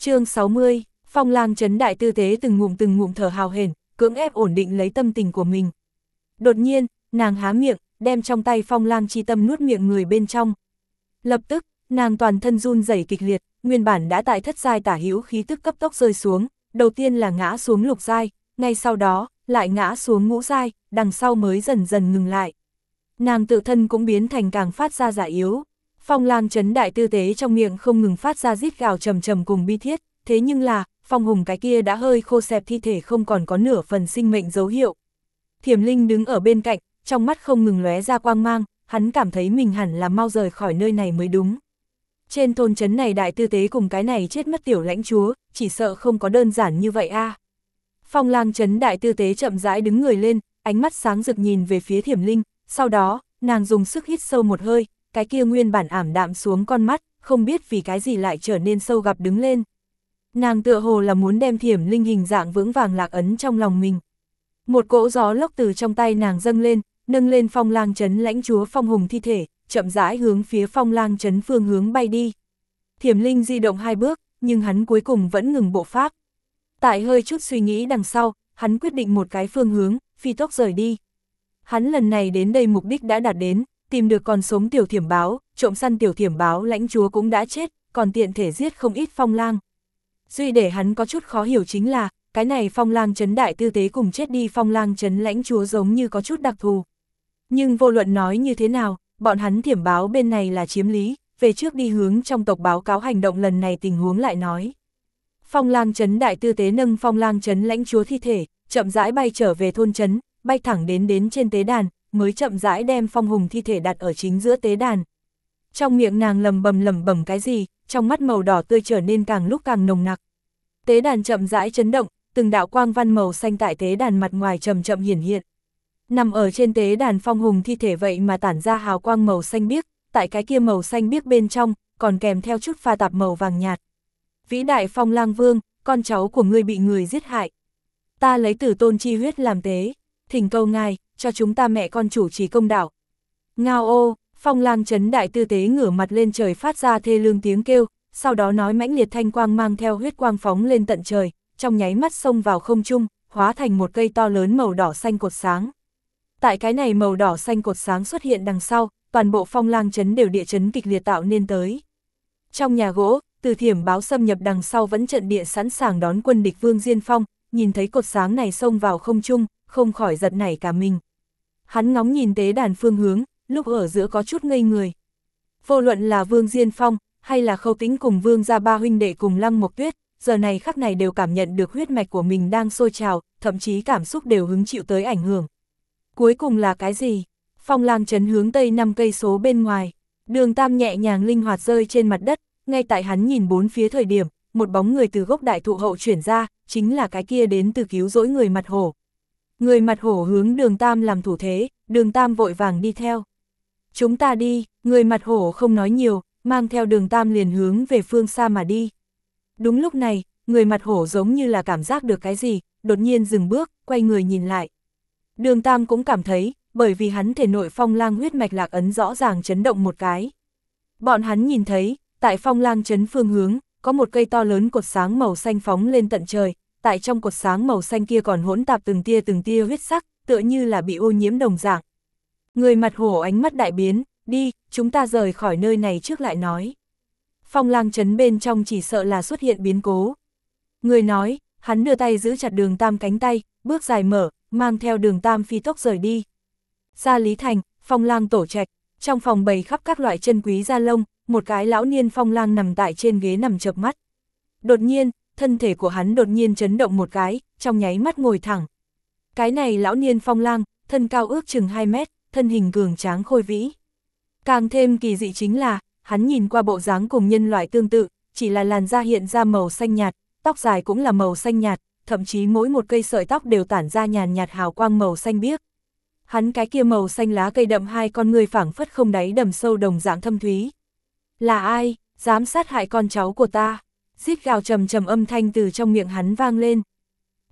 chương 60, phong lang chấn đại tư thế từng ngụm từng ngụm thở hào hển, cưỡng ép ổn định lấy tâm tình của mình. Đột nhiên, nàng há miệng, đem trong tay phong lang chi tâm nuốt miệng người bên trong. Lập tức, nàng toàn thân run rẩy kịch liệt, nguyên bản đã tại thất giai tả hữu khí tức cấp tốc rơi xuống, đầu tiên là ngã xuống lục giai, ngay sau đó, lại ngã xuống ngũ giai, đằng sau mới dần dần ngừng lại. Nàng tự thân cũng biến thành càng phát ra giả yếu. Phong lang chấn đại tư tế trong miệng không ngừng phát ra rít gào trầm trầm cùng bi thiết, thế nhưng là, phong hùng cái kia đã hơi khô xẹp thi thể không còn có nửa phần sinh mệnh dấu hiệu. Thiểm linh đứng ở bên cạnh, trong mắt không ngừng lóe ra quang mang, hắn cảm thấy mình hẳn là mau rời khỏi nơi này mới đúng. Trên thôn trấn này đại tư tế cùng cái này chết mất tiểu lãnh chúa, chỉ sợ không có đơn giản như vậy a. Phong lang trấn đại tư tế chậm rãi đứng người lên, ánh mắt sáng rực nhìn về phía thiểm linh, sau đó, nàng dùng sức hít sâu một hơi, cái kia nguyên bản ảm đạm xuống con mắt, không biết vì cái gì lại trở nên sâu gặp đứng lên. Nàng tựa hồ là muốn đem thiểm linh hình dạng vững vàng lạc ấn trong lòng mình. Một cỗ gió lốc từ trong tay nàng dâng lên, nâng lên phong lang chấn lãnh chúa phong hùng thi thể, chậm rãi hướng phía phong lang chấn phương hướng bay đi. Thiểm linh di động hai bước, nhưng hắn cuối cùng vẫn ngừng bộ pháp. Tại hơi chút suy nghĩ đằng sau, hắn quyết định một cái phương hướng, phi tốc rời đi. Hắn lần này đến đây mục đích đã đạt đến, tìm được còn sống tiểu thiểm báo, trộm săn tiểu thiểm báo lãnh chúa cũng đã chết, còn tiện thể giết không ít phong lang. Duy để hắn có chút khó hiểu chính là, cái này phong lang chấn đại tư tế cùng chết đi phong lang chấn lãnh chúa giống như có chút đặc thù. Nhưng vô luận nói như thế nào, bọn hắn thiểm báo bên này là chiếm lý, về trước đi hướng trong tộc báo cáo hành động lần này tình huống lại nói. Phong lang chấn đại tư tế nâng phong lang chấn lãnh chúa thi thể, chậm rãi bay trở về thôn chấn, bay thẳng đến đến trên tế đàn, mới chậm rãi đem phong hùng thi thể đặt ở chính giữa tế đàn. Trong miệng nàng lầm bầm lầm bầm cái gì, trong mắt màu đỏ tươi trở nên càng lúc càng nồng nặc. Tế đàn chậm rãi chấn động, từng đạo quang văn màu xanh tại tế đàn mặt ngoài chậm chậm hiển hiện. Nằm ở trên tế đàn phong hùng thi thể vậy mà tản ra hào quang màu xanh biếc, tại cái kia màu xanh biếc bên trong, còn kèm theo chút pha tạp màu vàng nhạt. Vĩ đại phong lang vương, con cháu của ngươi bị người giết hại. Ta lấy tử tôn chi huyết làm tế, thỉnh cầu ngài, cho chúng ta mẹ con chủ trì công đạo. Ngao ô, phong lang chấn đại tư tế ngửa mặt lên trời phát ra thê lương tiếng kêu, sau đó nói mãnh liệt thanh quang mang theo huyết quang phóng lên tận trời, trong nháy mắt xông vào không trung, hóa thành một cây to lớn màu đỏ xanh cột sáng. Tại cái này màu đỏ xanh cột sáng xuất hiện đằng sau, toàn bộ phong lang chấn đều địa chấn kịch liệt tạo nên tới. Trong nhà gỗ, từ thiểm báo xâm nhập đằng sau vẫn trận địa sẵn sàng đón quân địch Vương Diên Phong, nhìn thấy cột sáng này xông vào không trung, không khỏi giật nảy cả mình. Hắn ngóng nhìn tế đàn phương hướng, lúc ở giữa có chút ngây người. Vô luận là Vương Diên Phong, hay là khâu tĩnh cùng Vương gia ba huynh đệ cùng Lăng Mộc Tuyết, giờ này khắc này đều cảm nhận được huyết mạch của mình đang sôi trào, thậm chí cảm xúc đều hứng chịu tới ảnh hưởng. Cuối cùng là cái gì? Phong lang chấn hướng tây 5 cây số bên ngoài. Đường Tam nhẹ nhàng linh hoạt rơi trên mặt đất, ngay tại hắn nhìn bốn phía thời điểm, một bóng người từ gốc đại thụ hậu chuyển ra, chính là cái kia đến từ cứu rỗi người mặt hổ. Người mặt hổ hướng đường Tam làm thủ thế, đường Tam vội vàng đi theo. Chúng ta đi, người mặt hổ không nói nhiều, mang theo đường Tam liền hướng về phương xa mà đi. Đúng lúc này, người mặt hổ giống như là cảm giác được cái gì, đột nhiên dừng bước, quay người nhìn lại. Đường Tam cũng cảm thấy, bởi vì hắn thể nội phong lang huyết mạch lạc ấn rõ ràng chấn động một cái. Bọn hắn nhìn thấy, tại phong lang chấn phương hướng, có một cây to lớn cột sáng màu xanh phóng lên tận trời, tại trong cột sáng màu xanh kia còn hỗn tạp từng tia từng tia huyết sắc, tựa như là bị ô nhiễm đồng dạng. Người mặt hổ ánh mắt đại biến, đi, chúng ta rời khỏi nơi này trước lại nói. Phong lang chấn bên trong chỉ sợ là xuất hiện biến cố. Người nói, hắn đưa tay giữ chặt đường tam cánh tay, bước dài mở, mang theo đường tam phi tốc rời đi. Ra Lý Thành, phong lang tổ trạch, trong phòng bày khắp các loại chân quý da lông, một cái lão niên phong lang nằm tại trên ghế nằm chập mắt. Đột nhiên, thân thể của hắn đột nhiên chấn động một cái, trong nháy mắt ngồi thẳng. Cái này lão niên phong lang, thân cao ước chừng 2 mét, thân hình cường tráng khôi vĩ. Càng thêm kỳ dị chính là, hắn nhìn qua bộ dáng cùng nhân loại tương tự, chỉ là làn da hiện ra màu xanh nhạt, tóc dài cũng là màu xanh nhạt, thậm chí mỗi một cây sợi tóc đều tản ra nhàn nhạt hào quang màu xanh biếc. Hắn cái kia màu xanh lá cây đậm hai con người phảng phất không đáy đầm sâu đồng dạng thâm thúy. Là ai, dám sát hại con cháu của ta? Rít gào trầm trầm âm thanh từ trong miệng hắn vang lên.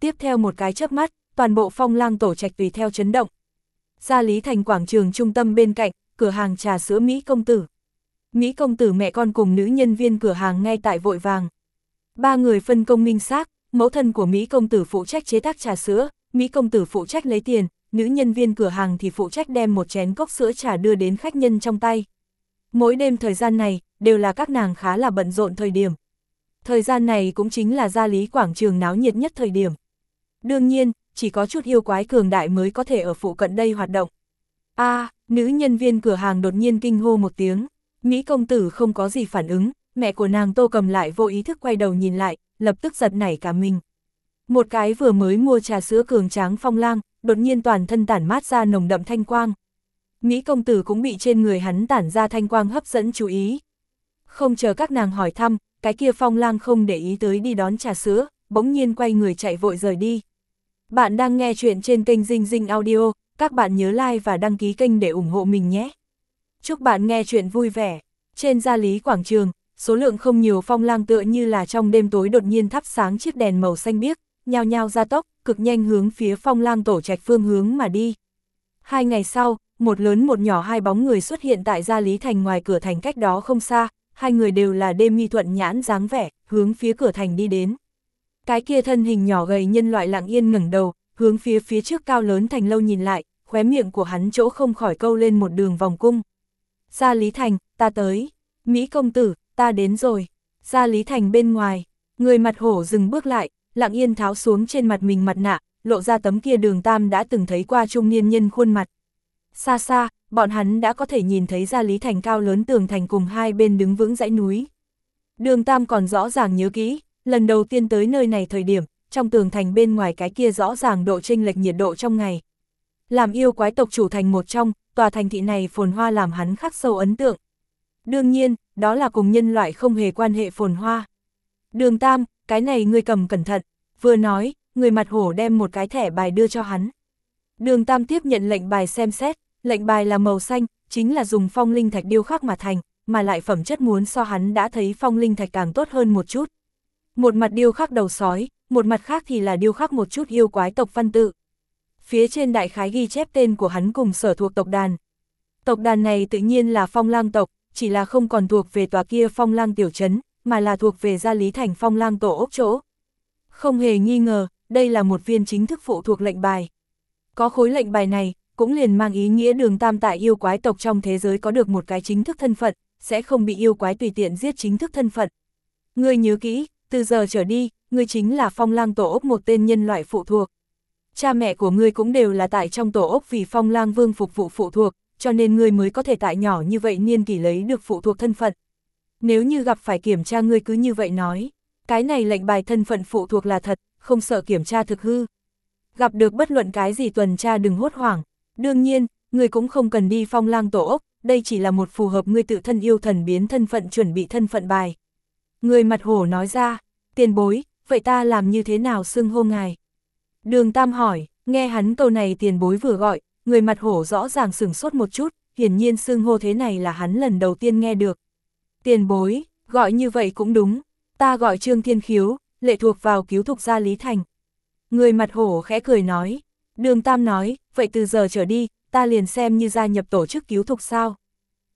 Tiếp theo một cái chớp mắt, toàn bộ phong lang tổ trạch tùy theo chấn động. Gia Lý Thành quảng trường trung tâm bên cạnh, cửa hàng trà sữa Mỹ công tử. Mỹ công tử mẹ con cùng nữ nhân viên cửa hàng ngay tại vội vàng. Ba người phân công minh xác, mẫu thân của Mỹ công tử phụ trách chế tác trà sữa, Mỹ công tử phụ trách lấy tiền, nữ nhân viên cửa hàng thì phụ trách đem một chén cốc sữa trà đưa đến khách nhân trong tay. Mỗi đêm thời gian này, đều là các nàng khá là bận rộn thời điểm. Thời gian này cũng chính là gia lý quảng trường náo nhiệt nhất thời điểm. Đương nhiên, chỉ có chút yêu quái cường đại mới có thể ở phụ cận đây hoạt động. a nữ nhân viên cửa hàng đột nhiên kinh hô một tiếng. Mỹ công tử không có gì phản ứng, mẹ của nàng tô cầm lại vô ý thức quay đầu nhìn lại, lập tức giật nảy cả mình. Một cái vừa mới mua trà sữa cường tráng phong lang, đột nhiên toàn thân tản mát ra nồng đậm thanh quang. Mỹ công tử cũng bị trên người hắn tản ra thanh quang hấp dẫn chú ý. Không chờ các nàng hỏi thăm, cái kia phong lang không để ý tới đi đón trà sữa, bỗng nhiên quay người chạy vội rời đi. Bạn đang nghe chuyện trên kênh Dinh Dinh Audio, các bạn nhớ like và đăng ký kênh để ủng hộ mình nhé. Chúc bạn nghe chuyện vui vẻ. Trên gia lý quảng trường, số lượng không nhiều phong lang tựa như là trong đêm tối đột nhiên thắp sáng chiếc đèn màu xanh biếc, nhao nhao ra tốc, cực nhanh hướng phía phong lang tổ trạch phương hướng mà đi. Hai ngày sau, một lớn một nhỏ hai bóng người xuất hiện tại gia lý thành ngoài cửa thành cách đó không xa, hai người đều là đêm mi thuận nhãn dáng vẻ, hướng phía cửa thành đi đến. Cái kia thân hình nhỏ gầy nhân loại lặng yên ngẩng đầu, hướng phía phía trước cao lớn thành lâu nhìn lại, khóe miệng của hắn chỗ không khỏi câu lên một đường vòng cung. Gia Lý Thành, ta tới. Mỹ công tử, ta đến rồi. Gia Lý Thành bên ngoài, người mặt hổ dừng bước lại, lặng yên tháo xuống trên mặt mình mặt nạ, lộ ra tấm kia đường tam đã từng thấy qua trung niên nhân khuôn mặt. Xa xa, bọn hắn đã có thể nhìn thấy Gia Lý Thành cao lớn tường thành cùng hai bên đứng vững dãy núi. Đường tam còn rõ ràng nhớ kỹ, lần đầu tiên tới nơi này thời điểm, trong tường thành bên ngoài cái kia rõ ràng độ chênh lệch nhiệt độ trong ngày. Làm yêu quái tộc chủ thành một trong, tòa thành thị này phồn hoa làm hắn khắc sâu ấn tượng. Đương nhiên, đó là cùng nhân loại không hề quan hệ phồn hoa. Đường Tam, cái này ngươi cầm cẩn thận, vừa nói, người mặt hổ đem một cái thẻ bài đưa cho hắn. Đường Tam tiếp nhận lệnh bài xem xét, lệnh bài là màu xanh, chính là dùng phong linh thạch điêu khắc mà thành, mà lại phẩm chất muốn so hắn đã thấy phong linh thạch càng tốt hơn một chút. Một mặt điêu khắc đầu sói, một mặt khác thì là điêu khắc một chút yêu quái tộc văn tự. Phía trên đại khái ghi chép tên của hắn cùng sở thuộc tộc đàn. Tộc đàn này tự nhiên là phong lang tộc, chỉ là không còn thuộc về tòa kia phong lang tiểu trấn, mà là thuộc về gia lý thành phong lang tổ ốc chỗ. Không hề nghi ngờ, đây là một viên chính thức phụ thuộc lệnh bài. Có khối lệnh bài này, cũng liền mang ý nghĩa đường tam tại yêu quái tộc trong thế giới có được một cái chính thức thân phận, sẽ không bị yêu quái tùy tiện giết chính thức thân phận. Ngươi nhớ kỹ, từ giờ trở đi, ngươi chính là phong lang tổ ốc một tên nhân loại phụ thuộc. Cha mẹ của ngươi cũng đều là tại trong tổ ốc vì phong lang vương phục vụ phụ thuộc, cho nên ngươi mới có thể tại nhỏ như vậy niên kỷ lấy được phụ thuộc thân phận. Nếu như gặp phải kiểm tra ngươi cứ như vậy nói, cái này lệnh bài thân phận phụ thuộc là thật, không sợ kiểm tra thực hư. Gặp được bất luận cái gì tuần tra đừng hốt hoảng, đương nhiên, ngươi cũng không cần đi phong lang tổ ốc, đây chỉ là một phù hợp ngươi tự thân yêu thần biến thân phận chuẩn bị thân phận bài. Người mặt hổ nói ra, tiền bối, vậy ta làm như thế nào xưng hô ngài? Đường Tam hỏi, nghe hắn câu này tiền bối vừa gọi, người mặt hổ rõ ràng sửng sốt một chút, hiển nhiên xưng hô thế này là hắn lần đầu tiên nghe được. Tiền bối, gọi như vậy cũng đúng, ta gọi Trương Thiên Khiếu, lệ thuộc vào cứu thục gia Lý Thành. Người mặt hổ khẽ cười nói, đường Tam nói, vậy từ giờ trở đi, ta liền xem như gia nhập tổ chức cứu thục sao.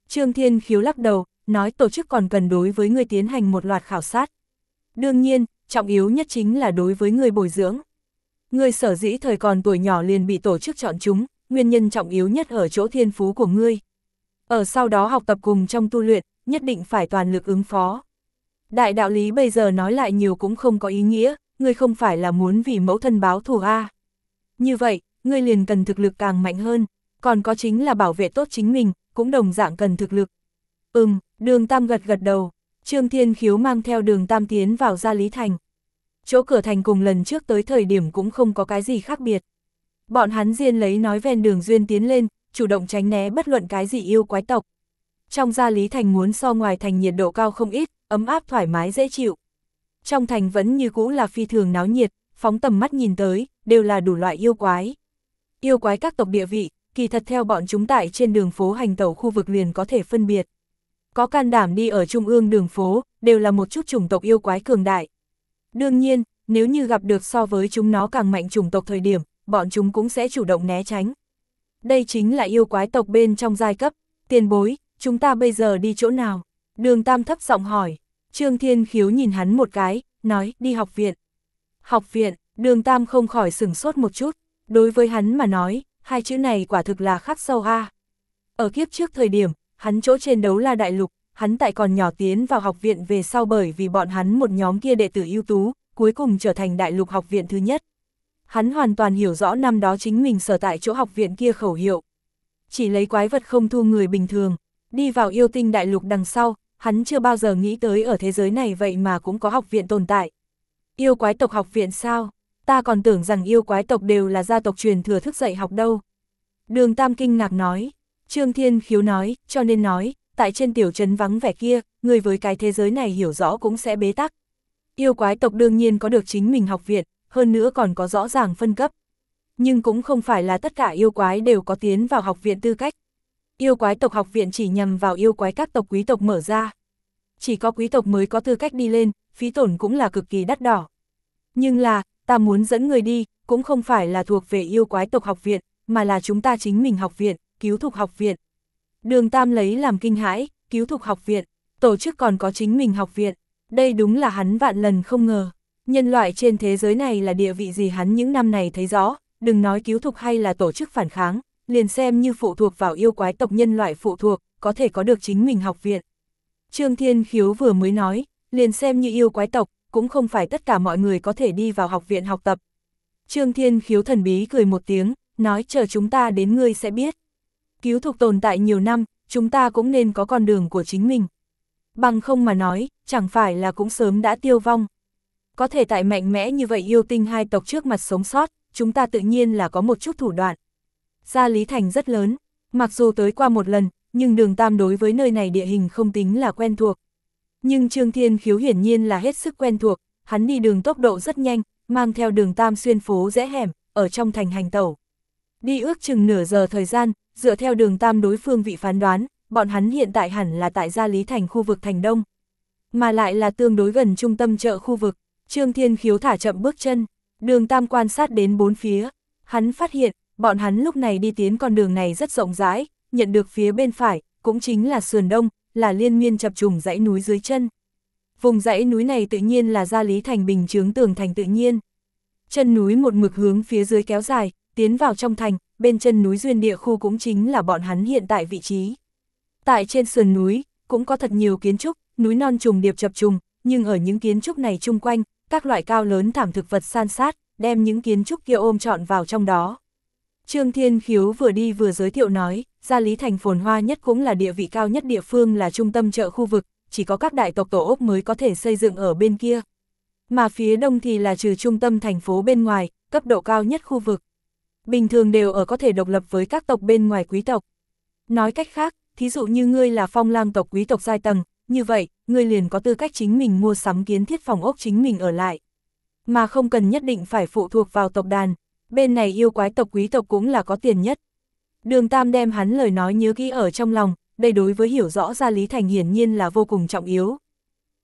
Trương Thiên Khiếu lắc đầu, nói tổ chức còn cần đối với người tiến hành một loạt khảo sát. Đương nhiên, trọng yếu nhất chính là đối với người bồi dưỡng. Người sở dĩ thời còn tuổi nhỏ liền bị tổ chức chọn chúng, nguyên nhân trọng yếu nhất ở chỗ thiên phú của ngươi. Ở sau đó học tập cùng trong tu luyện, nhất định phải toàn lực ứng phó. Đại đạo lý bây giờ nói lại nhiều cũng không có ý nghĩa, ngươi không phải là muốn vì mẫu thân báo thù A. Như vậy, ngươi liền cần thực lực càng mạnh hơn, còn có chính là bảo vệ tốt chính mình, cũng đồng dạng cần thực lực. Ừm, đường Tam gật gật đầu, Trương Thiên Khiếu mang theo đường Tam tiến vào gia Lý Thành. Chỗ cửa thành cùng lần trước tới thời điểm cũng không có cái gì khác biệt. Bọn hắn riêng lấy nói ven đường duyên tiến lên, chủ động tránh né bất luận cái gì yêu quái tộc. Trong gia Lý Thành muốn so ngoài thành nhiệt độ cao không ít, ấm áp thoải mái dễ chịu. Trong thành vẫn như cũ là phi thường náo nhiệt, phóng tầm mắt nhìn tới, đều là đủ loại yêu quái. Yêu quái các tộc địa vị, kỳ thật theo bọn chúng tại trên đường phố hành tẩu khu vực liền có thể phân biệt. Có can đảm đi ở trung ương đường phố, đều là một chút chủng tộc yêu quái cường đại. Đương nhiên, nếu như gặp được so với chúng nó càng mạnh chủng tộc thời điểm, bọn chúng cũng sẽ chủ động né tránh. Đây chính là yêu quái tộc bên trong giai cấp, tiền bối, chúng ta bây giờ đi chỗ nào? Đường Tam thấp giọng hỏi, Trương Thiên Khiếu nhìn hắn một cái, nói, đi học viện. Học viện, đường Tam không khỏi sửng sốt một chút, đối với hắn mà nói, hai chữ này quả thực là khắc sâu a. Ở kiếp trước thời điểm, hắn chỗ trên đấu la đại lục, hắn tại còn nhỏ tiến vào học viện về sau bởi vì bọn hắn một nhóm kia đệ tử ưu tú, cuối cùng trở thành đại lục học viện thứ nhất. Hắn hoàn toàn hiểu rõ năm đó chính mình sở tại chỗ học viện kia khẩu hiệu. Chỉ lấy quái vật không thu người bình thường, đi vào yêu tinh đại lục đằng sau, hắn chưa bao giờ nghĩ tới ở thế giới này vậy mà cũng có học viện tồn tại. Yêu quái tộc học viện sao? Ta còn tưởng rằng yêu quái tộc đều là gia tộc truyền thừa thức dạy học đâu. Đường Tam kinh ngạc nói, Trương Thiên khiếu nói, cho nên nói, tại trên tiểu trấn vắng vẻ kia, người với cái thế giới này hiểu rõ cũng sẽ bế tắc. Yêu quái tộc đương nhiên có được chính mình học viện, hơn nữa còn có rõ ràng phân cấp. Nhưng cũng không phải là tất cả yêu quái đều có tiến vào học viện tư cách. Yêu quái tộc học viện chỉ nhằm vào yêu quái các tộc quý tộc mở ra. Chỉ có quý tộc mới có tư cách đi lên, phí tổn cũng là cực kỳ đắt đỏ. Nhưng là, ta muốn dẫn người đi, cũng không phải là thuộc về yêu quái tộc học viện, mà là chúng ta chính mình học viện, cứu thục học viện. Đường Tam lấy làm kinh hãi, cứu thục học viện, tổ chức còn có chính mình học viện, đây đúng là hắn vạn lần không ngờ. Nhân loại trên thế giới này là địa vị gì hắn những năm này thấy rõ, đừng nói cứu thục hay là tổ chức phản kháng, liền xem như phụ thuộc vào yêu quái tộc nhân loại phụ thuộc, có thể có được chính mình học viện. Trương Thiên Khiếu vừa mới nói, liền xem như yêu quái tộc, cũng không phải tất cả mọi người có thể đi vào học viện học tập. Trương Thiên Khiếu thần bí cười một tiếng, nói chờ chúng ta đến ngươi sẽ biết. Cứu thục tồn tại nhiều năm, chúng ta cũng nên có con đường của chính mình. Bằng không mà nói, chẳng phải là cũng sớm đã tiêu vong. Có thể tại mạnh mẽ như vậy yêu tinh hai tộc trước mặt sống sót, chúng ta tự nhiên là có một chút thủ đoạn. Gia Lý Thành rất lớn, mặc dù tới qua một lần, nhưng đường tam đối với nơi này địa hình không tính là quen thuộc. Nhưng Trương Thiên Khiếu hiển nhiên là hết sức quen thuộc, hắn đi đường tốc độ rất nhanh, mang theo đường tam xuyên phố rẽ hẻm, ở trong thành hành tẩu. Đi ước chừng nửa giờ thời gian, dựa theo đường tam đối phương vị phán đoán, bọn hắn hiện tại hẳn là tại Gia Lý Thành khu vực thành Đông. Mà lại là tương đối gần trung tâm chợ khu vực, Trương Thiên Khiếu thả chậm bước chân, đường tam quan sát đến bốn phía. Hắn phát hiện, bọn hắn lúc này đi tiến con đường này rất rộng rãi, nhận được phía bên phải, cũng chính là sườn đông, là liên miên chập trùng dãy núi dưới chân. Vùng dãy núi này tự nhiên là Gia Lý Thành bình chướng tường thành tự nhiên. Chân núi một mực hướng phía dưới kéo dài, tiến vào trong thành, bên chân núi duyên địa khu cũng chính là bọn hắn hiện tại vị trí. Tại trên sườn núi, cũng có thật nhiều kiến trúc, núi non trùng điệp chập trùng, nhưng ở những kiến trúc này chung quanh, các loại cao lớn thảm thực vật san sát, đem những kiến trúc kia ôm trọn vào trong đó. Trương Thiên Khiếu vừa đi vừa giới thiệu nói, Gia Lý Thành phồn hoa nhất cũng là địa vị cao nhất địa phương là trung tâm chợ khu vực, chỉ có các đại tộc tổ ốc mới có thể xây dựng ở bên kia. Mà phía đông thì là trừ trung tâm thành phố bên ngoài, cấp độ cao nhất khu vực. Bình thường đều ở có thể độc lập với các tộc bên ngoài quý tộc. Nói cách khác, thí dụ như ngươi là phong lang tộc quý tộc giai tầng, như vậy, ngươi liền có tư cách chính mình mua sắm kiến thiết phòng ốc chính mình ở lại. Mà không cần nhất định phải phụ thuộc vào tộc đàn, bên này yêu quái tộc quý tộc cũng là có tiền nhất. Đường Tam đem hắn lời nói nhớ kỹ ở trong lòng, đây đối với hiểu rõ ra Lý Thành hiển nhiên là vô cùng trọng yếu.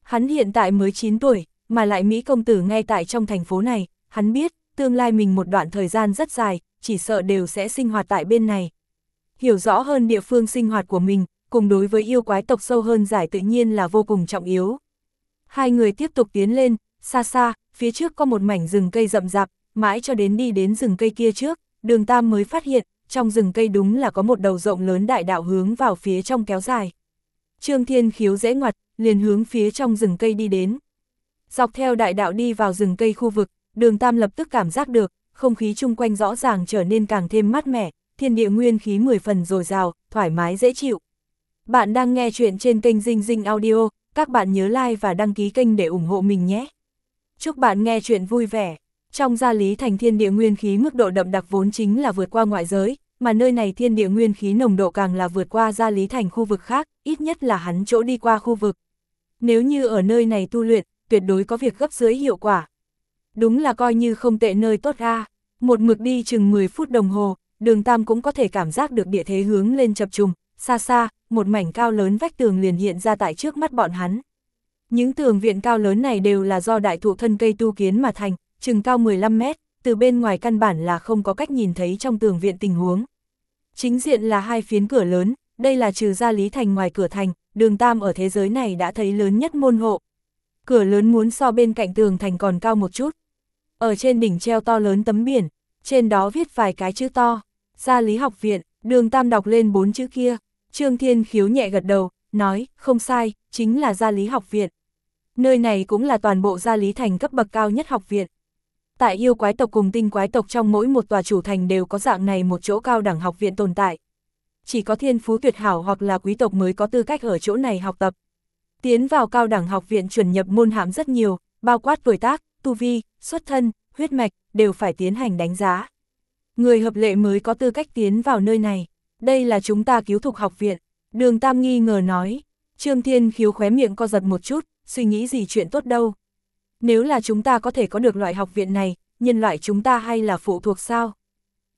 Hắn hiện tại mới 9 tuổi, mà lại Mỹ công tử ngay tại trong thành phố này, hắn biết, tương lai mình một đoạn thời gian rất dài, chỉ sợ đều sẽ sinh hoạt tại bên này. Hiểu rõ hơn địa phương sinh hoạt của mình, cùng đối với yêu quái tộc sâu hơn giải tự nhiên là vô cùng trọng yếu. Hai người tiếp tục tiến lên, xa xa, phía trước có một mảnh rừng cây rậm rạp, mãi cho đến đi đến rừng cây kia trước, đường Tam mới phát hiện, trong rừng cây đúng là có một đầu rộng lớn đại đạo hướng vào phía trong kéo dài. Trương Thiên khiếu dễ ngoặt, liền hướng phía trong rừng cây đi đến. Dọc theo đại đạo đi vào rừng cây khu vực, đường Tam lập tức cảm giác được, không khí chung quanh rõ ràng trở nên càng thêm mát mẻ, thiên địa nguyên khí 10 phần dồi dào, thoải mái dễ chịu. Bạn đang nghe chuyện trên kênh Dinh Dinh Audio, các bạn nhớ like và đăng ký kênh để ủng hộ mình nhé. Chúc bạn nghe chuyện vui vẻ. Trong gia lý thành thiên địa nguyên khí mức độ đậm đặc vốn chính là vượt qua ngoại giới, mà nơi này thiên địa nguyên khí nồng độ càng là vượt qua gia lý thành khu vực khác, ít nhất là hắn chỗ đi qua khu vực. Nếu như ở nơi này tu luyện, tuyệt đối có việc gấp dưới hiệu quả. Đúng là coi như không tệ nơi tốt ra, một mực đi chừng 10 phút đồng hồ, đường Tam cũng có thể cảm giác được địa thế hướng lên chập trùng, xa xa, một mảnh cao lớn vách tường liền hiện ra tại trước mắt bọn hắn. Những tường viện cao lớn này đều là do đại thụ thân cây tu kiến mà thành, chừng cao 15 mét, từ bên ngoài căn bản là không có cách nhìn thấy trong tường viện tình huống. Chính diện là hai phiến cửa lớn, đây là trừ ra Lý Thành ngoài cửa thành, đường Tam ở thế giới này đã thấy lớn nhất môn hộ. Cửa lớn muốn so bên cạnh tường thành còn cao một chút. Ở trên đỉnh treo to lớn tấm biển, trên đó viết vài cái chữ to. Gia lý học viện, đường tam đọc lên bốn chữ kia. Trương Thiên khiếu nhẹ gật đầu, nói, không sai, chính là gia lý học viện. Nơi này cũng là toàn bộ gia lý thành cấp bậc cao nhất học viện. Tại yêu quái tộc cùng tinh quái tộc trong mỗi một tòa chủ thành đều có dạng này một chỗ cao đẳng học viện tồn tại. Chỉ có thiên phú tuyệt hảo hoặc là quý tộc mới có tư cách ở chỗ này học tập. Tiến vào cao đẳng học viện chuẩn nhập môn hàm rất nhiều, bao quát tuổi tác, tu vi, xuất thân, huyết mạch, đều phải tiến hành đánh giá. Người hợp lệ mới có tư cách tiến vào nơi này. Đây là chúng ta cứu thục học viện. Đường Tam nghi ngờ nói. Trương Thiên khiếu khóe miệng co giật một chút, suy nghĩ gì chuyện tốt đâu. Nếu là chúng ta có thể có được loại học viện này, nhân loại chúng ta hay là phụ thuộc sao?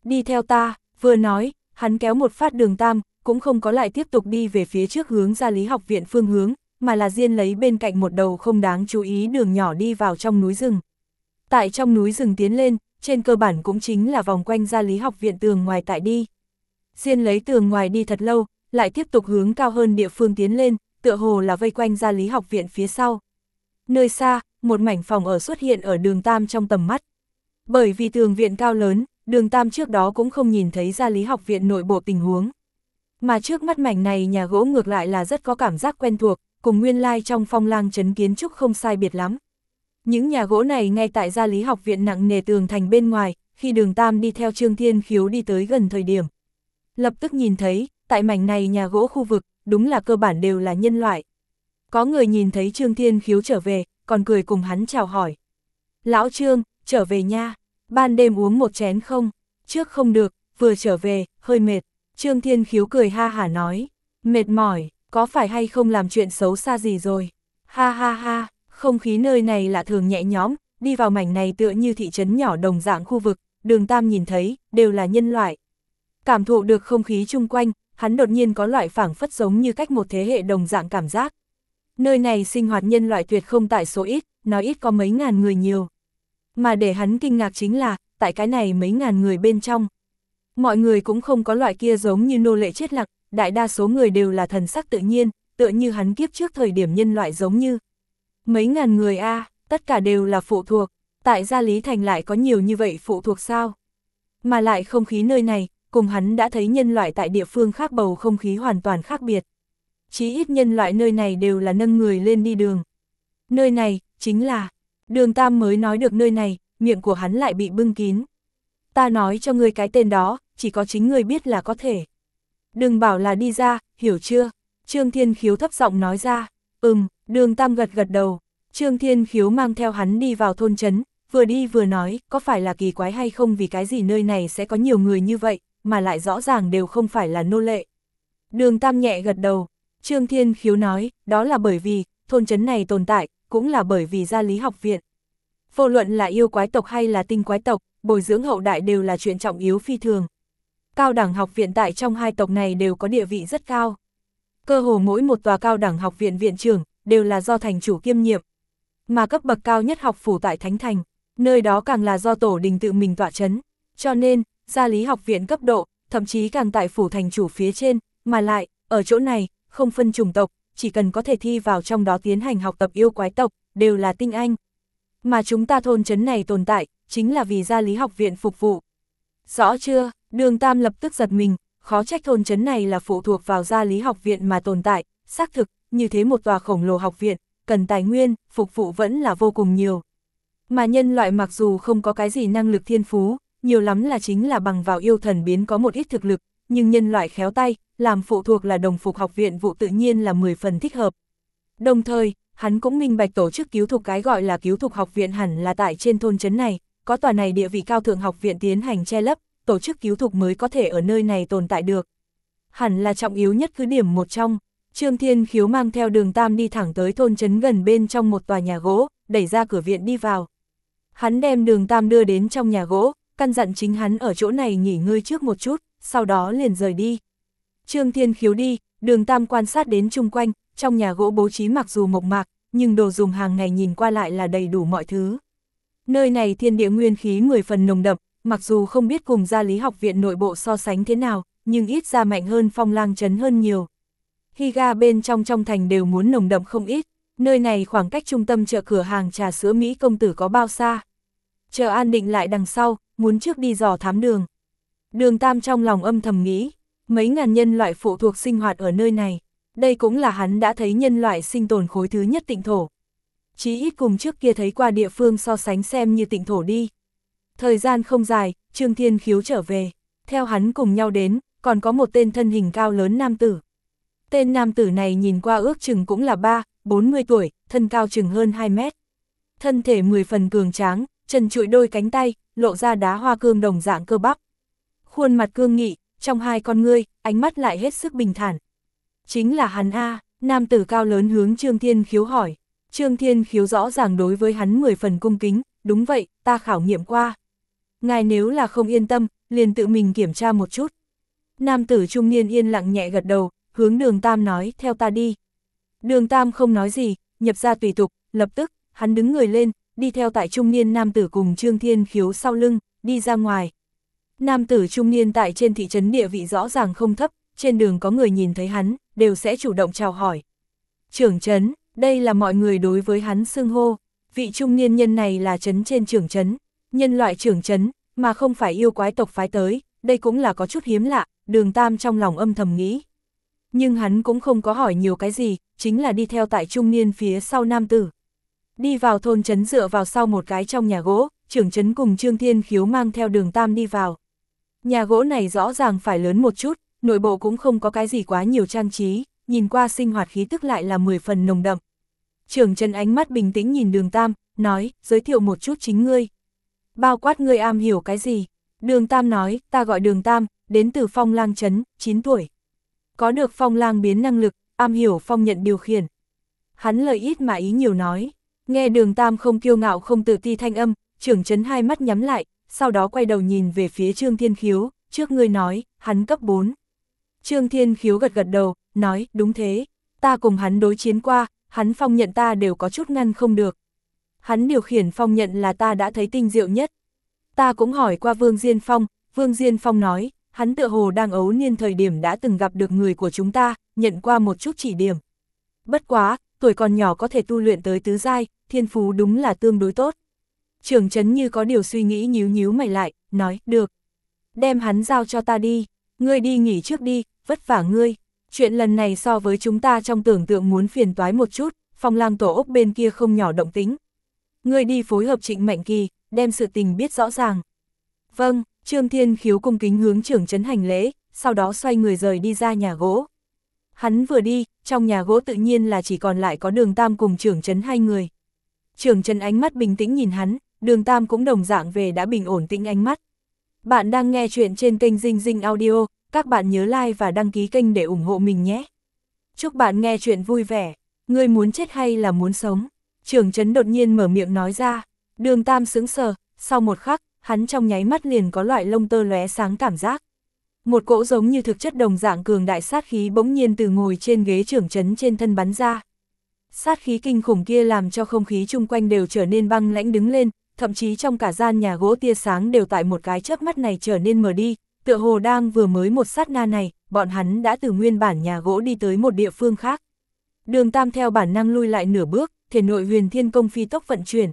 Đi theo ta, vừa nói, hắn kéo một phát đường Tam, cũng không có lại tiếp tục đi về phía trước hướng ra lý học viện phương hướng, mà là riêng lấy bên cạnh một đầu không đáng chú ý đường nhỏ đi vào trong núi rừng. Tại trong núi rừng tiến lên, trên cơ bản cũng chính là vòng quanh ra lý học viện tường ngoài tại đi. Riêng lấy tường ngoài đi thật lâu, lại tiếp tục hướng cao hơn địa phương tiến lên, tựa hồ là vây quanh ra lý học viện phía sau. Nơi xa, một mảnh phòng ở xuất hiện ở đường Tam trong tầm mắt. Bởi vì tường viện cao lớn, đường Tam trước đó cũng không nhìn thấy ra lý học viện nội bộ tình huống. Mà trước mắt mảnh này nhà gỗ ngược lại là rất có cảm giác quen thuộc, cùng nguyên lai trong phong lang trấn kiến trúc không sai biệt lắm. Những nhà gỗ này ngay tại gia lý học viện nặng nề tường thành bên ngoài, khi đường Tam đi theo Trương Thiên Khiếu đi tới gần thời điểm. Lập tức nhìn thấy, tại mảnh này nhà gỗ khu vực, đúng là cơ bản đều là nhân loại. Có người nhìn thấy Trương Thiên Khiếu trở về, còn cười cùng hắn chào hỏi. Lão Trương, trở về nha, ban đêm uống một chén không? Trước không được, vừa trở về, hơi mệt. Trương Thiên Khiếu cười ha hả nói, mệt mỏi, có phải hay không làm chuyện xấu xa gì rồi? Ha ha ha, không khí nơi này là thường nhẹ nhõm, đi vào mảnh này tựa như thị trấn nhỏ đồng dạng khu vực, đường Tam nhìn thấy, đều là nhân loại. Cảm thụ được không khí chung quanh, hắn đột nhiên có loại phảng phất giống như cách một thế hệ đồng dạng cảm giác. Nơi này sinh hoạt nhân loại tuyệt không tại số ít, nói ít có mấy ngàn người nhiều. Mà để hắn kinh ngạc chính là, tại cái này mấy ngàn người bên trong. Mọi người cũng không có loại kia giống như nô lệ chết lặng, đại đa số người đều là thần sắc tự nhiên, tựa như hắn kiếp trước thời điểm nhân loại giống như. Mấy ngàn người a tất cả đều là phụ thuộc, tại gia Lý Thành lại có nhiều như vậy phụ thuộc sao? Mà lại không khí nơi này, cùng hắn đã thấy nhân loại tại địa phương khác bầu không khí hoàn toàn khác biệt. Chí ít nhân loại nơi này đều là nâng người lên đi đường. Nơi này, chính là, đường Tam mới nói được nơi này, miệng của hắn lại bị bưng kín. Ta nói cho ngươi cái tên đó, chỉ có chính ngươi biết là có thể. Đừng bảo là đi ra, hiểu chưa? Trương Thiên Khiếu thấp giọng nói ra, ừm, đường Tam gật gật đầu. Trương Thiên Khiếu mang theo hắn đi vào thôn trấn, vừa đi vừa nói, có phải là kỳ quái hay không vì cái gì nơi này sẽ có nhiều người như vậy, mà lại rõ ràng đều không phải là nô lệ. Đường Tam nhẹ gật đầu, Trương Thiên Khiếu nói, đó là bởi vì, thôn trấn này tồn tại, cũng là bởi vì gia lý học viện. Vô luận là yêu quái tộc hay là tinh quái tộc, bồi dưỡng hậu đại đều là chuyện trọng yếu phi thường. Cao đẳng học viện tại trong hai tộc này đều có địa vị rất cao. Cơ hồ mỗi một tòa cao đẳng học viện viện trưởng, đều là do thành chủ kiêm nhiệm. Mà cấp bậc cao nhất học phủ tại Thánh Thành, nơi đó càng là do tổ đình tự mình tọa chấn. Cho nên, gia lý học viện cấp độ, thậm chí càng tại phủ thành chủ phía trên, mà lại, ở chỗ này, không phân chủng tộc, chỉ cần có thể thi vào trong đó tiến hành học tập yêu quái tộc, đều là tinh anh. Mà chúng ta thôn chấn này tồn tại, chính là vì gia lý học viện phục vụ. Rõ chưa, đường Tam lập tức giật mình, khó trách thôn chấn này là phụ thuộc vào gia lý học viện mà tồn tại, xác thực, như thế một tòa khổng lồ học viện, cần tài nguyên, phục vụ vẫn là vô cùng nhiều. Mà nhân loại mặc dù không có cái gì năng lực thiên phú, nhiều lắm là chính là bằng vào yêu thần biến có một ít thực lực, nhưng nhân loại khéo tay, làm phụ thuộc là đồng phục học viện vụ tự nhiên là 10 phần thích hợp. Đồng thời, hắn cũng minh bạch tổ chức cứu thục cái gọi là cứu thục học viện hẳn là tại trên thôn trấn này, có tòa này địa vị cao thượng học viện tiến hành che lấp, tổ chức cứu thục mới có thể ở nơi này tồn tại được. Hẳn là trọng yếu nhất cứ điểm một trong, Trương Thiên Khiếu mang theo đường Tam đi thẳng tới thôn trấn gần bên trong một tòa nhà gỗ, đẩy ra cửa viện đi vào. Hắn đem đường Tam đưa đến trong nhà gỗ, căn dặn chính hắn ở chỗ này nghỉ ngơi trước một chút, sau đó liền rời đi. Trương Thiên Khiếu đi, đường Tam quan sát đến chung quanh, trong nhà gỗ bố trí mặc dù mộc mạc, nhưng đồ dùng hàng ngày nhìn qua lại là đầy đủ mọi thứ. Nơi này thiên địa nguyên khí 10 phần nồng đậm, mặc dù không biết cùng gia lý học viện nội bộ so sánh thế nào, nhưng ít ra mạnh hơn phong lang trấn hơn nhiều. Higa bên trong trong thành đều muốn nồng đậm không ít, Nơi này khoảng cách trung tâm chợ cửa hàng trà sữa Mỹ công tử có bao xa? Chợ an định lại đằng sau, muốn trước đi dò thám đường. Đường Tam trong lòng âm thầm nghĩ, mấy ngàn nhân loại phụ thuộc sinh hoạt ở nơi này. Đây cũng là hắn đã thấy nhân loại sinh tồn khối thứ nhất tịnh thổ. Chí ít cùng trước kia thấy qua địa phương so sánh xem như tịnh thổ đi. Thời gian không dài, Trương Thiên Khiếu trở về. Theo hắn cùng nhau đến, còn có một tên thân hình cao lớn nam tử. Tên nam tử này nhìn qua ước chừng cũng là 3, 40 tuổi, thân cao chừng hơn 2 mét. Thân thể 10 phần cường tráng, chân trụi đôi cánh tay, lộ ra đá hoa cương đồng dạng cơ bắp. Khuôn mặt cương nghị, trong hai con ngươi, ánh mắt lại hết sức bình thản. Chính là hắn A, nam tử cao lớn hướng Trương Thiên Khiếu hỏi. Trương Thiên Khiếu rõ ràng đối với hắn 10 phần cung kính, đúng vậy, ta khảo nghiệm qua. Ngài nếu là không yên tâm, liền tự mình kiểm tra một chút. Nam tử trung niên yên lặng nhẹ gật đầu, hướng đường Tam nói, theo ta đi. Đường Tam không nói gì, nhập ra tùy tục, lập tức, hắn đứng người lên, đi theo tại trung niên nam tử cùng Trương Thiên Khiếu sau lưng, đi ra ngoài. Nam tử trung niên tại trên thị trấn địa vị rõ ràng không thấp, trên đường có người nhìn thấy hắn, đều sẽ chủ động chào hỏi. Trưởng trấn, đây là mọi người đối với hắn xưng hô, vị trung niên nhân này là trấn trên trưởng trấn, nhân loại trưởng trấn, mà không phải yêu quái tộc phái tới, đây cũng là có chút hiếm lạ, đường tam trong lòng âm thầm nghĩ. Nhưng hắn cũng không có hỏi nhiều cái gì, chính là đi theo tại trung niên phía sau nam tử. Đi vào thôn trấn dựa vào sau một cái trong nhà gỗ, trưởng trấn cùng Trương Thiên Khiếu mang theo đường tam đi vào. Nhà gỗ này rõ ràng phải lớn một chút, nội bộ cũng không có cái gì quá nhiều trang trí, nhìn qua sinh hoạt khí tức lại là 10 phần nồng đậm. Trưởng trần ánh mắt bình tĩnh nhìn đường tam, nói, giới thiệu một chút chính ngươi. Bao quát ngươi am hiểu cái gì? Đường tam nói, ta gọi đường tam, đến từ phong lang trấn, 9 tuổi. Có được phong lang biến năng lực, am hiểu phong nhận điều khiển. Hắn lời ít mà ý nhiều nói, nghe đường tam không kiêu ngạo không tự ti thanh âm, trưởng trấn hai mắt nhắm lại, sau đó quay đầu nhìn về phía Trương Thiên Khiếu, trước ngươi nói, hắn cấp 4. Trương Thiên Khiếu gật gật đầu, nói, đúng thế, ta cùng hắn đối chiến qua, hắn phong nhận ta đều có chút ngăn không được. Hắn điều khiển phong nhận là ta đã thấy tinh diệu nhất. Ta cũng hỏi qua Vương Diên Phong, Vương Diên Phong nói, hắn tựa hồ đang ấu niên thời điểm đã từng gặp được người của chúng ta, nhận qua một chút chỉ điểm. Bất quá, tuổi còn nhỏ có thể tu luyện tới tứ giai, thiên phú đúng là tương đối tốt trưởng chấn như có điều suy nghĩ nhíu nhíu mày lại, nói, được. Đem hắn giao cho ta đi, ngươi đi nghỉ trước đi, vất vả ngươi. Chuyện lần này so với chúng ta trong tưởng tượng muốn phiền toái một chút, phong lang tổ ốc bên kia không nhỏ động tính. Ngươi đi phối hợp trịnh mạnh kỳ, đem sự tình biết rõ ràng. Vâng, Trương Thiên khiếu cung kính hướng trưởng trấn hành lễ, sau đó xoay người rời đi ra nhà gỗ. Hắn vừa đi, trong nhà gỗ tự nhiên là chỉ còn lại có đường tam cùng trưởng trấn hai người. Trưởng trấn ánh mắt bình tĩnh nhìn hắn, đường tam cũng đồng dạng về đã bình ổn tĩnh ánh mắt. Bạn đang nghe chuyện trên kênh Dinh Dinh Audio, các bạn nhớ like và đăng ký kênh để ủng hộ mình nhé. Chúc bạn nghe chuyện vui vẻ, ngươi muốn chết hay là muốn sống? Trường trấn đột nhiên mở miệng nói ra, đường tam sững sờ, sau một khắc, hắn trong nháy mắt liền có loại lông tơ lóe sáng cảm giác. Một cỗ giống như thực chất đồng dạng cường đại sát khí bỗng nhiên từ ngồi trên ghế trưởng trấn trên thân bắn ra. Sát khí kinh khủng kia làm cho không khí chung quanh đều trở nên băng lãnh đứng lên, thậm chí trong cả gian nhà gỗ tia sáng đều tại một cái chớp mắt này trở nên mờ đi, tựa hồ đang vừa mới một sát na này, bọn hắn đã từ nguyên bản nhà gỗ đi tới một địa phương khác. Đường Tam theo bản năng lui lại nửa bước, thể nội huyền thiên công phi tốc vận chuyển,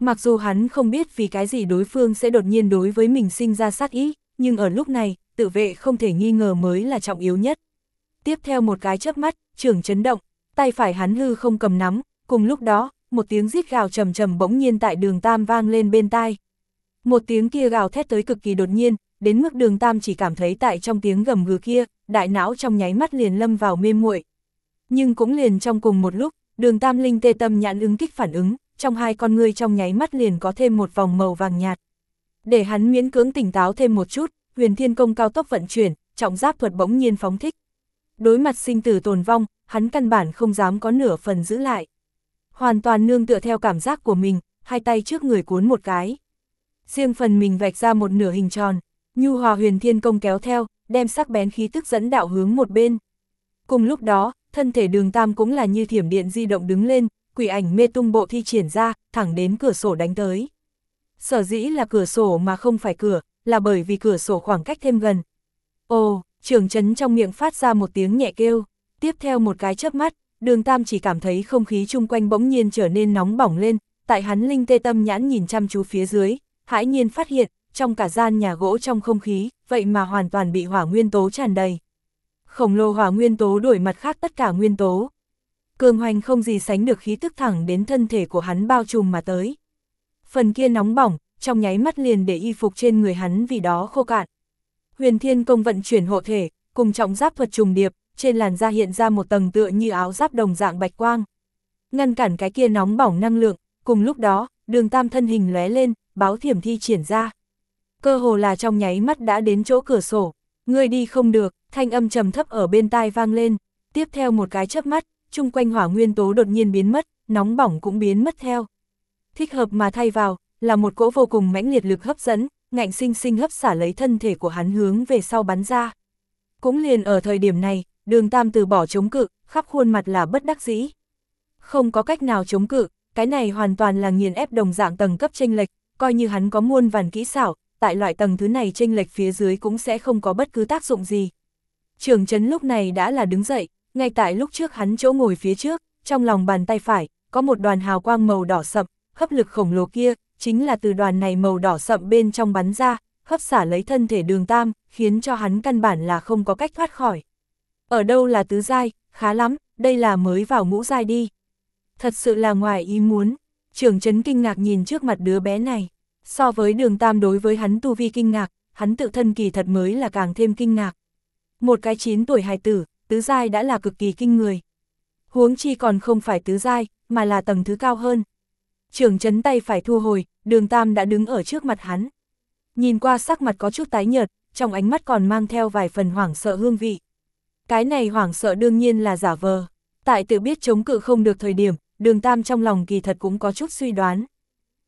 Mặc dù hắn không biết vì cái gì đối phương sẽ đột nhiên đối với mình sinh ra sát ý, nhưng ở lúc này, tự vệ không thể nghi ngờ mới là trọng yếu nhất. Tiếp theo một cái chớp mắt, trưởng chấn động, tay phải hắn hư không cầm nắm, cùng lúc đó, một tiếng rít gào trầm trầm bỗng nhiên tại đường Tam vang lên bên tai. Một tiếng kia gào thét tới cực kỳ đột nhiên, đến mức đường Tam chỉ cảm thấy tại trong tiếng gầm gừ kia, đại não trong nháy mắt liền lâm vào mê muội. Nhưng cũng liền trong cùng một lúc, đường Tam linh tê tâm nhãn ứng kích phản ứng, trong hai con ngươi trong nháy mắt liền có thêm một vòng màu vàng nhạt. Để hắn miễn cưỡng tỉnh táo thêm một chút, huyền thiên công cao tốc vận chuyển, trọng giáp thuật bỗng nhiên phóng thích. Đối mặt sinh tử tồn vong, hắn căn bản không dám có nửa phần giữ lại. Hoàn toàn nương tựa theo cảm giác của mình, hai tay trước người cuốn một cái. Riêng phần mình vạch ra một nửa hình tròn, nhu hòa huyền thiên công kéo theo, đem sắc bén khí tức dẫn đạo hướng một bên. Cùng lúc đó, thân thể đường tam cũng là như thiểm điện di động đứng lên, quỷ ảnh mê tung bộ thi triển ra, thẳng đến cửa sổ đánh tới. Sở dĩ là cửa sổ mà không phải cửa, là bởi vì cửa sổ khoảng cách thêm gần. Ồ, trường trấn trong miệng phát ra một tiếng nhẹ kêu, tiếp theo một cái chớp mắt, đường Tam chỉ cảm thấy không khí chung quanh bỗng nhiên trở nên nóng bỏng lên, tại hắn linh tê tâm nhãn nhìn chăm chú phía dưới, hãi nhiên phát hiện, trong cả gian nhà gỗ trong không khí, vậy mà hoàn toàn bị hỏa nguyên tố tràn đầy. Khổng lồ hỏa nguyên tố đổi mặt khác tất cả nguyên tố. Cường hoành không gì sánh được khí tức thẳng đến thân thể của hắn bao trùm mà tới. Phần kia nóng bỏng, trong nháy mắt liền để y phục trên người hắn vì đó khô cạn. Huyền Thiên Công vận chuyển hộ thể, cùng trọng giáp thuật trùng điệp, trên làn da hiện ra một tầng tựa như áo giáp đồng dạng bạch quang. Ngăn cản cái kia nóng bỏng năng lượng, cùng lúc đó, đường tam thân hình lóe lên, báo thiểm thi triển ra. Cơ hồ là trong nháy mắt đã đến chỗ cửa sổ, người đi không được, thanh âm trầm thấp ở bên tai vang lên, tiếp theo một cái chớp mắt, chung quanh hỏa nguyên tố đột nhiên biến mất, nóng bỏng cũng biến mất theo. Thích hợp mà thay vào, là một cỗ vô cùng mãnh liệt lực hấp dẫn, ngạnh sinh sinh hấp xả lấy thân thể của hắn hướng về sau bắn ra. Cũng liền ở thời điểm này, đường tam từ bỏ chống cự, khắp khuôn mặt là bất đắc dĩ. Không có cách nào chống cự, cái này hoàn toàn là nghiền ép đồng dạng tầng cấp tranh lệch, coi như hắn có muôn vàn kỹ xảo, tại loại tầng thứ này tranh lệch phía dưới cũng sẽ không có bất cứ tác dụng gì. Trường Trấn lúc này đã là đứng dậy, ngay tại lúc trước hắn chỗ ngồi phía trước, trong lòng bàn tay phải, có một đoàn hào quang màu đỏ sậm, hấp lực khổng lồ kia, chính là từ đoàn này màu đỏ sậm bên trong bắn ra, hấp xả lấy thân thể đường tam, khiến cho hắn căn bản là không có cách thoát khỏi. Ở đâu là tứ giai, khá lắm, đây là mới vào ngũ giai đi. Thật sự là ngoài ý muốn, trưởng trấn kinh ngạc nhìn trước mặt đứa bé này. So với đường tam đối với hắn tu vi kinh ngạc, hắn tự thân kỳ thật mới là càng thêm kinh ngạc. Một cái 9 tuổi hài tử, tứ giai đã là cực kỳ kinh người. Huống chi còn không phải tứ giai, mà là tầng thứ cao hơn. Trưởng chấn tay phải thu hồi, đường tam đã đứng ở trước mặt hắn. Nhìn qua sắc mặt có chút tái nhợt, trong ánh mắt còn mang theo vài phần hoảng sợ hương vị. Cái này hoảng sợ đương nhiên là giả vờ. Tại tự biết chống cự không được thời điểm, đường tam trong lòng kỳ thật cũng có chút suy đoán.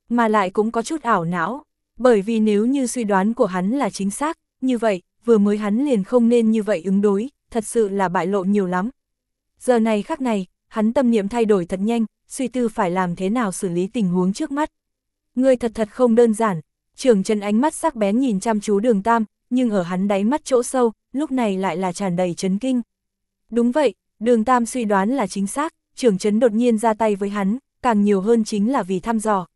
Mà lại cũng có chút ảo não, bởi vì nếu như suy đoán của hắn là chính xác, như vậy, vừa mới hắn liền không nên như vậy ứng đối, thật sự là bại lộ nhiều lắm. Giờ này khắc này, hắn tâm niệm thay đổi thật nhanh, suy tư phải làm thế nào xử lý tình huống trước mắt. Người thật thật không đơn giản, trưởng chân ánh mắt sắc bén nhìn chăm chú đường tam, nhưng ở hắn đáy mắt chỗ sâu, lúc này lại là tràn đầy chấn kinh. Đúng vậy, đường tam suy đoán là chính xác, trưởng chấn đột nhiên ra tay với hắn, càng nhiều hơn chính là vì thăm dò.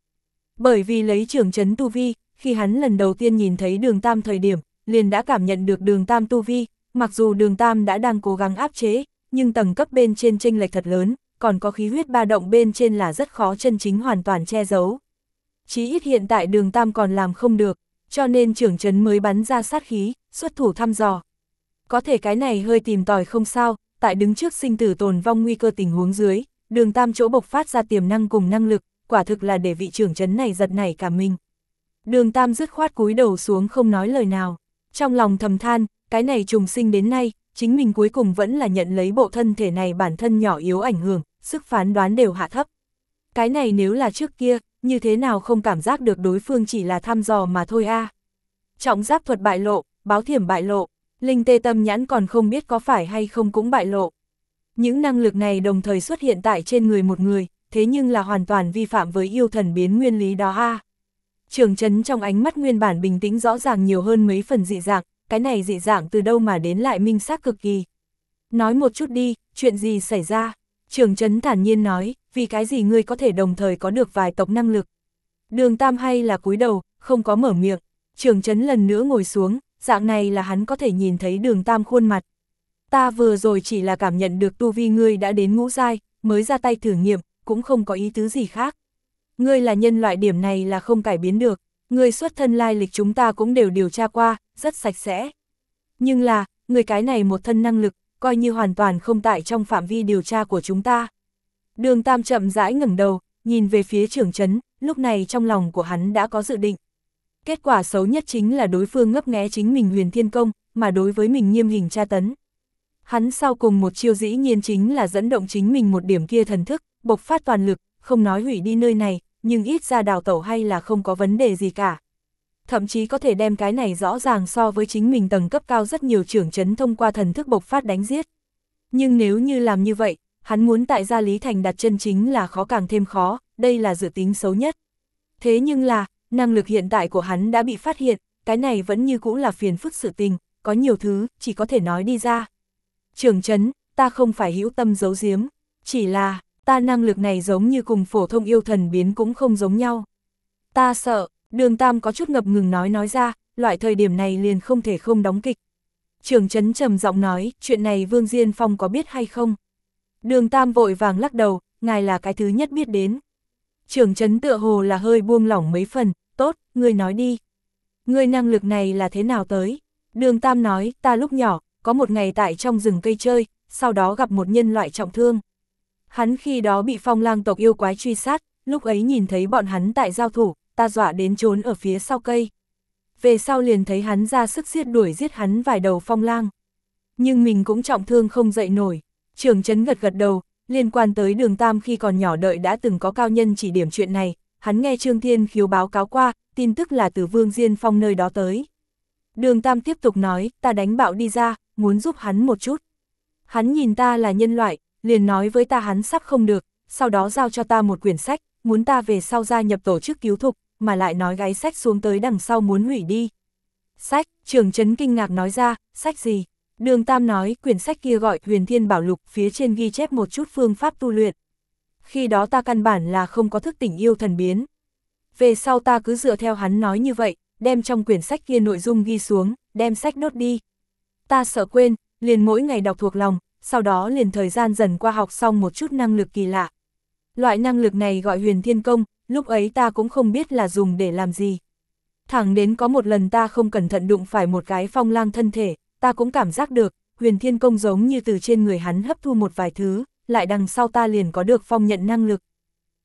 Bởi vì lấy trưởng chấn tu vi, khi hắn lần đầu tiên nhìn thấy đường tam thời điểm, liền đã cảm nhận được đường tam tu vi, mặc dù đường tam đã đang cố gắng áp chế, nhưng tầng cấp bên trên tranh lệch thật lớn, còn có khí huyết ba động bên trên là rất khó chân chính hoàn toàn che giấu. Chí ít hiện tại đường tam còn làm không được, cho nên trưởng chấn mới bắn ra sát khí, xuất thủ thăm dò. Có thể cái này hơi tìm tòi không sao, tại đứng trước sinh tử tồn vong nguy cơ tình huống dưới, đường tam chỗ bộc phát ra tiềm năng cùng năng lực, quả thực là để vị trưởng trấn này giật nảy cả mình. Đường tam dứt khoát cúi đầu xuống không nói lời nào, trong lòng thầm than, cái này trùng sinh đến nay, chính mình cuối cùng vẫn là nhận lấy bộ thân thể này bản thân nhỏ yếu ảnh hưởng, sức phán đoán đều hạ thấp. Cái này nếu là trước kia, như thế nào không cảm giác được đối phương chỉ là thăm dò mà thôi a Trọng giáp thuật bại lộ, báo thiểm bại lộ, linh tê tâm nhãn còn không biết có phải hay không cũng bại lộ. Những năng lực này đồng thời xuất hiện tại trên người một người, thế nhưng là hoàn toàn vi phạm với yêu thần biến nguyên lý đó a Trường chấn trong ánh mắt nguyên bản bình tĩnh rõ ràng nhiều hơn mấy phần dị dạng, cái này dị dạng từ đâu mà đến lại minh xác cực kỳ. Nói một chút đi, chuyện gì xảy ra? Trường Trấn thản nhiên nói, vì cái gì ngươi có thể đồng thời có được vài tộc năng lực. Đường Tam hay là cúi đầu, không có mở miệng. Trường Trấn lần nữa ngồi xuống, dạng này là hắn có thể nhìn thấy đường Tam khuôn mặt. Ta vừa rồi chỉ là cảm nhận được tu vi ngươi đã đến ngũ giai, mới ra tay thử nghiệm, cũng không có ý tứ gì khác. Ngươi là nhân loại điểm này là không cải biến được, ngươi xuất thân lai lịch chúng ta cũng đều điều tra qua, rất sạch sẽ. Nhưng là, người cái này một thân năng lực, coi như hoàn toàn không tại trong phạm vi điều tra của chúng ta. Đường Tam chậm rãi ngẩng đầu, nhìn về phía trưởng trấn, lúc này trong lòng của hắn đã có dự định. Kết quả xấu nhất chính là đối phương ngấp nghé chính mình huyền thiên công, mà đối với mình nghiêm hình tra tấn. Hắn sau cùng một chiêu dĩ nhiên chính là dẫn động chính mình một điểm kia thần thức, bộc phát toàn lực, không nói hủy đi nơi này, nhưng ít ra đào tẩu hay là không có vấn đề gì cả. Thậm chí có thể đem cái này rõ ràng so với chính mình tầng cấp cao rất nhiều trưởng chấn thông qua thần thức bộc phát đánh giết. Nhưng nếu như làm như vậy, hắn muốn tại gia Lý Thành đặt chân chính là khó càng thêm khó, đây là dự tính xấu nhất. Thế nhưng là, năng lực hiện tại của hắn đã bị phát hiện, cái này vẫn như cũ là phiền phức sự tình, có nhiều thứ, chỉ có thể nói đi ra. Trường chấn, ta không phải hữu tâm giấu giếm. chỉ là, ta năng lực này giống như cùng phổ thông yêu thần biến cũng không giống nhau. Ta sợ, đường tam có chút ngập ngừng nói nói ra, loại thời điểm này liền không thể không đóng kịch. Trường Chấn trầm giọng nói, chuyện này Vương Diên Phong có biết hay không? Đường Tam vội vàng lắc đầu, ngài là cái thứ nhất biết đến. Trường Chấn tựa hồ là hơi buông lỏng mấy phần, tốt, ngươi nói đi. Ngươi năng lực này là thế nào tới? Đường Tam nói, ta lúc nhỏ, có một ngày tại trong rừng cây chơi, sau đó gặp một nhân loại trọng thương. Hắn khi đó bị phong lang tộc yêu quái truy sát, lúc ấy nhìn thấy bọn hắn tại giao thủ, ta dọa đến trốn ở phía sau cây. Về sau liền thấy hắn ra sức giết đuổi giết hắn vài đầu phong lang. Nhưng mình cũng trọng thương không dậy nổi. Trường chấn gật gật đầu, liên quan tới đường Tam khi còn nhỏ đợi đã từng có cao nhân chỉ điểm chuyện này, hắn nghe Trương Thiên khiếu báo cáo qua, tin tức là từ Vương Diên Phong nơi đó tới. Đường Tam tiếp tục nói, ta đánh bạo đi ra, muốn giúp hắn một chút. Hắn nhìn ta là nhân loại, liền nói với ta hắn sắp không được, sau đó giao cho ta một quyển sách, muốn ta về sau gia nhập tổ chức cứu thục, mà lại nói gáy sách xuống tới đằng sau muốn hủy đi. Sách, trường trấn kinh ngạc nói ra, sách gì? Đường Tam nói, quyển sách kia gọi huyền thiên bảo lục, phía trên ghi chép một chút phương pháp tu luyện. Khi đó ta căn bản là không có thức tỉnh yêu thần biến. Về sau ta cứ dựa theo hắn nói như vậy, đem trong quyển sách kia nội dung ghi xuống, đem sách nốt đi. Ta sợ quên, liền mỗi ngày đọc thuộc lòng, sau đó liền thời gian dần qua học xong một chút năng lực kỳ lạ. Loại năng lực này gọi huyền thiên công, lúc ấy ta cũng không biết là dùng để làm gì. Thẳng đến có một lần ta không cẩn thận đụng phải một cái phong lang thân thể, ta cũng cảm giác được, huyền thiên công giống như từ trên người hắn hấp thu một vài thứ, lại đằng sau ta liền có được phong nhận năng lực.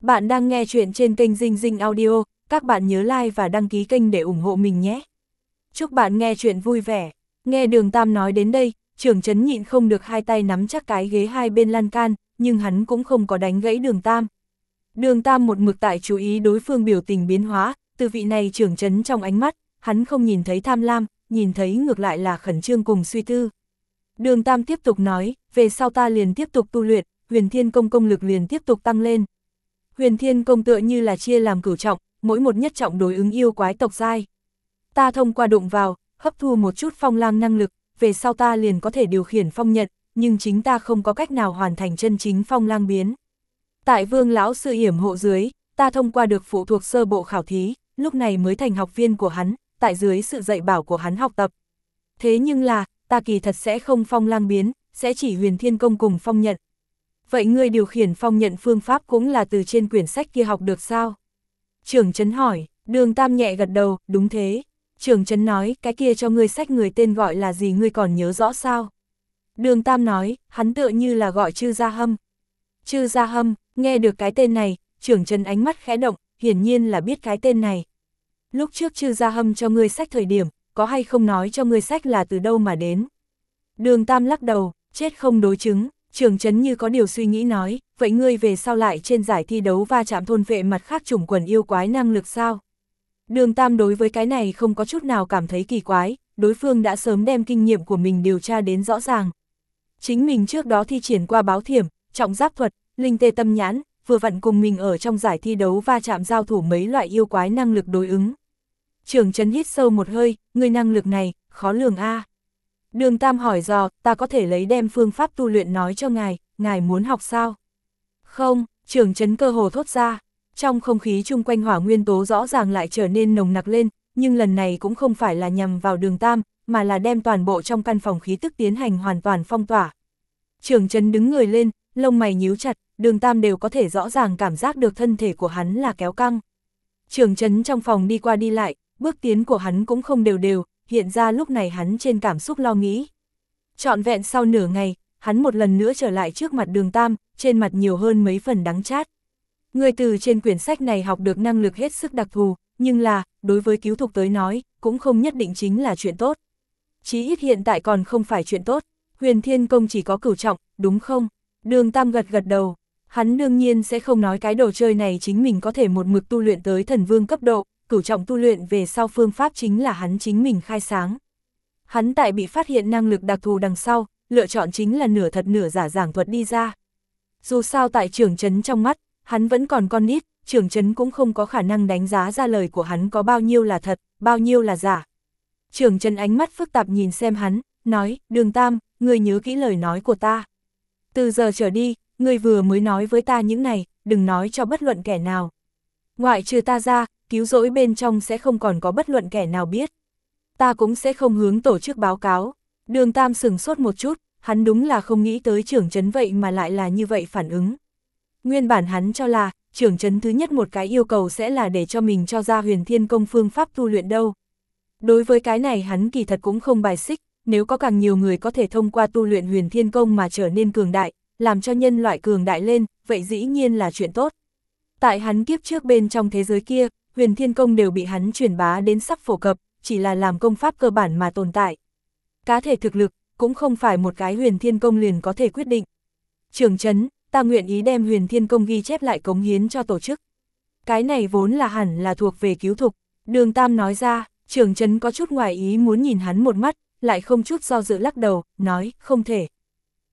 Bạn đang nghe chuyện trên kênh Dinh Dinh Audio, các bạn nhớ like và đăng ký kênh để ủng hộ mình nhé. Chúc bạn nghe chuyện vui vẻ. Nghe đường Tam nói đến đây, trưởng chấn nhịn không được hai tay nắm chắc cái ghế hai bên lan can, nhưng hắn cũng không có đánh gãy đường Tam. Đường Tam một mực tại chú ý đối phương biểu tình biến hóa, từ vị này trưởng chấn trong ánh mắt, hắn không nhìn thấy tham lam, nhìn thấy ngược lại là khẩn trương cùng suy tư. Đường Tam tiếp tục nói, về sau ta liền tiếp tục tu luyện, huyền thiên công công lực liền tiếp tục tăng lên. Huyền thiên công tựa như là chia làm cửu trọng, mỗi một nhất trọng đối ứng yêu quái tộc giai. Ta thông qua đụng vào, hấp thu một chút phong lang năng lực, về sau ta liền có thể điều khiển phong nhận, nhưng chính ta không có cách nào hoàn thành chân chính phong lang biến. Tại vương lão sư hiểm hộ dưới, ta thông qua được phụ thuộc sơ bộ khảo thí, lúc này mới thành học viên của hắn, tại dưới sự dạy bảo của hắn học tập. Thế nhưng là, ta kỳ thật sẽ không phong lang biến, sẽ chỉ huyền thiên công cùng phong nhận. Vậy ngươi điều khiển phong nhận phương pháp cũng là từ trên quyển sách kia học được sao? Trường Trấn hỏi, đường tam nhẹ gật đầu, đúng thế. Trường Trấn nói, cái kia cho ngươi sách người tên gọi là gì ngươi còn nhớ rõ sao? Đường Tam nói, hắn tựa như là gọi chư gia hâm. Chư gia hâm, nghe được cái tên này, trưởng Trấn ánh mắt khẽ động, hiển nhiên là biết cái tên này. Lúc trước chư gia hâm cho ngươi sách thời điểm, có hay không nói cho ngươi sách là từ đâu mà đến? Đường Tam lắc đầu, chết không đối chứng, trường Chấn như có điều suy nghĩ nói, vậy ngươi về sau lại trên giải thi đấu va chạm thôn vệ mặt khác chủng quần yêu quái năng lực sao? Đường Tam đối với cái này không có chút nào cảm thấy kỳ quái, đối phương đã sớm đem kinh nghiệm của mình điều tra đến rõ ràng. Chính mình trước đó thi triển qua báo thiểm, trọng giáp thuật, linh tê tâm nhãn, vừa vặn cùng mình ở trong giải thi đấu va chạm giao thủ mấy loại yêu quái năng lực đối ứng. Trường Trấn hít sâu một hơi, người năng lực này, khó lường a. Đường Tam hỏi dò, ta có thể lấy đem phương pháp tu luyện nói cho ngài, ngài muốn học sao? Không, trường Trấn cơ hồ thốt ra, trong không khí chung quanh hỏa nguyên tố rõ ràng lại trở nên nồng nặc lên, nhưng lần này cũng không phải là nhằm vào đường Tam, mà là đem toàn bộ trong căn phòng khí tức tiến hành hoàn toàn phong tỏa. Trường Trấn đứng người lên, lông mày nhíu chặt, đường Tam đều có thể rõ ràng cảm giác được thân thể của hắn là kéo căng. Trường Trấn trong phòng đi qua đi lại, bước tiến của hắn cũng không đều đều, hiện ra lúc này hắn trên cảm xúc lo nghĩ. Trọn vẹn sau nửa ngày, hắn một lần nữa trở lại trước mặt đường Tam, trên mặt nhiều hơn mấy phần đắng chát. Người từ trên quyển sách này học được năng lực hết sức đặc thù, nhưng là, đối với cứu thục tới nói, cũng không nhất định chính là chuyện tốt. Chí ít hiện tại còn không phải chuyện tốt, huyền thiên công chỉ có cửu trọng, đúng không? Đường Tam gật gật đầu, hắn đương nhiên sẽ không nói cái đồ chơi này chính mình có thể một mực tu luyện tới thần vương cấp độ, cửu trọng tu luyện về sau phương pháp chính là hắn chính mình khai sáng. Hắn tại bị phát hiện năng lực đặc thù đằng sau, lựa chọn chính là nửa thật nửa giả giảng thuật đi ra. Dù sao tại trưởng trấn trong mắt, hắn vẫn còn con nít, trưởng trấn cũng không có khả năng đánh giá ra lời của hắn có bao nhiêu là thật, bao nhiêu là giả. Trưởng trấn ánh mắt phức tạp nhìn xem hắn, nói, đường tam, người nhớ kỹ lời nói của ta. Từ giờ trở đi, ngươi vừa mới nói với ta những này, đừng nói cho bất luận kẻ nào. Ngoại trừ ta ra, cứu rỗi bên trong sẽ không còn có bất luận kẻ nào biết. Ta cũng sẽ không hướng tổ chức báo cáo. Đường Tam sừng sốt một chút, hắn đúng là không nghĩ tới trưởng chấn vậy mà lại là như vậy phản ứng. Nguyên bản hắn cho là, trưởng chấn thứ nhất một cái yêu cầu sẽ là để cho mình cho ra huyền thiên công phương pháp tu luyện đâu. Đối với cái này hắn kỳ thật cũng không bài xích, nếu có càng nhiều người có thể thông qua tu luyện huyền thiên công mà trở nên cường đại, làm cho nhân loại cường đại lên, vậy dĩ nhiên là chuyện tốt. Tại hắn kiếp trước bên trong thế giới kia, huyền thiên công đều bị hắn truyền bá đến sắp phổ cập, chỉ là làm công pháp cơ bản mà tồn tại. Cá thể thực lực, cũng không phải một cái huyền thiên công liền có thể quyết định. Trường chấn, ta nguyện ý đem huyền thiên công ghi chép lại cống hiến cho tổ chức. Cái này vốn là hẳn là thuộc về cứu thục, đường Tam nói ra, trường chấn có chút ngoài ý muốn nhìn hắn một mắt, lại không chút do dự lắc đầu, nói, không thể.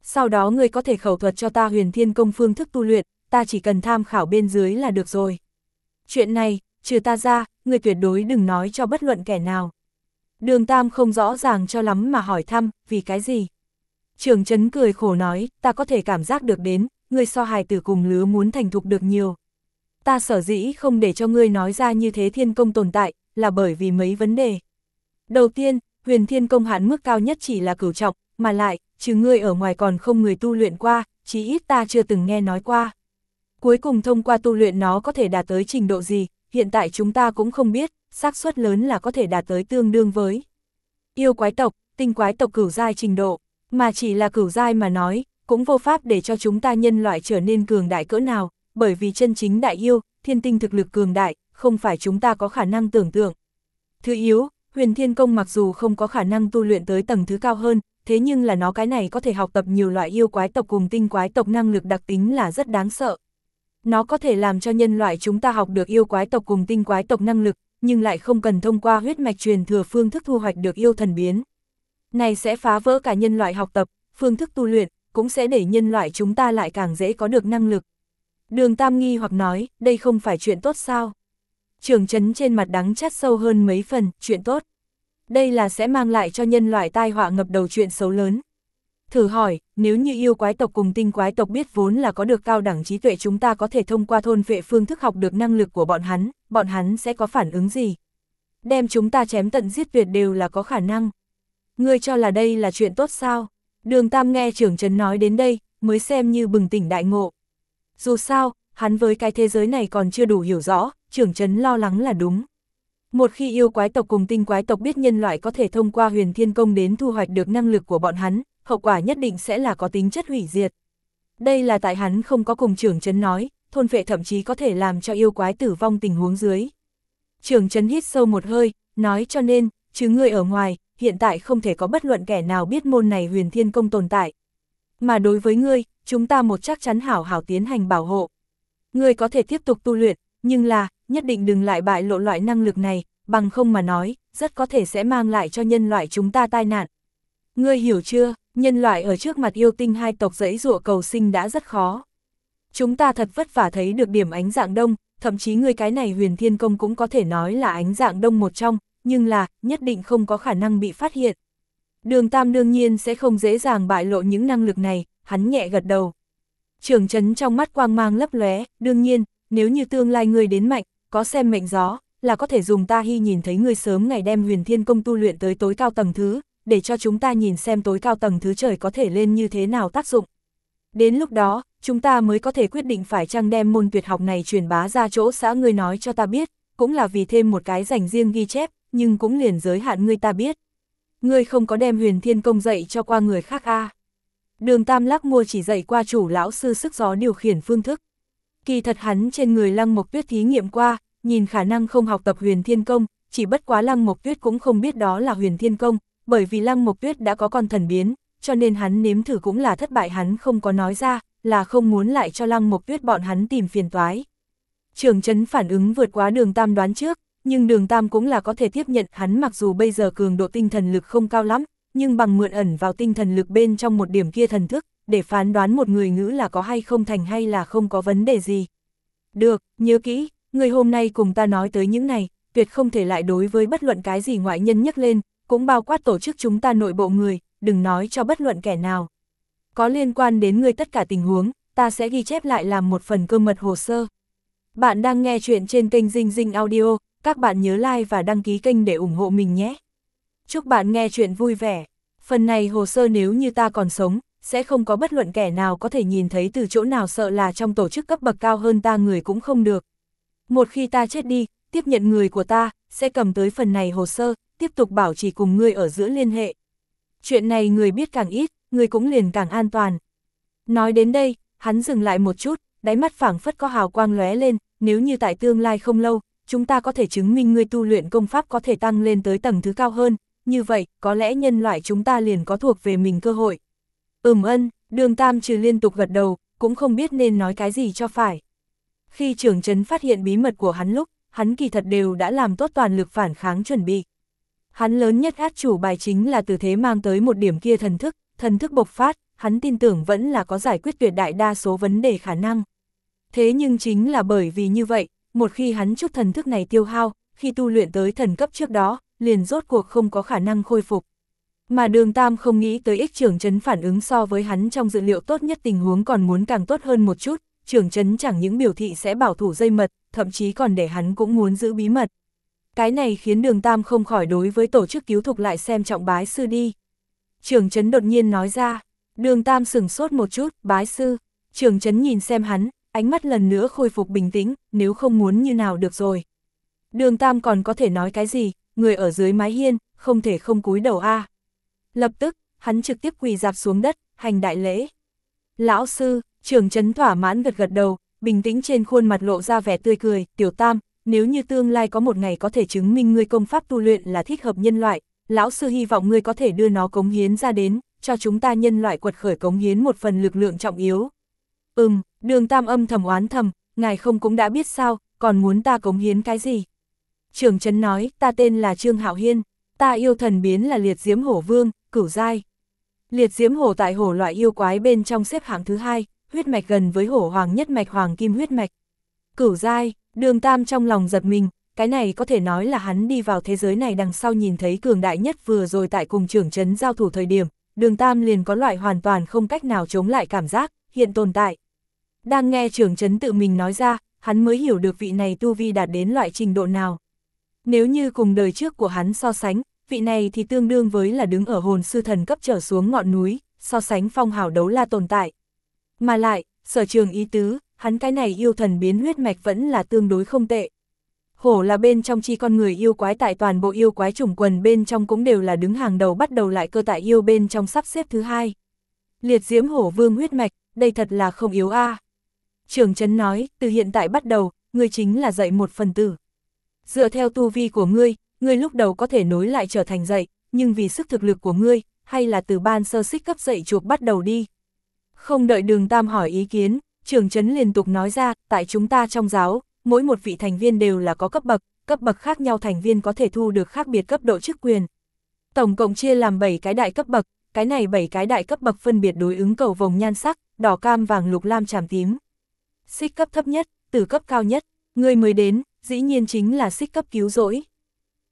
Sau đó ngươi có thể khẩu thuật cho ta huyền thiên công phương thức tu luyện, ta chỉ cần tham khảo bên dưới là được rồi. Chuyện này, trừ ta ra, người tuyệt đối đừng nói cho bất luận kẻ nào. Đường Tam không rõ ràng cho lắm mà hỏi thăm, vì cái gì? Trường Trấn cười khổ nói, ta có thể cảm giác được đến, ngươi so hài tử cùng lứa muốn thành thục được nhiều. Ta sở dĩ không để cho ngươi nói ra như thế thiên công tồn tại, là bởi vì mấy vấn đề. Đầu tiên, huyền thiên công hạn mức cao nhất chỉ là cửu trọng, mà lại, trừ ngươi ở ngoài còn không người tu luyện qua, chí ít ta chưa từng nghe nói qua. Cuối cùng thông qua tu luyện nó có thể đạt tới trình độ gì, hiện tại chúng ta cũng không biết, xác suất lớn là có thể đạt tới tương đương với yêu quái tộc, tinh quái tộc cửu giai trình độ, mà chỉ là cửu giai mà nói, cũng vô pháp để cho chúng ta nhân loại trở nên cường đại cỡ nào, bởi vì chân chính đại yêu, thiên tinh thực lực cường đại, không phải chúng ta có khả năng tưởng tượng. Thứ yếu, huyền thiên công mặc dù không có khả năng tu luyện tới tầng thứ cao hơn, thế nhưng là nó cái này có thể học tập nhiều loại yêu quái tộc cùng tinh quái tộc năng lực đặc tính là rất đáng sợ. Nó có thể làm cho nhân loại chúng ta học được yêu quái tộc cùng tinh quái tộc năng lực, nhưng lại không cần thông qua huyết mạch truyền thừa phương thức thu hoạch được yêu thần biến. Này sẽ phá vỡ cả nhân loại học tập, phương thức tu luyện, cũng sẽ để nhân loại chúng ta lại càng dễ có được năng lực. Đường Tam nghi hoặc nói, đây không phải chuyện tốt sao? Trường chấn trên mặt đắng chát sâu hơn mấy phần, chuyện tốt. Đây là sẽ mang lại cho nhân loại tai họa ngập đầu chuyện xấu lớn. Thử hỏi, nếu như yêu quái tộc cùng tinh quái tộc biết vốn là có được cao đẳng trí tuệ chúng ta có thể thông qua thôn vệ phương thức học được năng lực của bọn hắn, bọn hắn sẽ có phản ứng gì? Đem chúng ta chém tận giết tuyệt đều là có khả năng. Ngươi cho là đây là chuyện tốt sao? Đường Tam nghe trưởng trấn nói đến đây, mới xem như bừng tỉnh đại ngộ. Dù sao, hắn với cái thế giới này còn chưa đủ hiểu rõ, trưởng trấn lo lắng là đúng. Một khi yêu quái tộc cùng tinh quái tộc biết nhân loại có thể thông qua huyền thiên công đến thu hoạch được năng lực của bọn hắn, hậu quả nhất định sẽ là có tính chất hủy diệt. Đây là tại hắn không có cùng trưởng chấn nói, thôn vệ thậm chí có thể làm cho yêu quái tử vong tình huống dưới. Trưởng chấn hít sâu một hơi, nói cho nên, chứ người ở ngoài, hiện tại không thể có bất luận kẻ nào biết môn này huyền thiên công tồn tại. Mà đối với ngươi, chúng ta một chắc chắn hảo hảo tiến hành bảo hộ. Ngươi có thể tiếp tục tu luyện, nhưng là, nhất định đừng lại bại lộ loại năng lực này, bằng không mà nói, rất có thể sẽ mang lại cho nhân loại chúng ta tai nạn. Ngươi hiểu chưa, nhân loại ở trước mặt yêu tinh hai tộc dãy dụa cầu sinh đã rất khó. Chúng ta thật vất vả thấy được điểm ánh dạng đông, thậm chí người cái này huyền thiên công cũng có thể nói là ánh dạng đông một trong, nhưng là, nhất định không có khả năng bị phát hiện. Đường Tam đương nhiên sẽ không dễ dàng bại lộ những năng lực này, hắn nhẹ gật đầu. Trường chấn trong mắt quang mang lấp lóe, đương nhiên, nếu như tương lai người đến mạnh, có xem mệnh gió, là có thể dùng ta hy nhìn thấy người sớm ngày đem huyền thiên công tu luyện tới tối cao tầng thứ, để cho chúng ta nhìn xem tối cao tầng thứ trời có thể lên như thế nào tác dụng. Đến lúc đó, chúng ta mới có thể quyết định phải chăng đem môn tuyệt học này truyền bá ra chỗ xã ngươi nói cho ta biết, cũng là vì thêm một cái dành riêng ghi chép, nhưng cũng liền giới hạn ngươi ta biết. Ngươi không có đem huyền thiên công dạy cho qua người khác a Đường Tam Lắc mua chỉ dạy qua chủ lão sư sức gió điều khiển phương thức. Kỳ thật hắn trên người lăng mộc tuyết thí nghiệm qua, nhìn khả năng không học tập huyền thiên công, chỉ bất quá lăng mộc tuyết cũng không biết đó là huyền thiên công, bởi vì lăng mộc tuyết đã có con thần biến, cho nên hắn nếm thử cũng là thất bại hắn không có nói ra, là không muốn lại cho lăng mộc tuyết bọn hắn tìm phiền toái. Trường chấn phản ứng vượt quá đường tam đoán trước, nhưng đường tam cũng là có thể tiếp nhận hắn mặc dù bây giờ cường độ tinh thần lực không cao lắm, nhưng bằng mượn ẩn vào tinh thần lực bên trong một điểm kia thần thức, để phán đoán một người ngữ là có hay không thành hay là không có vấn đề gì. Được, nhớ kỹ, người hôm nay cùng ta nói tới những này, tuyệt không thể lại đối với bất luận cái gì ngoại nhân nhắc lên, cũng bao quát tổ chức chúng ta nội bộ người, đừng nói cho bất luận kẻ nào. Có liên quan đến ngươi tất cả tình huống, ta sẽ ghi chép lại làm một phần cơ mật hồ sơ. Bạn đang nghe chuyện trên kênh Dinh Dinh Audio, các bạn nhớ like và đăng ký kênh để ủng hộ mình nhé. Chúc bạn nghe chuyện vui vẻ. Phần này hồ sơ nếu như ta còn sống, sẽ không có bất luận kẻ nào có thể nhìn thấy từ chỗ nào sợ là trong tổ chức cấp bậc cao hơn ta người cũng không được. Một khi ta chết đi, tiếp nhận người của ta, sẽ cầm tới phần này hồ sơ, tiếp tục bảo trì cùng ngươi ở giữa liên hệ. Chuyện này người biết càng ít, người cũng liền càng an toàn. Nói đến đây, hắn dừng lại một chút, đáy mắt phảng phất có hào quang lóe lên, nếu như tại tương lai không lâu, chúng ta có thể chứng minh ngươi tu luyện công pháp có thể tăng lên tới tầng thứ cao hơn, như vậy, có lẽ nhân loại chúng ta liền có thuộc về mình cơ hội. Ừm ân, đường tam trừ liên tục gật đầu, cũng không biết nên nói cái gì cho phải. Khi trưởng trấn phát hiện bí mật của hắn lúc, hắn kỳ thật đều đã làm tốt toàn lực phản kháng chuẩn bị. Hắn lớn nhất át chủ bài chính là từ thế mang tới một điểm kia thần thức, thần thức bộc phát, hắn tin tưởng vẫn là có giải quyết tuyệt đại đa số vấn đề khả năng. Thế nhưng chính là bởi vì như vậy, một khi hắn chút thần thức này tiêu hao, khi tu luyện tới thần cấp trước đó, liền rốt cuộc không có khả năng khôi phục. Mà đường Tam không nghĩ tới ích trưởng chấn phản ứng so với hắn trong dự liệu tốt nhất tình huống còn muốn càng tốt hơn một chút, trưởng chấn chẳng những biểu thị sẽ bảo thủ dây mật, thậm chí còn để hắn cũng muốn giữ bí mật. Cái này khiến đường Tam không khỏi đối với tổ chức cứu thục lại xem trọng bái sư đi. trường chấn đột nhiên nói ra, đường Tam sừng sốt một chút, bái sư, trường chấn nhìn xem hắn, ánh mắt lần nữa khôi phục bình tĩnh, nếu không muốn như nào được rồi. Đường Tam còn có thể nói cái gì, người ở dưới mái hiên, không thể không cúi đầu a. Lập tức, hắn trực tiếp quỳ dạp xuống đất, hành đại lễ. Lão sư, trường chấn thỏa mãn gật gật đầu, bình tĩnh trên khuôn mặt lộ ra vẻ tươi cười, tiểu tam, nếu như tương lai có một ngày có thể chứng minh ngươi công pháp tu luyện là thích hợp nhân loại, lão sư hy vọng ngươi có thể đưa nó cống hiến ra đến, cho chúng ta nhân loại quật khởi cống hiến một phần lực lượng trọng yếu. Ừm, đường tam âm thầm oán thầm, ngài không cũng đã biết sao, còn muốn ta cống hiến cái gì? Trường Trấn nói, ta tên là Trương Hạo Hiên, ta yêu thần biến là liệt diễm hổ vương, cửu giai. Liệt diễm hổ tại hổ loại yêu quái bên trong xếp hạng thứ hai, huyết mạch gần với hổ hoàng nhất mạch hoàng kim huyết mạch. Cửu giai, đường tam trong lòng giật mình, cái này có thể nói là hắn đi vào thế giới này đằng sau nhìn thấy cường đại nhất vừa rồi tại cùng trưởng trấn giao thủ thời điểm, đường tam liền có loại hoàn toàn không cách nào chống lại cảm giác, hiện tồn tại. Đang nghe trưởng trấn tự mình nói ra, hắn mới hiểu được vị này tu vi đạt đến loại trình độ nào. Nếu như cùng đời trước của hắn so sánh, vị này thì tương đương với là đứng ở hồn sư thần cấp trở xuống ngọn núi, so sánh phong hào đấu la tồn tại. Mà lại, sở trường ý tứ, hắn cái này yêu thần biến huyết mạch vẫn là tương đối không tệ. Hổ là bên trong chi con người yêu quái tại toàn bộ yêu quái chủng quần bên trong cũng đều là đứng hàng đầu bắt đầu lại cơ tại yêu bên trong sắp xếp thứ hai. Liệt diễm hổ vương huyết mạch, đây thật là không yếu a. À. Trường Trấn nói, từ hiện tại bắt đầu, ngươi chính là dạy một phần tử. Dựa theo tu vi của ngươi, ngươi lúc đầu có thể nối lại trở thành dạy, nhưng vì sức thực lực của ngươi, hay là từ ban sơ xích cấp dạy chuộc bắt đầu đi. Không đợi đường tam hỏi ý kiến, trường trấn liên tục nói ra, tại chúng ta trong giáo, mỗi một vị thành viên đều là có cấp bậc, cấp bậc khác nhau thành viên có thể thu được khác biệt cấp độ chức quyền. Tổng cộng chia làm 7 cái đại cấp bậc, cái này 7 cái đại cấp bậc phân biệt đối ứng cầu vòng nhan sắc, đỏ cam vàng lục lam tràm tím. Xích cấp thấp nhất, từ cấp cao nhất, người mới đến, dĩ nhiên chính là xích cấp cứu rỗi.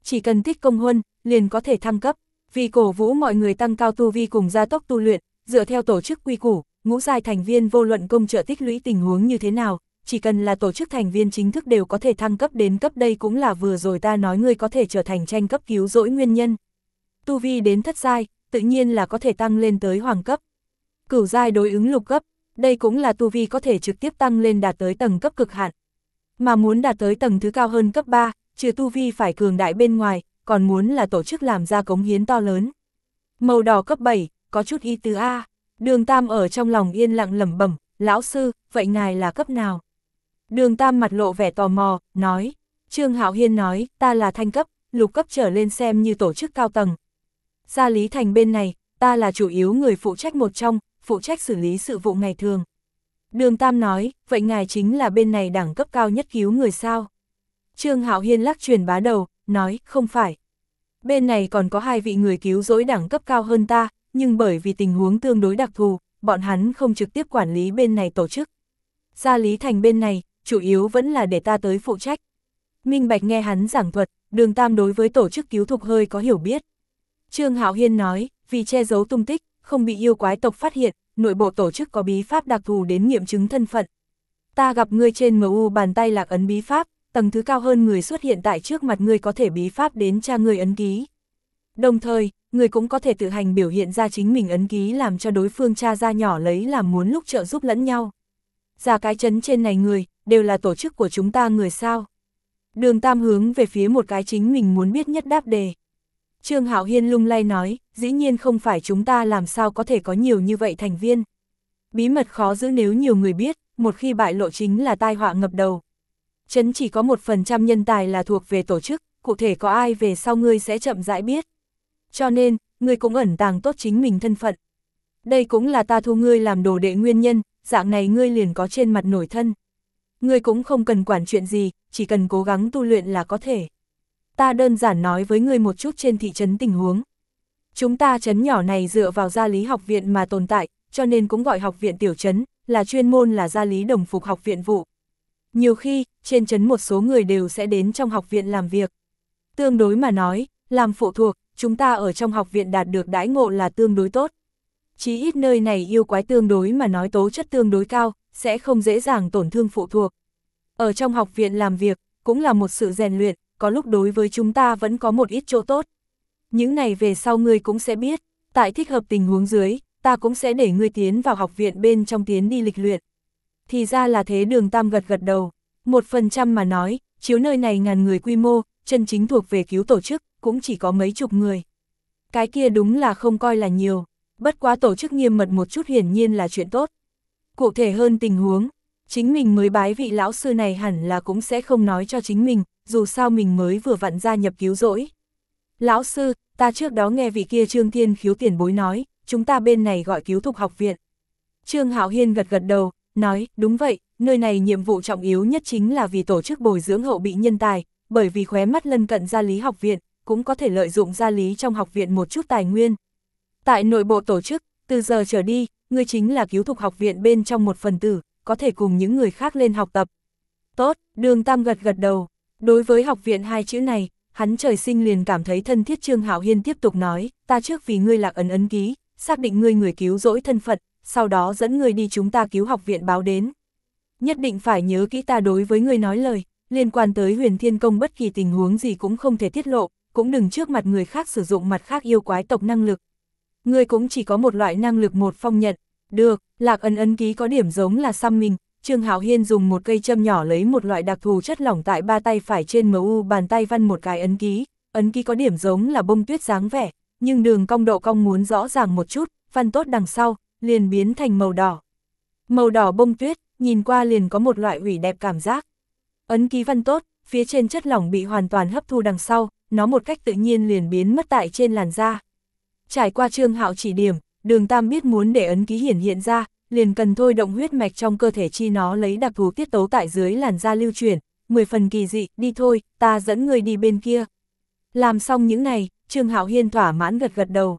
Chỉ cần tích công huân, liền có thể thăng cấp, vì cổ vũ mọi người tăng cao tu vi cùng gia tốc tu luyện, dựa theo tổ chức quy củ, ngũ giai thành viên vô luận công trợ tích lũy tình huống như thế nào, chỉ cần là tổ chức thành viên chính thức đều có thể thăng cấp đến cấp đây cũng là vừa rồi ta nói ngươi có thể trở thành tranh cấp cứu rỗi nguyên nhân. Tu vi đến thất giai, tự nhiên là có thể tăng lên tới hoàng cấp. Cửu giai đối ứng lục cấp, đây cũng là tu vi có thể trực tiếp tăng lên đạt tới tầng cấp cực hạn. Mà muốn đạt tới tầng thứ cao hơn cấp 3, trừ tu vi phải cường đại bên ngoài, còn muốn là tổ chức làm ra cống hiến to lớn. Màu đỏ cấp 7, có chút y tứ A. Đường Tam ở trong lòng yên lặng lẩm bẩm, lão sư, vậy ngài là cấp nào? Đường Tam mặt lộ vẻ tò mò, nói. Trương Hạo Hiên nói, ta là thanh cấp, lục cấp trở lên xem như tổ chức cao tầng. Gia Lý Thành bên này, ta là chủ yếu người phụ trách một trong, phụ trách xử lý sự vụ ngày thường. Đường Tam nói, vậy ngài chính là bên này đẳng cấp cao nhất cứu người sao? Trương Hạo Hiên lắc truyền bá đầu, nói, không phải. Bên này còn có hai vị người cứu rỗi đẳng cấp cao hơn ta, nhưng bởi vì tình huống tương đối đặc thù, bọn hắn không trực tiếp quản lý bên này tổ chức. Gia Lý Thành bên này, chủ yếu vẫn là để ta tới phụ trách. Minh Bạch nghe hắn giảng thuật, đường Tam đối với tổ chức cứu thục hơi có hiểu biết. Trương Hạo Hiên nói, vì che giấu tung tích, không bị yêu quái tộc phát hiện, nội bộ tổ chức có bí pháp đặc thù đến nghiệm chứng thân phận. Ta gặp ngươi trên MU bàn tay lạc ấn bí pháp, tầng thứ cao hơn người xuất hiện tại trước mặt ngươi có thể bí pháp đến tra ngươi ấn ký. Đồng thời, người cũng có thể tự hành biểu hiện ra chính mình ấn ký làm cho đối phương cha ra nhỏ lấy làm muốn lúc trợ giúp lẫn nhau. Ra cái chấn trên này người, đều là tổ chức của chúng ta người sao. Đường Tam hướng về phía một cái chính mình muốn biết nhất đáp đề. Trương Hạo Hiên lung lay nói, dĩ nhiên không phải chúng ta làm sao có thể có nhiều như vậy thành viên. Bí mật khó giữ nếu nhiều người biết, một khi bại lộ chính là tai họa ngập đầu. Chấn chỉ có một phần trăm nhân tài là thuộc về tổ chức, cụ thể có ai về sau ngươi sẽ chậm rãi biết. Cho nên, ngươi cũng ẩn tàng tốt chính mình thân phận. Đây cũng là ta thu ngươi làm đồ đệ nguyên nhân, dạng này ngươi liền có trên mặt nổi thân. Ngươi cũng không cần quản chuyện gì, chỉ cần cố gắng tu luyện là có thể. Ta đơn giản nói với ngươi một chút trên thị trấn tình huống. Chúng ta trấn nhỏ này dựa vào gia lý học viện mà tồn tại, cho nên cũng gọi học viện tiểu trấn, là chuyên môn là gia lý đồng phục học viện vụ. Nhiều khi, trên trấn một số người đều sẽ đến trong học viện làm việc. Tương đối mà nói, làm phụ thuộc, chúng ta ở trong học viện đạt được đãi ngộ là tương đối tốt. Chí ít nơi này yêu quái tương đối mà nói tố chất tương đối cao, sẽ không dễ dàng tổn thương phụ thuộc. Ở trong học viện làm việc, cũng là một sự rèn luyện, có lúc đối với chúng ta vẫn có một ít chỗ tốt. Những này về sau ngươi cũng sẽ biết, tại thích hợp tình huống dưới, ta cũng sẽ để ngươi tiến vào học viện bên trong tiến đi lịch luyện. Thì ra là thế đường tam gật gật đầu, một phần trăm mà nói, chiếu nơi này ngàn người quy mô, chân chính thuộc về cứu tổ chức, cũng chỉ có mấy chục người. Cái kia đúng là không coi là nhiều, bất quá tổ chức nghiêm mật một chút hiển nhiên là chuyện tốt. Cụ thể hơn tình huống, chính mình mới bái vị lão sư này hẳn là cũng sẽ không nói cho chính mình, dù sao mình mới vừa vặn ra nhập cứu rỗi. Lão sư, ta trước đó nghe vị kia Trương Thiên khiếu tiền bối nói, chúng ta bên này gọi cứu thục học viện. Trương Hạo Hiên gật gật đầu, nói, đúng vậy, nơi này nhiệm vụ trọng yếu nhất chính là vì tổ chức bồi dưỡng hậu bị nhân tài, bởi vì khóe mắt lân cận gia lý học viện, cũng có thể lợi dụng gia lý trong học viện một chút tài nguyên. Tại nội bộ tổ chức, từ giờ trở đi, ngươi chính là cứu thục học viện bên trong một phần tử, có thể cùng những người khác lên học tập. Tốt, đường Tam gật gật đầu. Đối với học viện hai chữ này, hắn trời sinh liền cảm thấy thân thiết Trương Hạo Hiên tiếp tục nói, ta trước vì ngươi lạc ấn ấn ký, xác định ngươi người cứu rỗi thân phận, sau đó dẫn ngươi đi chúng ta cứu học viện báo đến. Nhất định phải nhớ kỹ ta đối với ngươi nói lời, liên quan tới huyền thiên công bất kỳ tình huống gì cũng không thể tiết lộ, cũng đừng trước mặt người khác sử dụng mặt khác yêu quái tộc năng lực. Ngươi cũng chỉ có một loại năng lực một phong nhận, được, lạc ấn ấn ký có điểm giống là xăm mình, Trương Hạo Hiên dùng một cây châm nhỏ lấy một loại đặc thù chất lỏng tại ba tay phải trên MU bàn tay văn một cái ấn ký, ấn ký có điểm giống là bông tuyết dáng vẻ, nhưng đường cong độ cong muốn rõ ràng một chút, văn tốt đằng sau, liền biến thành màu đỏ. Màu đỏ bông tuyết, nhìn qua liền có một loại ủy đẹp cảm giác. Ấn ký văn tốt, phía trên chất lỏng bị hoàn toàn hấp thu đằng sau, nó một cách tự nhiên liền biến mất tại trên làn da. Trải qua trương hạo chỉ điểm, đường tam biết muốn để ấn ký hiển hiện ra, liền cần thôi động huyết mạch trong cơ thể chi nó lấy đặc thù tiết tấu tại dưới làn da lưu chuyển, 10 phần kỳ dị, đi thôi, ta dẫn người đi bên kia. Làm xong những này, Trương Hạo Hiên thỏa mãn gật gật đầu.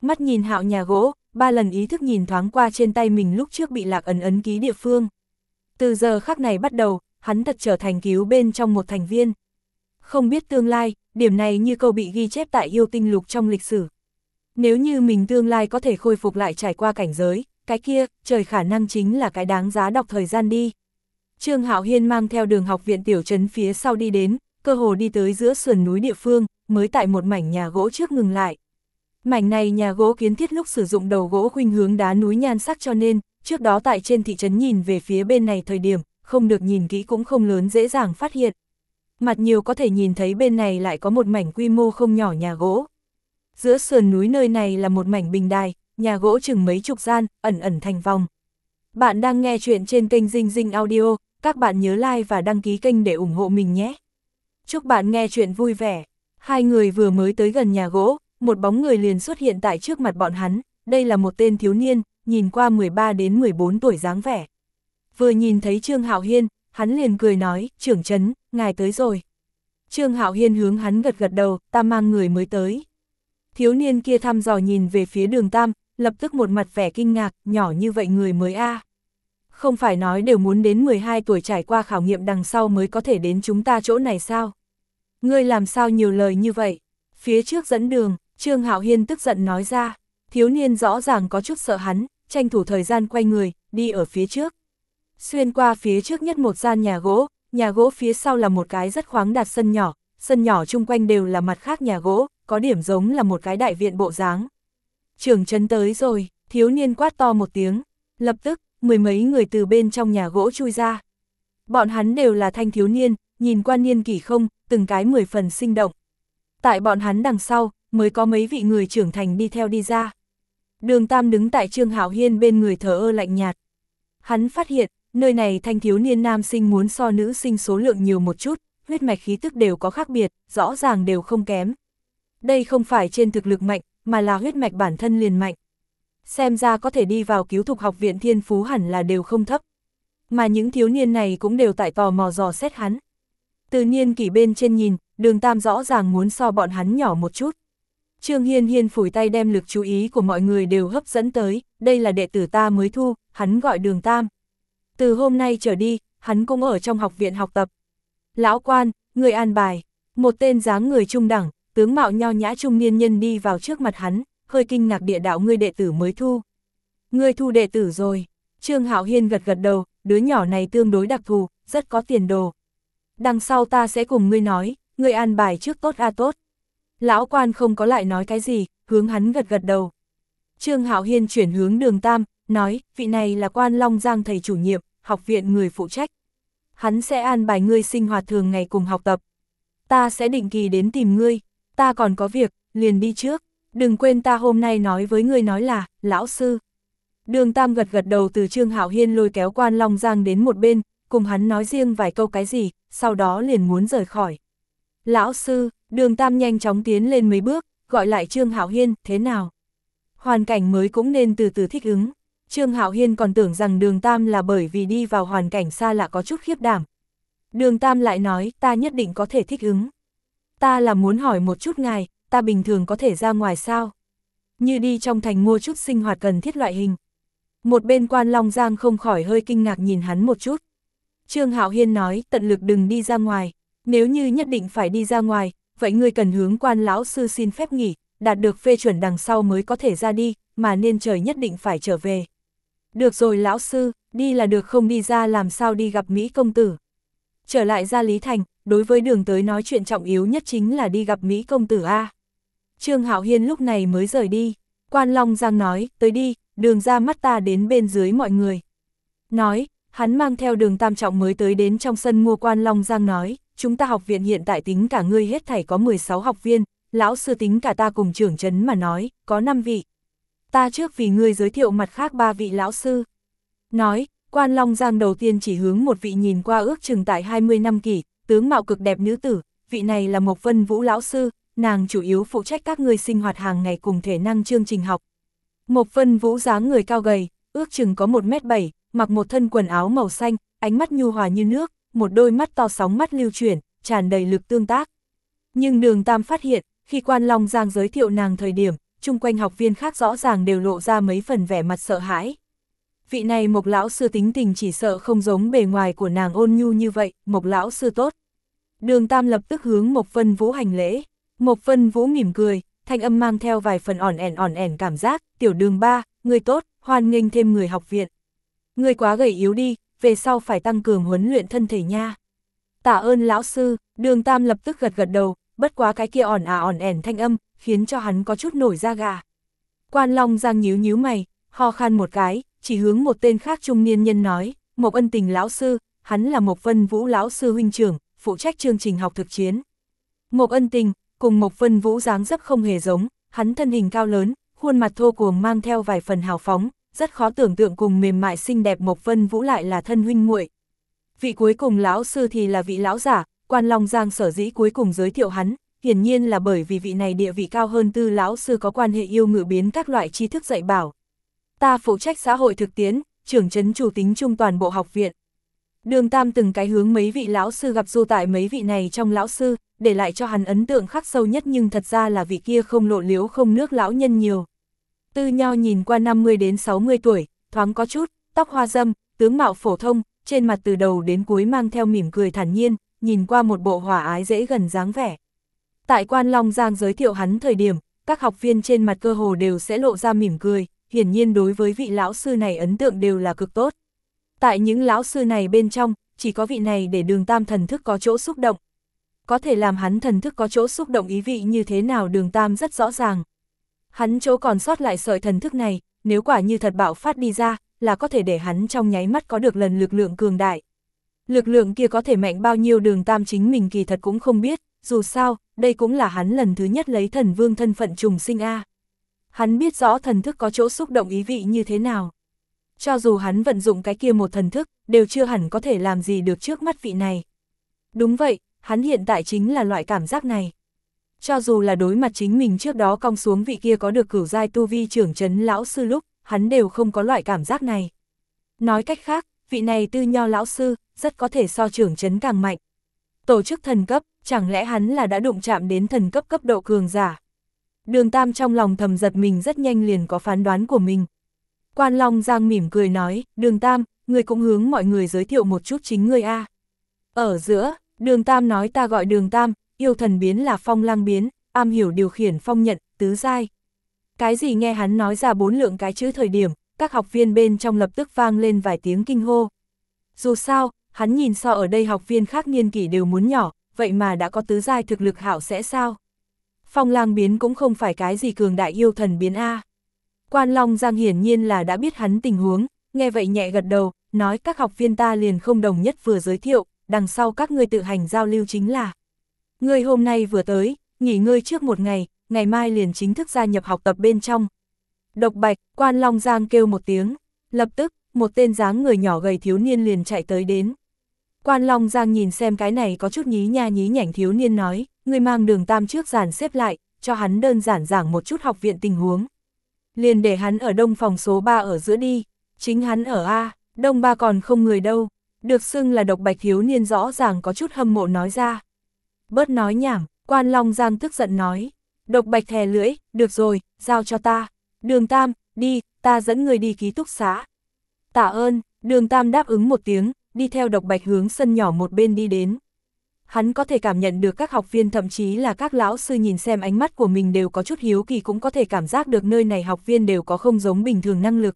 Mắt nhìn Hạo nhà gỗ, ba lần ý thức nhìn thoáng qua trên tay mình lúc trước bị lạc ấn ấn ký địa phương. Từ giờ khắc này bắt đầu, hắn thật trở thành cứu bên trong một thành viên. Không biết tương lai, điểm này như câu bị ghi chép tại yêu tinh lục trong lịch sử. Nếu như mình tương lai có thể khôi phục lại trải qua cảnh giới, cái kia, trời khả năng chính là cái đáng giá đọc thời gian đi. Trương Hạo Hiên mang theo đường học viện tiểu trấn phía sau đi đến, cơ hồ đi tới giữa sườn núi địa phương, mới tại một mảnh nhà gỗ trước ngừng lại. Mảnh này nhà gỗ kiến thiết lúc sử dụng đầu gỗ khuynh hướng đá núi nhan sắc cho nên, trước đó tại trên thị trấn nhìn về phía bên này thời điểm, không được nhìn kỹ cũng không lớn dễ dàng phát hiện. Mặt nhiều có thể nhìn thấy bên này lại có một mảnh quy mô không nhỏ nhà gỗ. Giữa sườn núi nơi này là một mảnh bình đài, nhà gỗ chừng mấy chục gian, ẩn ẩn thành vòng. Bạn đang nghe chuyện trên kênh Dinh Dinh Audio, các bạn nhớ like và đăng ký kênh để ủng hộ mình nhé. Chúc bạn nghe chuyện vui vẻ. Hai người vừa mới tới gần nhà gỗ, một bóng người liền xuất hiện tại trước mặt bọn hắn, đây là một tên thiếu niên, nhìn qua 13 đến 14 tuổi dáng vẻ. Vừa nhìn thấy Trương Hạo Hiên, hắn liền cười nói, trưởng chấn ngài tới rồi. Trương Hạo Hiên hướng hắn gật gật đầu, ta mang người mới tới. Thiếu niên kia thăm dò nhìn về phía đường Tam, lập tức một mặt vẻ kinh ngạc, nhỏ như vậy người mới a Không phải nói đều muốn đến 12 tuổi trải qua khảo nghiệm đằng sau mới có thể đến chúng ta chỗ này sao? Ngươi làm sao nhiều lời như vậy? Phía trước dẫn đường, Trương Hạo Hiên tức giận nói ra, thiếu niên rõ ràng có chút sợ hắn, tranh thủ thời gian quay người, đi ở phía trước. Xuyên qua phía trước nhất một gian nhà gỗ, nhà gỗ phía sau là một cái rất khoáng đạt sân nhỏ, sân nhỏ chung quanh đều là mặt khác nhà gỗ, có điểm giống là một cái đại viện bộ dáng. trưởng trấn tới rồi, thiếu niên quát to một tiếng, lập tức, mười mấy người từ bên trong nhà gỗ chui ra. Bọn hắn đều là thanh thiếu niên, nhìn qua niên kỷ không, từng cái mười phần sinh động. Tại bọn hắn đằng sau, mới có mấy vị người trưởng thành đi theo đi ra. Đường Tam đứng tại Trương hảo Hiên bên người thờ ơ lạnh nhạt. Hắn phát hiện, nơi này thanh thiếu niên nam sinh muốn so nữ sinh số lượng nhiều một chút, huyết mạch khí tức đều có khác biệt, rõ ràng đều không kém. Đây không phải trên thực lực mạnh, mà là huyết mạch bản thân liền mạnh. Xem ra có thể đi vào cứu thục học viện thiên phú hẳn là đều không thấp. Mà những thiếu niên này cũng đều tại tò mò dò xét hắn. Từ niên kỷ bên trên nhìn, đường tam rõ ràng muốn so bọn hắn nhỏ một chút. Trương Hiên Hiên phủi tay đem lực chú ý của mọi người đều hấp dẫn tới, đây là đệ tử ta mới thu, hắn gọi đường tam. Từ hôm nay trở đi, hắn cũng ở trong học viện học tập. Lão quan, người an bài, một tên dáng người trung đẳng, tướng mạo nho nhã trung niên nhân đi vào trước mặt hắn, hơi kinh ngạc địa đạo ngươi đệ tử mới thu. Ngươi thu đệ tử rồi, Trương Hạo Hiên gật gật đầu, đứa nhỏ này tương đối đặc thù, rất có tiền đồ. Đằng sau ta sẽ cùng ngươi nói, ngươi an bài trước tốt a tốt. Lão quan không có lại nói cái gì, hướng hắn gật gật đầu. Trương Hạo Hiên chuyển hướng đường Tam, nói, vị này là quan Long Giang thầy chủ nhiệm, học viện người phụ trách. Hắn sẽ an bài ngươi sinh hoạt thường ngày cùng học tập. Ta sẽ định kỳ đến tìm ngươi, ta còn có việc, liền đi trước. Đừng quên ta hôm nay nói với ngươi nói là, lão sư. Đường Tam gật gật đầu từ Trương Hạo Hiên lôi kéo quan Long Giang đến một bên, cùng hắn nói riêng vài câu cái gì, sau đó liền muốn rời khỏi. Lão sư, đường Tam nhanh chóng tiến lên mấy bước, gọi lại Trương Hạo Hiên, thế nào? Hoàn cảnh mới cũng nên từ từ thích ứng. Trương Hạo Hiên còn tưởng rằng đường Tam là bởi vì đi vào hoàn cảnh xa lạ có chút khiếp đảm. Đường Tam lại nói, ta nhất định có thể thích ứng. Ta là muốn hỏi một chút ngài, ta bình thường có thể ra ngoài sao? Như đi trong thành mua chút sinh hoạt cần thiết loại hình. Một bên quan Long Giang không khỏi hơi kinh ngạc nhìn hắn một chút. Trương Hạo Hiên nói, tận lực đừng đi ra ngoài, nếu như nhất định phải đi ra ngoài, vậy ngươi cần hướng quan lão sư xin phép nghỉ, đạt được phê chuẩn đằng sau mới có thể ra đi, mà nên trời nhất định phải trở về. Được rồi lão sư, đi là được không đi ra làm sao đi gặp Mỹ công tử. Trở lại ra Lý Thành, đối với đường tới nói chuyện trọng yếu nhất chính là đi gặp Mỹ công tử A. Trương Hạo Hiên lúc này mới rời đi, quan Long Giang nói, tới đi, đường ra mắt ta đến bên dưới mọi người. Nói, hắn mang theo đường tam trọng mới tới đến trong sân mua quan Long Giang nói, chúng ta học viện hiện tại tính cả ngươi hết thảy có 16 học viên, lão sư tính cả ta cùng trưởng trấn mà nói, có 5 vị. Ta trước vì ngươi giới thiệu mặt khác ba vị lão sư. Nói, quan Long Giang đầu tiên chỉ hướng một vị nhìn qua ước chừng tại 20 năm kỷ, tướng mạo cực đẹp nữ tử, vị này là Mộc Vân Vũ lão sư, nàng chủ yếu phụ trách các ngươi sinh hoạt hàng ngày cùng thể năng chương trình học. Mộc Vân Vũ dáng người cao gầy, ước chừng có 1m7, mặc một thân quần áo màu xanh, ánh mắt nhu hòa như nước, một đôi mắt to sóng mắt lưu chuyển, tràn đầy lực tương tác. Nhưng đường Tam phát hiện, khi quan Long Giang giới thiệu nàng thời điểm, chung quanh học viên khác rõ ràng đều lộ ra mấy phần vẻ mặt sợ hãi. Vị này Mộc Lão Sư tính tình chỉ sợ không giống bề ngoài của nàng ôn nhu như vậy, Mộc Lão Sư tốt. Đường Tam lập tức hướng Mộc Vân Vũ hành lễ. Mộc Vân Vũ mỉm cười, thanh âm mang theo vài phần ỏn ẻn ỏn ẻn cảm giác, tiểu đường ba, người tốt, hoan nghênh thêm người học viện. Người quá gầy yếu đi, về sau phải tăng cường huấn luyện thân thể nha. Tạ ơn lão sư, đường tam lập tức gật gật đầu, bất quá cái kia ỏn à ỏn ẻn thanh âm, khiến cho hắn có chút nổi da gà. Quan Long Giang nhíu nhíu mày, ho khan một cái, chỉ hướng một tên khác trung niên nhân nói, một ân tình lão sư, hắn là một vân vũ lão sư huynh trưởng, phụ trách chương trình học thực chiến. Một ân tình, cùng một vân vũ dáng dấp không hề giống, hắn thân hình cao lớn, khuôn mặt thô cuồng mang theo vài phần hào phóng, rất khó tưởng tượng cùng mềm mại xinh đẹp Mộc Vân Vũ lại là thân huynh muội. Vị cuối cùng lão sư thì là vị lão giả, quan Long Giang sở dĩ cuối cùng giới thiệu hắn, hiển nhiên là bởi vì vị này địa vị cao hơn tư lão sư có quan hệ yêu ngự biến các loại tri thức dạy bảo. Ta phụ trách xã hội thực tiễn, trưởng trấn chủ tính trung toàn bộ học viện. Đường Tam từng cái hướng mấy vị lão sư gặp du tại mấy vị này trong lão sư, để lại cho hắn ấn tượng khắc sâu nhất nhưng thật ra là vị kia không lộ liếu không nước lão nhân nhiều. Tư Nho nhìn qua 50 đến 60 tuổi, thoáng có chút, tóc hoa dâm, tướng mạo phổ thông, trên mặt từ đầu đến cuối mang theo mỉm cười thản nhiên, nhìn qua một bộ hỏa ái dễ gần dáng vẻ. Tại quan Long Giang giới thiệu hắn thời điểm, các học viên trên mặt cơ hồ đều sẽ lộ ra mỉm cười, hiển nhiên đối với vị lão sư này ấn tượng đều là cực tốt. Tại những lão sư này bên trong, chỉ có vị này để đường tam thần thức có chỗ xúc động. Có thể làm hắn thần thức có chỗ xúc động ý vị như thế nào đường tam rất rõ ràng. Hắn chỗ còn sót lại sợi thần thức này, nếu quả như thật bạo phát đi ra, là có thể để hắn trong nháy mắt có được lần lực lượng cường đại. Lực lượng kia có thể mạnh bao nhiêu đường tam chính mình kỳ thật cũng không biết, dù sao, đây cũng là hắn lần thứ nhất lấy thần vương thân phận trùng sinh A. Hắn biết rõ thần thức có chỗ xúc động ý vị như thế nào. Cho dù hắn vận dụng cái kia một thần thức, đều chưa hẳn có thể làm gì được trước mắt vị này. Đúng vậy, hắn hiện tại chính là loại cảm giác này. Cho dù là đối mặt chính mình trước đó cong xuống vị kia có được cửu giai tu vi trưởng trấn lão sư lúc, hắn đều không có loại cảm giác này. Nói cách khác, vị này tư nho lão sư, rất có thể so trưởng chấn càng mạnh. Tổ chức thần cấp, chẳng lẽ hắn là đã đụng chạm đến thần cấp cấp độ cường giả. Đường Tam trong lòng thầm giật mình rất nhanh liền có phán đoán của mình. Quan Long Giang mỉm cười nói, Đường Tam, người cũng hướng mọi người giới thiệu một chút chính người a. Ở giữa, Đường Tam nói ta gọi Đường Tam, yêu thần biến là phong lang biến, am hiểu điều khiển phong nhận, tứ giai. Cái gì nghe hắn nói ra bốn lượng cái chữ thời điểm, các học viên bên trong lập tức vang lên vài tiếng kinh hô. Dù sao, hắn nhìn so ở đây học viên khác niên kỷ đều muốn nhỏ, vậy mà đã có tứ giai thực lực hảo sẽ sao? Phong lang biến cũng không phải cái gì cường đại yêu thần biến A. Quan Long Giang hiển nhiên là đã biết hắn tình huống, nghe vậy nhẹ gật đầu, nói các học viên ta liền không đồng nhất vừa giới thiệu, đằng sau các ngươi tự hành giao lưu chính là. Ngươi hôm nay vừa tới, nghỉ ngơi trước một ngày, ngày mai liền chính thức gia nhập học tập bên trong. Độc bạch, quan Long Giang kêu một tiếng, lập tức, một tên dáng người nhỏ gầy thiếu niên liền chạy tới đến. Quan Long Giang nhìn xem cái này có chút nhí nha nhí nhảnh thiếu niên nói, người mang đường tam trước giản xếp lại, cho hắn đơn giản giảng một chút học viện tình huống. Liền để hắn ở đông phòng số 3 ở giữa đi, chính hắn ở A, đông ba còn không người đâu, được xưng là độc bạch thiếu niên rõ ràng có chút hâm mộ nói ra. Bớt nói nhảm, quan Long Giang tức giận nói, độc bạch thè lưỡi, được rồi, giao cho ta, đường tam, đi, ta dẫn người đi ký túc xá. Tạ ơn, đường tam đáp ứng một tiếng, đi theo độc bạch hướng sân nhỏ một bên đi đến. Hắn có thể cảm nhận được các học viên thậm chí là các lão sư nhìn xem ánh mắt của mình đều có chút hiếu kỳ cũng có thể cảm giác được nơi này học viên đều có không giống bình thường năng lực.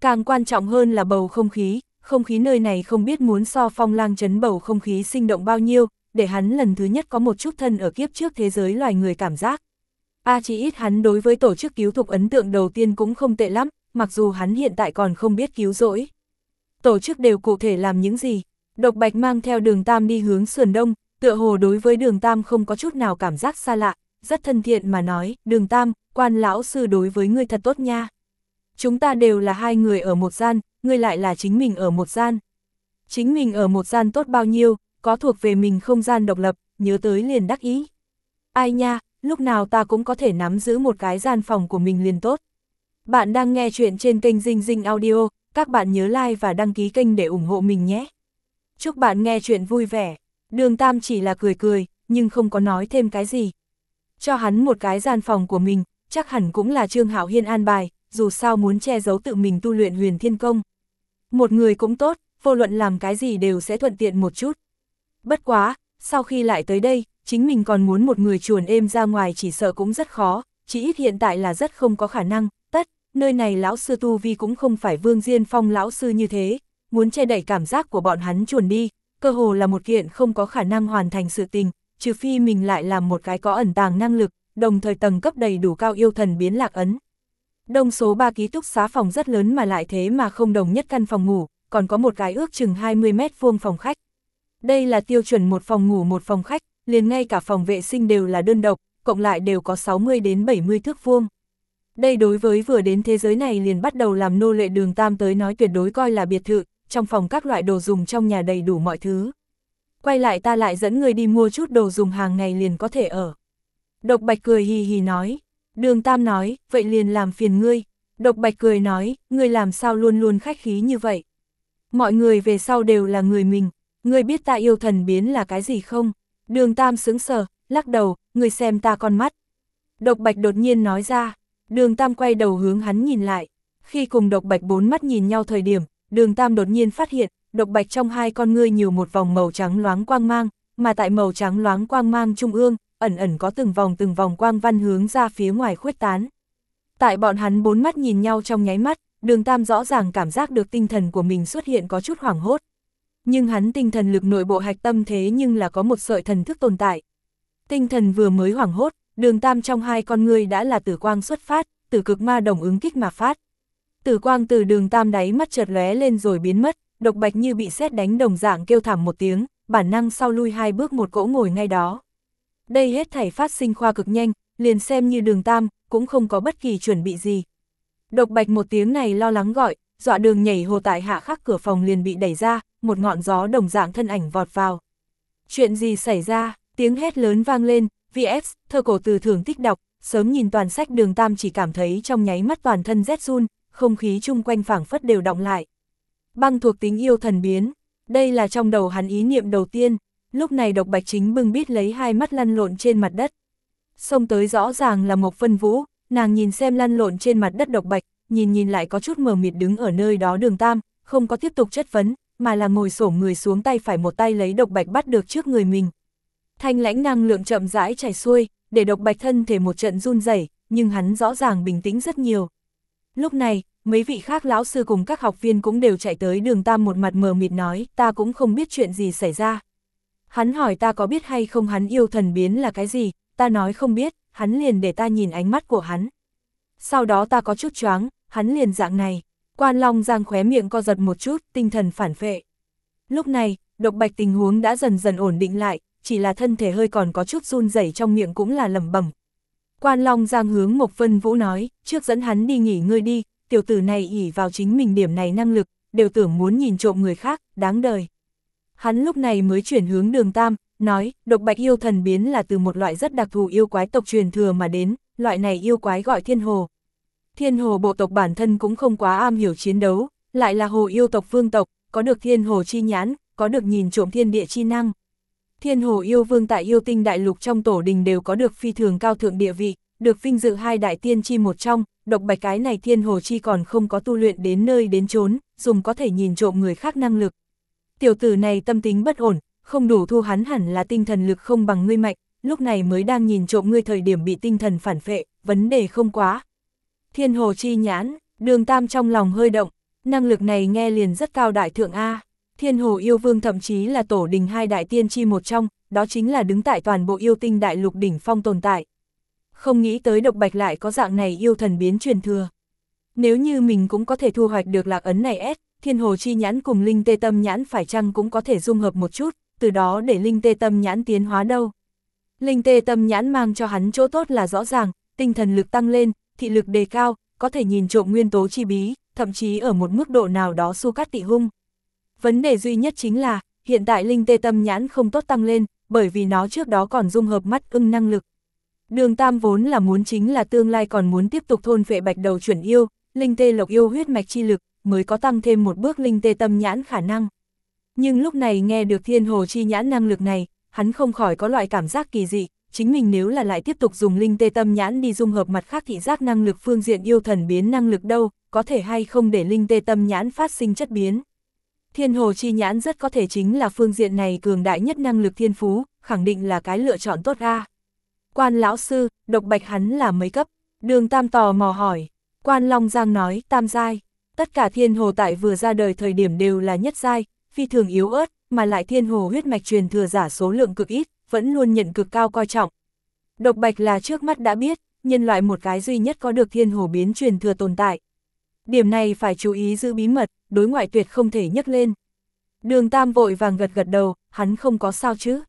Càng quan trọng hơn là bầu không khí, không khí nơi này không biết muốn so phong lang chấn bầu không khí sinh động bao nhiêu, để hắn lần thứ nhất có một chút thân ở kiếp trước thế giới loài người cảm giác. A chỉ ít hắn đối với tổ chức cứu thục ấn tượng đầu tiên cũng không tệ lắm, mặc dù hắn hiện tại còn không biết cứu rỗi tổ chức đều cụ thể làm những gì. Độc Bạch mang theo đường Tam đi hướng sườn đông, tựa hồ đối với đường Tam không có chút nào cảm giác xa lạ, rất thân thiện mà nói, đường Tam, quan lão sư đối với ngươi thật tốt nha. Chúng ta đều là hai người ở một gian, ngươi lại là chính mình ở một gian. Chính mình ở một gian tốt bao nhiêu, có thuộc về mình không gian độc lập, nhớ tới liền đắc ý. Ai nha, lúc nào ta cũng có thể nắm giữ một cái gian phòng của mình liền tốt. Bạn đang nghe chuyện trên kênh Dinh Dinh Audio, các bạn nhớ like và đăng ký kênh để ủng hộ mình nhé. Chúc bạn nghe chuyện vui vẻ. Đường Tam chỉ là cười cười, nhưng không có nói thêm cái gì. Cho hắn một cái gian phòng của mình, chắc hẳn cũng là Trương Hạo Hiên an bài, dù sao muốn che giấu tự mình tu luyện huyền thiên công. Một người cũng tốt, vô luận làm cái gì đều sẽ thuận tiện một chút. Bất quá, sau khi lại tới đây, chính mình còn muốn một người chuồn êm ra ngoài chỉ sợ cũng rất khó, chỉ ít hiện tại là rất không có khả năng, Tất, nơi này lão sư Tu Vi cũng không phải Vương Diên Phong lão sư như thế, muốn che đẩy cảm giác của bọn hắn chuồn đi, cơ hồ là một kiện không có khả năng hoàn thành sự tình, trừ phi mình lại làm một cái có ẩn tàng năng lực, đồng thời tầng cấp đầy đủ cao yêu thần biến lạc ấn. Đông số 3 ký túc xá phòng rất lớn mà lại thế mà không đồng nhất căn phòng ngủ, còn có một cái ước chừng 20 mét vuông phòng khách. Đây là tiêu chuẩn một phòng ngủ một phòng khách, liền ngay cả phòng vệ sinh đều là đơn độc, cộng lại đều có 60 đến 70 thước vuông. Đây đối với vừa đến thế giới này liền bắt đầu làm nô lệ đường tam tới nói tuyệt đối coi là biệt thự, trong phòng các loại đồ dùng trong nhà đầy đủ mọi thứ. Quay lại ta lại dẫn người đi mua chút đồ dùng hàng ngày liền có thể ở. Độc bạch cười hì hì nói. Đường tam nói, vậy liền làm phiền ngươi. Độc bạch cười nói, ngươi làm sao luôn luôn khách khí như vậy. Mọi người về sau đều là người mình, ngươi biết ta yêu thần biến là cái gì không? Đường tam sướng sờ, lắc đầu, người xem ta con mắt. Độc bạch đột nhiên nói ra, Đường Tam quay đầu hướng hắn nhìn lại. Khi cùng độc bạch bốn mắt nhìn nhau thời điểm, đường Tam đột nhiên phát hiện, độc bạch trong hai con ngươi nhiều một vòng màu trắng loáng quang mang, mà tại màu trắng loáng quang mang trung ương, ẩn ẩn có từng vòng từng vòng quang văn hướng ra phía ngoài khuếch tán. Tại bọn hắn bốn mắt nhìn nhau trong nháy mắt, đường tam rõ ràng cảm giác được tinh thần của mình xuất hiện có chút hoảng hốt. Nhưng hắn tinh thần lực nội bộ hạch tâm thế nhưng là có một sợi thần thức tồn tại. Tinh thần vừa mới hoảng hốt, đường tam trong hai con người đã là tử quang xuất phát, tử cực ma đồng ứng kích mà phát. Tử quang từ đường tam đáy mắt chợt lóe lên rồi biến mất, độc bạch như bị sét đánh đồng dạng kêu thảm một tiếng, bản năng sau lui hai bước một cỗ ngồi ngay đó. Đây hết thảy phát sinh khoa cực nhanh, liền xem như đường tam, cũng không có bất kỳ chuẩn bị gì. Độc bạch một tiếng này lo lắng gọi, dọa đường nhảy hồ tại hạ khắc cửa phòng liền bị đẩy ra, một ngọn gió đồng dạng thân ảnh vọt vào. Chuyện gì xảy ra, tiếng hét lớn vang lên, VX, thơ cổ từ thưởng tích đọc, sớm nhìn toàn sách đường tam chỉ cảm thấy trong nháy mắt toàn thân rét run, không khí chung quanh phảng phất đều động lại. Băng thuộc tính yêu thần biến, đây là trong đầu hắn ý niệm đầu tiên, lúc này độc bạch chính bưng bít lấy hai mắt lăn lộn trên mặt đất. Xông tới rõ ràng là một phân vũ, nàng nhìn xem lăn lộn trên mặt đất độc bạch, nhìn nhìn lại có chút mờ mịt đứng ở nơi đó đường tam, không có tiếp tục chất vấn, mà là ngồi sổ người xuống tay phải một tay lấy độc bạch bắt được trước người mình. Thanh lãnh năng lượng chậm rãi chảy xuôi, để độc bạch thân thể một trận run rẩy nhưng hắn rõ ràng bình tĩnh rất nhiều. Lúc này, mấy vị khác lão sư cùng các học viên cũng đều chạy tới đường tam một mặt mờ mịt nói, ta cũng không biết chuyện gì xảy ra. Hắn hỏi ta có biết hay không hắn yêu thần biến là cái gì, ta nói không biết, hắn liền để ta nhìn ánh mắt của hắn. Sau đó ta có chút choáng, hắn liền dạng này, quan long giang khóe miệng co giật một chút, tinh thần phản phệ. Lúc này, độc bạch tình huống đã dần dần ổn định lại, chỉ là thân thể hơi còn có chút run rẩy trong miệng cũng là lẩm bẩm. Quan Long Giang hướng Mộc Vân Vũ nói, trước dẫn hắn đi nghỉ ngơi đi, tiểu tử này ỉ vào chính mình điểm này năng lực, đều tưởng muốn nhìn trộm người khác, đáng đời. Hắn lúc này mới chuyển hướng đường Tam, nói, độc bạch yêu thần biến là từ một loại rất đặc thù yêu quái tộc truyền thừa mà đến, loại này yêu quái gọi thiên hồ. Thiên hồ bộ tộc bản thân cũng không quá am hiểu chiến đấu, lại là hồ yêu tộc vương tộc, có được thiên hồ chi nhãn, có được nhìn trộm thiên địa chi năng. Thiên hồ yêu vương tại yêu tinh đại lục trong tổ đình đều có được phi thường cao thượng địa vị, được vinh dự hai đại tiên chi một trong, độc bạch cái này thiên hồ chi còn không có tu luyện đến nơi đến chốn, dùng có thể nhìn trộm người khác năng lực. Tiểu tử này tâm tính bất ổn, không đủ thu hắn hẳn là tinh thần lực không bằng ngươi mạnh, lúc này mới đang nhìn trộm ngươi thời điểm bị tinh thần phản phệ, vấn đề không quá. Thiên hồ chi nhãn, đường tam trong lòng hơi động, năng lực này nghe liền rất cao đại thượng A. Thiên hồ yêu vương thậm chí là tổ đình hai đại tiên chi một trong, đó chính là đứng tại toàn bộ yêu tinh đại lục đỉnh phong tồn tại. Không nghĩ tới độc bạch lại có dạng này yêu thần biến truyền thừa. Nếu như mình cũng có thể thu hoạch được lạc ấn này S, thiên hồ chi nhãn cùng linh tê tâm nhãn phải chăng cũng có thể dung hợp một chút, từ đó để linh tê tâm nhãn tiến hóa đâu. Linh tê tâm nhãn mang cho hắn chỗ tốt là rõ ràng, tinh thần lực tăng lên, thị lực đề cao, có thể nhìn trộm nguyên tố chi bí, thậm chí ở một mức độ nào đó su cắt tị hung. Vấn đề duy nhất chính là, hiện tại linh tê tâm nhãn không tốt tăng lên, bởi vì nó trước đó còn dung hợp mắt ưng năng lực. Đường Tam vốn là muốn chính là tương lai còn muốn tiếp tục thôn vệ bạch đầu chuẩn yêu, linh tê lộc yêu huyết mạch chi lực, mới có tăng thêm một bước linh tê tâm nhãn khả năng. Nhưng lúc này nghe được thiên hồ chi nhãn năng lực này, hắn không khỏi có loại cảm giác kỳ dị, chính mình nếu là lại tiếp tục dùng linh tê tâm nhãn đi dung hợp mặt khác thị giác năng lực phương diện yêu thần biến năng lực đâu, có thể hay không để linh tê tâm nhãn phát sinh chất biến. Thiên hồ chi nhãn rất có thể chính là phương diện này cường đại nhất năng lực thiên phú, khẳng định là cái lựa chọn tốt ra. Quan lão sư, độc bạch hắn là mấy cấp? Đường Tam tò mò hỏi. Quan Long Giang nói, tam giai. Tất cả thiên hồ tại vừa ra đời thời điểm đều là nhất giai, phi thường yếu ớt, mà lại thiên hồ huyết mạch truyền thừa giả số lượng cực ít, vẫn luôn nhận cực cao coi trọng. Độc bạch là trước mắt đã biết, nhân loại một cái duy nhất có được thiên hồ biến truyền thừa tồn tại. Điểm này phải chú ý giữ bí mật, đối ngoại tuyệt không thể nhắc lên. Đường Tam vội vàng gật gật đầu, hắn không có sao chứ.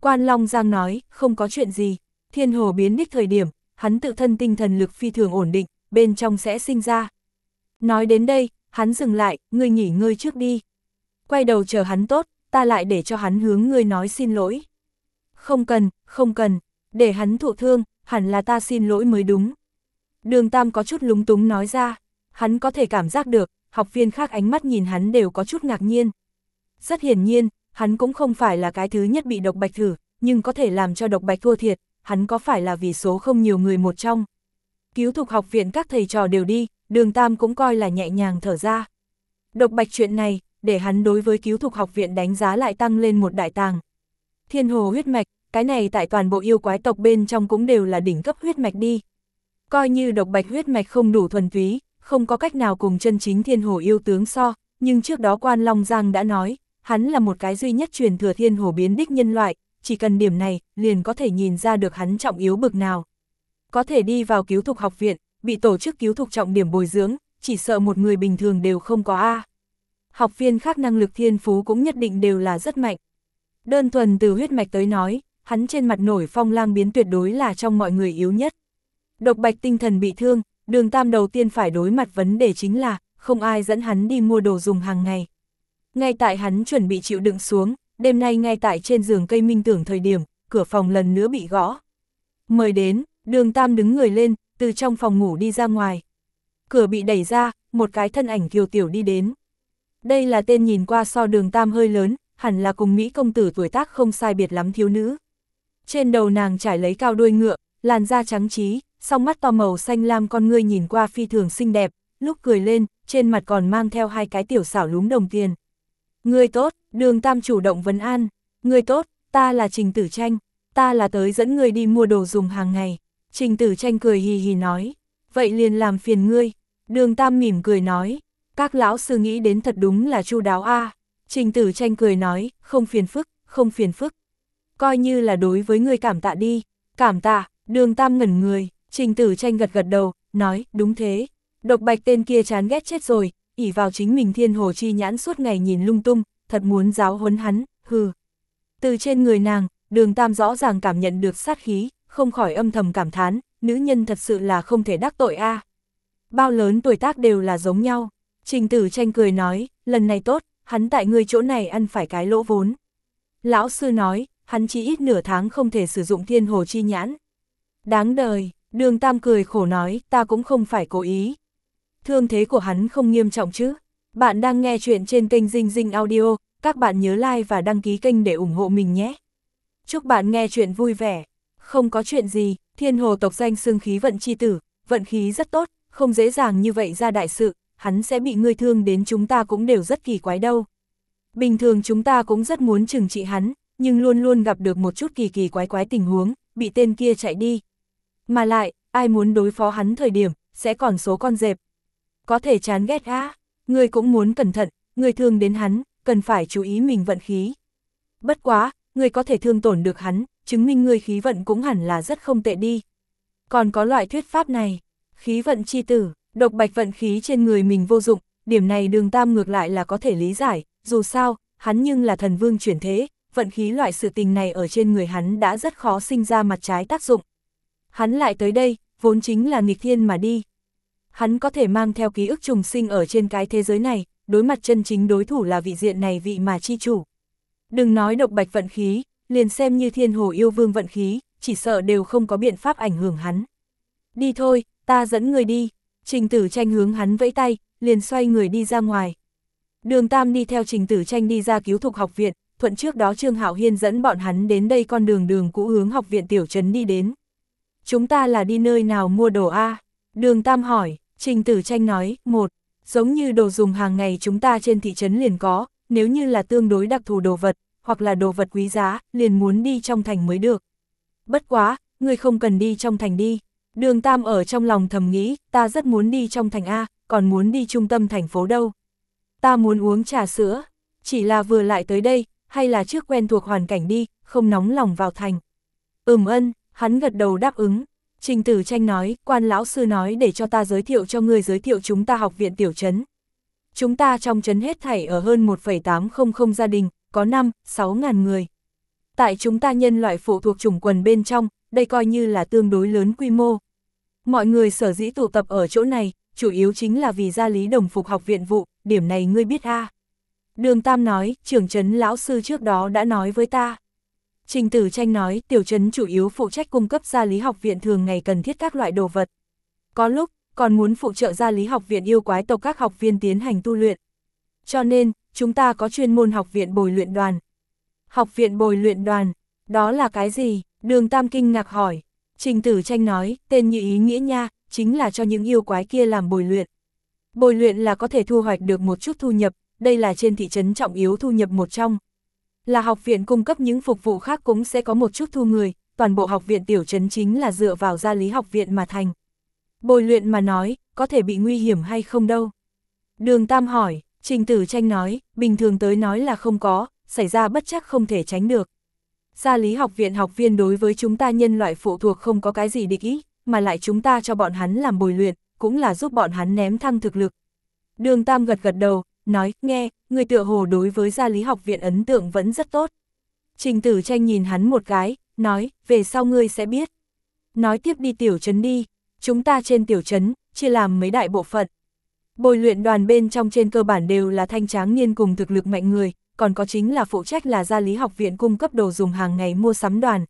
Quan Long Giang nói, không có chuyện gì, thiên hồ biến đích thời điểm, hắn tự thân tinh thần lực phi thường ổn định, bên trong sẽ sinh ra. Nói đến đây, hắn dừng lại, ngươi nghỉ ngơi trước đi. Quay đầu chờ hắn tốt, ta lại để cho hắn hướng ngươi nói xin lỗi. Không cần, không cần, để hắn thụ thương, hẳn là ta xin lỗi mới đúng. Đường Tam có chút lúng túng nói ra, hắn có thể cảm giác được, học viên khác ánh mắt nhìn hắn đều có chút ngạc nhiên. Rất hiển nhiên, hắn cũng không phải là cái thứ nhất bị độc bạch thử, nhưng có thể làm cho độc bạch thua thiệt, hắn có phải là vì số không nhiều người một trong. Cứu thục học viện các thầy trò đều đi, đường Tam cũng coi là nhẹ nhàng thở ra. Độc bạch chuyện này, để hắn đối với cứu thục học viện đánh giá lại tăng lên một đại tàng. Thiên hồ huyết mạch, cái này tại toàn bộ yêu quái tộc bên trong cũng đều là đỉnh cấp huyết mạch đi. Coi như độc bạch huyết mạch không đủ thuần túy, không có cách nào cùng chân chính thiên hồ yêu tướng so, nhưng trước đó quan Long Giang đã nói, hắn là một cái duy nhất truyền thừa thiên hồ biến đích nhân loại, chỉ cần điểm này, liền có thể nhìn ra được hắn trọng yếu bực nào. Có thể đi vào cứu thục học viện, bị tổ chức cứu thục trọng điểm bồi dưỡng, chỉ sợ một người bình thường đều không có A. Học viên khác năng lực thiên phú cũng nhất định đều là rất mạnh. Đơn thuần từ huyết mạch tới nói, hắn trên mặt nổi phong lang biến tuyệt đối là trong mọi người yếu nhất. Độc bạch tinh thần bị thương, đường tam đầu tiên phải đối mặt vấn đề chính là, không ai dẫn hắn đi mua đồ dùng hàng ngày. Ngay tại hắn chuẩn bị chịu đựng xuống, đêm nay ngay tại trên giường cây minh tưởng thời điểm, cửa phòng lần nữa bị gõ. Mời đến, đường tam đứng người lên, từ trong phòng ngủ đi ra ngoài. Cửa bị đẩy ra, một cái thân ảnh kiều tiểu đi đến. Đây là tên nhìn qua so đường tam hơi lớn, hẳn là cùng Mỹ công tử tuổi tác không sai biệt lắm thiếu nữ. Trên đầu nàng trải lấy cao đuôi ngựa, làn da trắng trí, song mắt to màu xanh lam con ngươi nhìn qua phi thường xinh đẹp, lúc cười lên, trên mặt còn mang theo hai cái tiểu xảo lúm đồng tiền. Người tốt, đường tam chủ động vấn an, người tốt, ta là Trình Tử Tranh, ta là tới dẫn người đi mua đồ dùng hàng ngày. Trình Tử Tranh cười hì hì nói, vậy liền làm phiền ngươi. Đường tam mỉm cười nói, các lão sư nghĩ đến thật đúng là chu đáo a. Trình Tử Tranh cười nói, không phiền phức, không phiền phức. Coi như là đối với người cảm tạ đi, cảm tạ, đường tam ngẩn người, Trình Tử Tranh gật gật đầu, nói, đúng thế. Độc bạch tên kia chán ghét chết rồi, ỉ vào chính mình thiên hồ chi nhãn suốt ngày nhìn lung tung, thật muốn giáo huấn hắn, hừ. Từ trên người nàng, đường tam rõ ràng cảm nhận được sát khí, không khỏi âm thầm cảm thán, nữ nhân thật sự là không thể đắc tội a. Bao lớn tuổi tác đều là giống nhau. Trình tử tranh cười nói, lần này tốt, hắn tại người chỗ này ăn phải cái lỗ vốn. Lão sư nói, hắn chỉ ít nửa tháng không thể sử dụng thiên hồ chi nhãn. Đáng đời, đường tam cười khổ nói, ta cũng không phải cố ý. Thương thế của hắn không nghiêm trọng chứ. Bạn đang nghe chuyện trên kênh Dinh Dinh Audio, các bạn nhớ like và đăng ký kênh để ủng hộ mình nhé. Chúc bạn nghe chuyện vui vẻ. Không có chuyện gì, thiên hồ tộc danh xương khí vận chi tử, vận khí rất tốt, không dễ dàng như vậy ra đại sự, hắn sẽ bị ngươi thương đến chúng ta cũng đều rất kỳ quái đâu. Bình thường chúng ta cũng rất muốn trừng trị hắn, nhưng luôn luôn gặp được một chút kỳ kỳ quái quái tình huống, bị tên kia chạy đi. Mà lại, ai muốn đối phó hắn thời điểm, sẽ còn số con dẹp. Có thể chán ghét á, ngươi cũng muốn cẩn thận, ngươi thương đến hắn, cần phải chú ý mình vận khí. Bất quá, ngươi có thể thương tổn được hắn, chứng minh ngươi khí vận cũng hẳn là rất không tệ đi. Còn có loại thuyết pháp này, khí vận chi tử, độc bạch vận khí trên người mình vô dụng, điểm này đường tam ngược lại là có thể lý giải, dù sao, hắn nhưng là thần vương chuyển thế, vận khí loại sự tình này ở trên người hắn đã rất khó sinh ra mặt trái tác dụng. Hắn lại tới đây, vốn chính là nghịch thiên mà đi. Hắn có thể mang theo ký ức trùng sinh ở trên cái thế giới này, đối mặt chân chính đối thủ là vị diện này vị mà chi chủ. Đừng nói độc bạch vận khí, liền xem như thiên hồ yêu vương vận khí, chỉ sợ đều không có biện pháp ảnh hưởng hắn. Đi thôi, ta dẫn người đi. Trình tử tranh hướng hắn vẫy tay, liền xoay người đi ra ngoài. Đường Tam đi theo trình tử tranh đi ra cứu thục học viện, thuận trước đó Trương Hạo Hiên dẫn bọn hắn đến đây con đường đường cũ hướng học viện tiểu trấn đi đến. Chúng ta là đi nơi nào mua đồ A? Đường Tam hỏi, trình tử tranh nói, một, giống như đồ dùng hàng ngày chúng ta trên thị trấn liền có, nếu như là tương đối đặc thù đồ vật, hoặc là đồ vật quý giá, liền muốn đi trong thành mới được. Bất quá, người không cần đi trong thành đi. Đường Tam ở trong lòng thầm nghĩ, ta rất muốn đi trong thành A, còn muốn đi trung tâm thành phố đâu. Ta muốn uống trà sữa, chỉ là vừa lại tới đây, hay là trước quen thuộc hoàn cảnh đi, không nóng lòng vào thành. Ừm ân, hắn gật đầu đáp ứng. Trình tử tranh nói, quan lão sư nói để cho ta giới thiệu cho người giới thiệu chúng ta học viện tiểu trấn. Chúng ta trong trấn hết thảy ở hơn 1,800 gia đình, có 5, 6 ngàn người. Tại chúng ta nhân loại phụ thuộc chủng quần bên trong, đây coi như là tương đối lớn quy mô. Mọi người sở dĩ tụ tập ở chỗ này, chủ yếu chính là vì gia lý đồng phục học viện vụ, điểm này ngươi biết a Đường Tam nói, trưởng trấn lão sư trước đó đã nói với ta. Trình Tử Tranh nói, tiểu trấn chủ yếu phụ trách cung cấp gia lý học viện thường ngày cần thiết các loại đồ vật. Có lúc, còn muốn phụ trợ gia lý học viện yêu quái tộc các học viên tiến hành tu luyện. Cho nên, chúng ta có chuyên môn học viện bồi luyện đoàn. Học viện bồi luyện đoàn, đó là cái gì? Đường Tam kinh ngạc hỏi. Trình Tử Tranh nói, tên như ý nghĩa nha, chính là cho những yêu quái kia làm bồi luyện. Bồi luyện là có thể thu hoạch được một chút thu nhập, đây là trên thị trấn trọng yếu thu nhập một trong. Là học viện cung cấp những phục vụ khác cũng sẽ có một chút thu người, toàn bộ học viện tiểu trấn chính là dựa vào gia lý học viện mà thành. Bồi luyện mà nói, có thể bị nguy hiểm hay không đâu. Đường Tam hỏi, Trình Tử Tranh nói, bình thường tới nói là không có, xảy ra bất chắc không thể tránh được. Gia lý học viện học viên đối với chúng ta nhân loại phụ thuộc không có cái gì địch ý, mà lại chúng ta cho bọn hắn làm bồi luyện, cũng là giúp bọn hắn ném thăng thực lực. Đường Tam gật gật đầu, nói, nghe, người tựa hồ đối với gia lý học viện ấn tượng vẫn rất tốt. Trình tử tranh nhìn hắn một cái, nói, về sau ngươi sẽ biết. Nói tiếp đi tiểu trấn đi, chúng ta trên tiểu trấn, chia làm mấy đại bộ phận. Bồi luyện đoàn bên trong trên cơ bản đều là thanh tráng niên cùng thực lực mạnh người, còn có chính là phụ trách là gia lý học viện cung cấp đồ dùng hàng ngày mua sắm đoàn.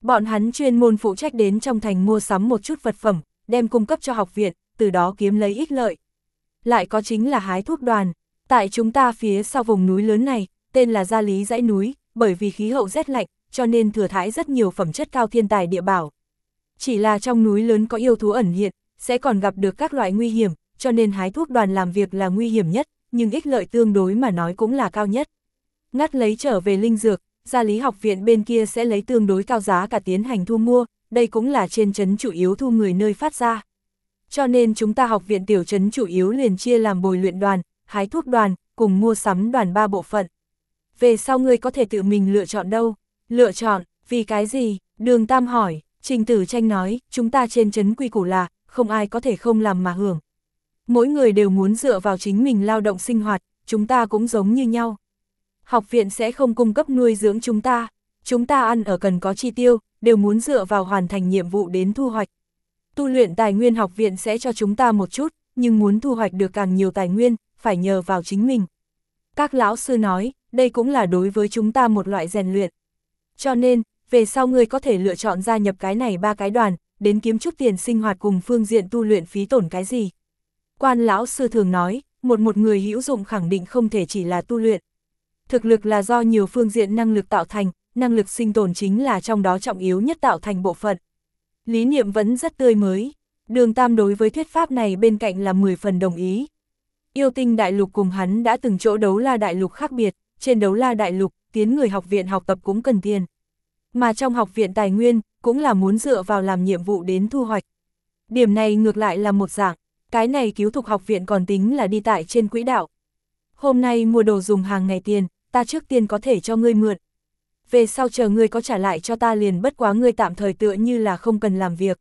Bọn hắn chuyên môn phụ trách đến trong thành mua sắm một chút vật phẩm, đem cung cấp cho học viện, từ đó kiếm lấy ích lợi. Lại có chính là hái thuốc đoàn, tại chúng ta phía sau vùng núi lớn này, tên là Gia Lý dãy núi, bởi vì khí hậu rét lạnh, cho nên thừa thải rất nhiều phẩm chất cao thiên tài địa bảo. Chỉ là trong núi lớn có yêu thú ẩn hiện, sẽ còn gặp được các loại nguy hiểm, cho nên hái thuốc đoàn làm việc là nguy hiểm nhất, nhưng ích lợi tương đối mà nói cũng là cao nhất. Ngắt lấy trở về linh dược, gia lý học viện bên kia sẽ lấy tương đối cao giá cả tiến hành thu mua, đây cũng là trên trấn chủ yếu thu người nơi phát ra. Cho nên chúng ta học viện tiểu trấn chủ yếu liền chia làm bồi luyện đoàn, hái thuốc đoàn, cùng mua sắm đoàn ba bộ phận. Về sau ngươi có thể tự mình lựa chọn đâu? Lựa chọn, vì cái gì? Đường Tam hỏi, Trình Tử Tranh nói, chúng ta trên trấn quy củ là, không ai có thể không làm mà hưởng. Mỗi người đều muốn dựa vào chính mình lao động sinh hoạt, chúng ta cũng giống như nhau. Học viện sẽ không cung cấp nuôi dưỡng chúng ta, chúng ta ăn ở cần có chi tiêu, đều muốn dựa vào hoàn thành nhiệm vụ đến thu hoạch. Tu luyện tài nguyên học viện sẽ cho chúng ta một chút, nhưng muốn thu hoạch được càng nhiều tài nguyên, phải nhờ vào chính mình. Các lão sư nói, đây cũng là đối với chúng ta một loại rèn luyện. Cho nên, về sau ngươi có thể lựa chọn gia nhập cái này ba cái đoàn, đến kiếm chút tiền sinh hoạt cùng phương diện tu luyện phí tổn cái gì. Quan lão sư thường nói, một một người hữu dụng khẳng định không thể chỉ là tu luyện. Thực lực là do nhiều phương diện năng lực tạo thành, năng lực sinh tồn chính là trong đó trọng yếu nhất tạo thành bộ phận. Lý niệm vẫn rất tươi mới, đường tam đối với thuyết pháp này bên cạnh là 10 phần đồng ý. Yêu tinh đại lục cùng hắn đã từng chỗ đấu la đại lục khác biệt, trên đấu la đại lục, tiến người học viện học tập cũng cần tiền. Mà trong học viện tài nguyên, cũng là muốn dựa vào làm nhiệm vụ đến thu hoạch. Điểm này ngược lại là một dạng, cái này cứu thục học viện còn tính là đi tại trên quỹ đạo. Hôm nay mua đồ dùng hàng ngày tiền, ta trước tiên có thể cho ngươi mượn. Về sau chờ ngươi có trả lại cho ta liền bất quá ngươi tạm thời tựa như là không cần làm việc.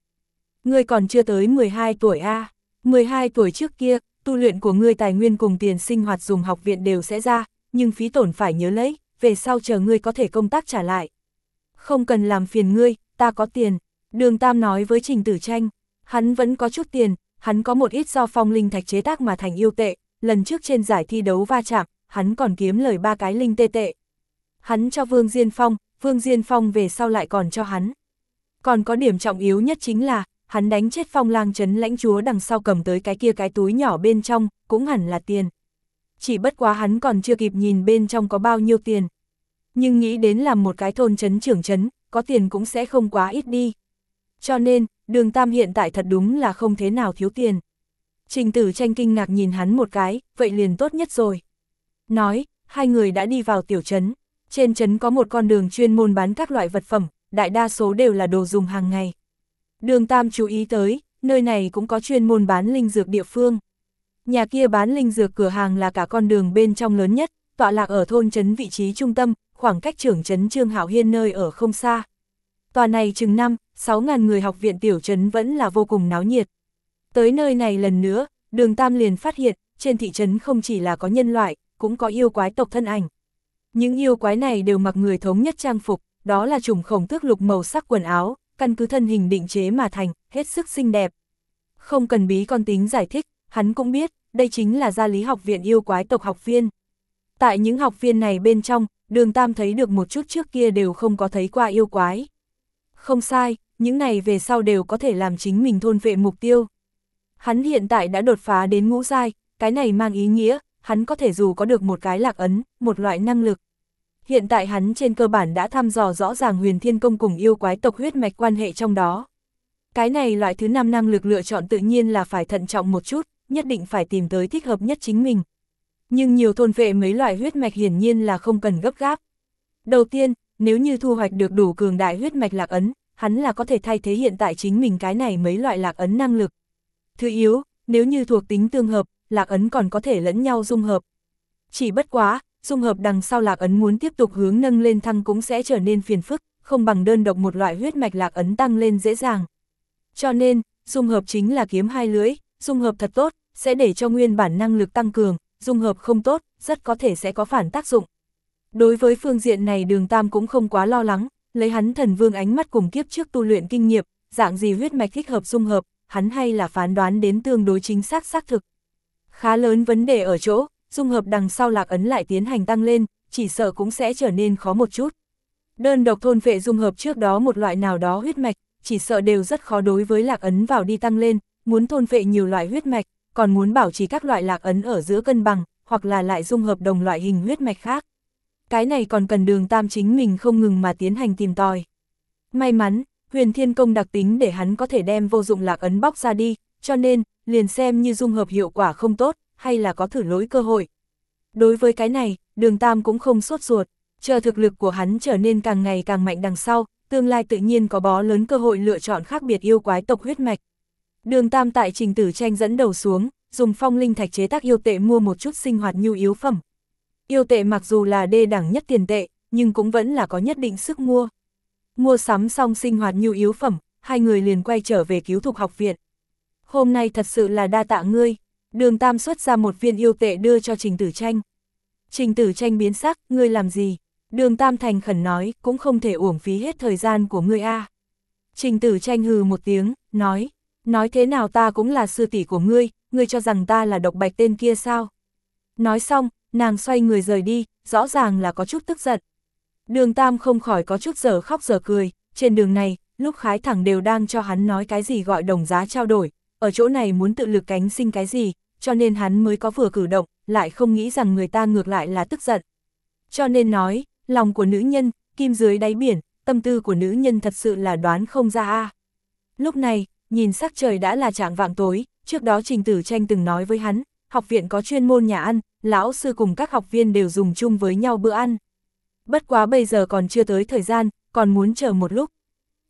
Ngươi còn chưa tới 12 tuổi A, à. 12 tuổi trước kia, tu luyện của ngươi tài nguyên cùng tiền sinh hoạt dùng học viện đều sẽ ra, nhưng phí tổn phải nhớ lấy, về sau chờ ngươi có thể công tác trả lại. Không cần làm phiền ngươi, ta có tiền. Đường Tam nói với Trình Tử Tranh, hắn vẫn có chút tiền, hắn có một ít do phong linh thạch chế tác mà thành yêu tệ, lần trước trên giải thi đấu va chạm, hắn còn kiếm lời ba cái linh tê tệ. Hắn cho Vương Diên Phong, Vương Diên Phong về sau lại còn cho hắn. Còn có điểm trọng yếu nhất chính là, hắn đánh chết phong lang chấn lãnh chúa đằng sau cầm tới cái kia cái túi nhỏ bên trong, cũng hẳn là tiền. Chỉ bất quá hắn còn chưa kịp nhìn bên trong có bao nhiêu tiền. Nhưng nghĩ đến làm một cái thôn chấn trưởng chấn, có tiền cũng sẽ không quá ít đi. Cho nên, đường Tam hiện tại thật đúng là không thế nào thiếu tiền. Trình tử tranh kinh ngạc nhìn hắn một cái, vậy liền tốt nhất rồi. Nói, hai người đã đi vào tiểu trấn. Trên trấn có một con đường chuyên môn bán các loại vật phẩm, đại đa số đều là đồ dùng hàng ngày. Đường Tam chú ý tới, nơi này cũng có chuyên môn bán linh dược địa phương. Nhà kia bán linh dược cửa hàng là cả con đường bên trong lớn nhất, tọa lạc ở thôn trấn vị trí trung tâm, khoảng cách trưởng trấn Trương Hảo Hiên nơi ở không xa. Tòa này chừng năm, 6 ngàn người học viện tiểu trấn vẫn là vô cùng náo nhiệt. Tới nơi này lần nữa, đường Tam liền phát hiện, trên thị trấn không chỉ là có nhân loại, cũng có yêu quái tộc thân ảnh. Những yêu quái này đều mặc người thống nhất trang phục, đó là trùng khổng tước lục màu sắc quần áo, căn cứ thân hình định chế mà thành, hết sức xinh đẹp. Không cần bí con tính giải thích, hắn cũng biết, đây chính là gia lý học viện yêu quái tộc học viên. Tại những học viên này bên trong, đường Tam thấy được một chút trước kia đều không có thấy qua yêu quái. Không sai, những này về sau đều có thể làm chính mình thôn vệ mục tiêu. Hắn hiện tại đã đột phá đến ngũ giai, cái này mang ý nghĩa, hắn có thể dù có được một cái lạc ấn, một loại năng lực. Hiện tại hắn trên cơ bản đã thăm dò rõ ràng huyền thiên công cùng yêu quái tộc huyết mạch quan hệ trong đó. Cái này loại thứ năm năng lực lựa chọn tự nhiên là phải thận trọng một chút, nhất định phải tìm tới thích hợp nhất chính mình. Nhưng nhiều thôn vệ mấy loại huyết mạch hiển nhiên là không cần gấp gáp. Đầu tiên, nếu như thu hoạch được đủ cường đại huyết mạch lạc ấn, hắn là có thể thay thế hiện tại chính mình cái này mấy loại lạc ấn năng lực. thứ yếu, nếu như thuộc tính tương hợp, lạc ấn còn có thể lẫn nhau dung hợp. Chỉ bất quá, dung hợp đằng sau lạc ấn muốn tiếp tục hướng nâng lên thăng cũng sẽ trở nên phiền phức, không bằng đơn độc một loại huyết mạch lạc ấn tăng lên dễ dàng. Cho nên, dung hợp chính là kiếm hai lưỡi, dung hợp thật tốt, sẽ để cho nguyên bản năng lực tăng cường, dung hợp không tốt, rất có thể sẽ có phản tác dụng. Đối với phương diện này đường Tam cũng không quá lo lắng, lấy hắn thần vương ánh mắt cùng kiếp trước tu luyện kinh nghiệm, dạng gì huyết mạch thích hợp dung hợp, hắn hay là phán đoán đến tương đối chính xác xác thực. Khá lớn vấn đề ở chỗ, dung hợp đằng sau lạc ấn lại tiến hành tăng lên, chỉ sợ cũng sẽ trở nên khó một chút. Đơn độc thôn vệ dung hợp trước đó một loại nào đó huyết mạch, chỉ sợ đều rất khó đối với lạc ấn vào đi tăng lên, muốn thôn vệ nhiều loại huyết mạch, còn muốn bảo trì các loại lạc ấn ở giữa cân bằng, hoặc là lại dung hợp đồng loại hình huyết mạch khác. Cái này còn cần đường tam chính mình không ngừng mà tiến hành tìm tòi. May mắn, huyền thiên công đặc tính để hắn có thể đem vô dụng lạc ấn bóc ra đi, cho nên, liền xem như dung hợp hiệu quả không tốt, hay là có thử lỗi cơ hội. Đối với cái này, đường tam cũng không sốt ruột, chờ thực lực của hắn trở nên càng ngày càng mạnh đằng sau, tương lai tự nhiên có bó lớn cơ hội lựa chọn khác biệt yêu quái tộc huyết mạch. Đường tam tại trình tử tranh dẫn đầu xuống, dùng phong linh thạch chế tác yêu tệ mua một chút sinh hoạt nhu yếu phẩm. Yêu tệ mặc dù là đê đẳng nhất tiền tệ, nhưng cũng vẫn là có nhất định sức mua. Mua sắm xong sinh hoạt nhu yếu phẩm, hai người liền quay trở về cứu thục học viện. Hôm nay thật sự là đa tạ ngươi, đường tam xuất ra một viên yêu tệ đưa cho trình tử tranh. Trình tử tranh biến sắc, ngươi làm gì? Đường tam thành khẩn nói, cũng không thể uổng phí hết thời gian của ngươi a. Trình tử tranh hừ một tiếng, nói, nói thế nào ta cũng là sư tỷ của ngươi, ngươi cho rằng ta là độc bạch tên kia sao? Nói xong, nàng xoay người rời đi, rõ ràng là có chút tức giận. Đường Tam không khỏi có chút giờ khóc giờ cười, trên đường này, lúc khái thẳng đều đang cho hắn nói cái gì gọi đồng giá trao đổi, ở chỗ này muốn tự lực cánh sinh cái gì, cho nên hắn mới có vừa cử động, lại không nghĩ rằng người ta ngược lại là tức giận. Cho nên nói, lòng của nữ nhân, kim dưới đáy biển, tâm tư của nữ nhân thật sự là đoán không ra a. Lúc này, nhìn sắc trời đã là trạng vạng tối, trước đó Trình Tử Tranh từng nói với hắn, học viện có chuyên môn nhà ăn, lão sư cùng các học viên đều dùng chung với nhau bữa ăn. Bất quá bây giờ còn chưa tới thời gian, còn muốn chờ một lúc.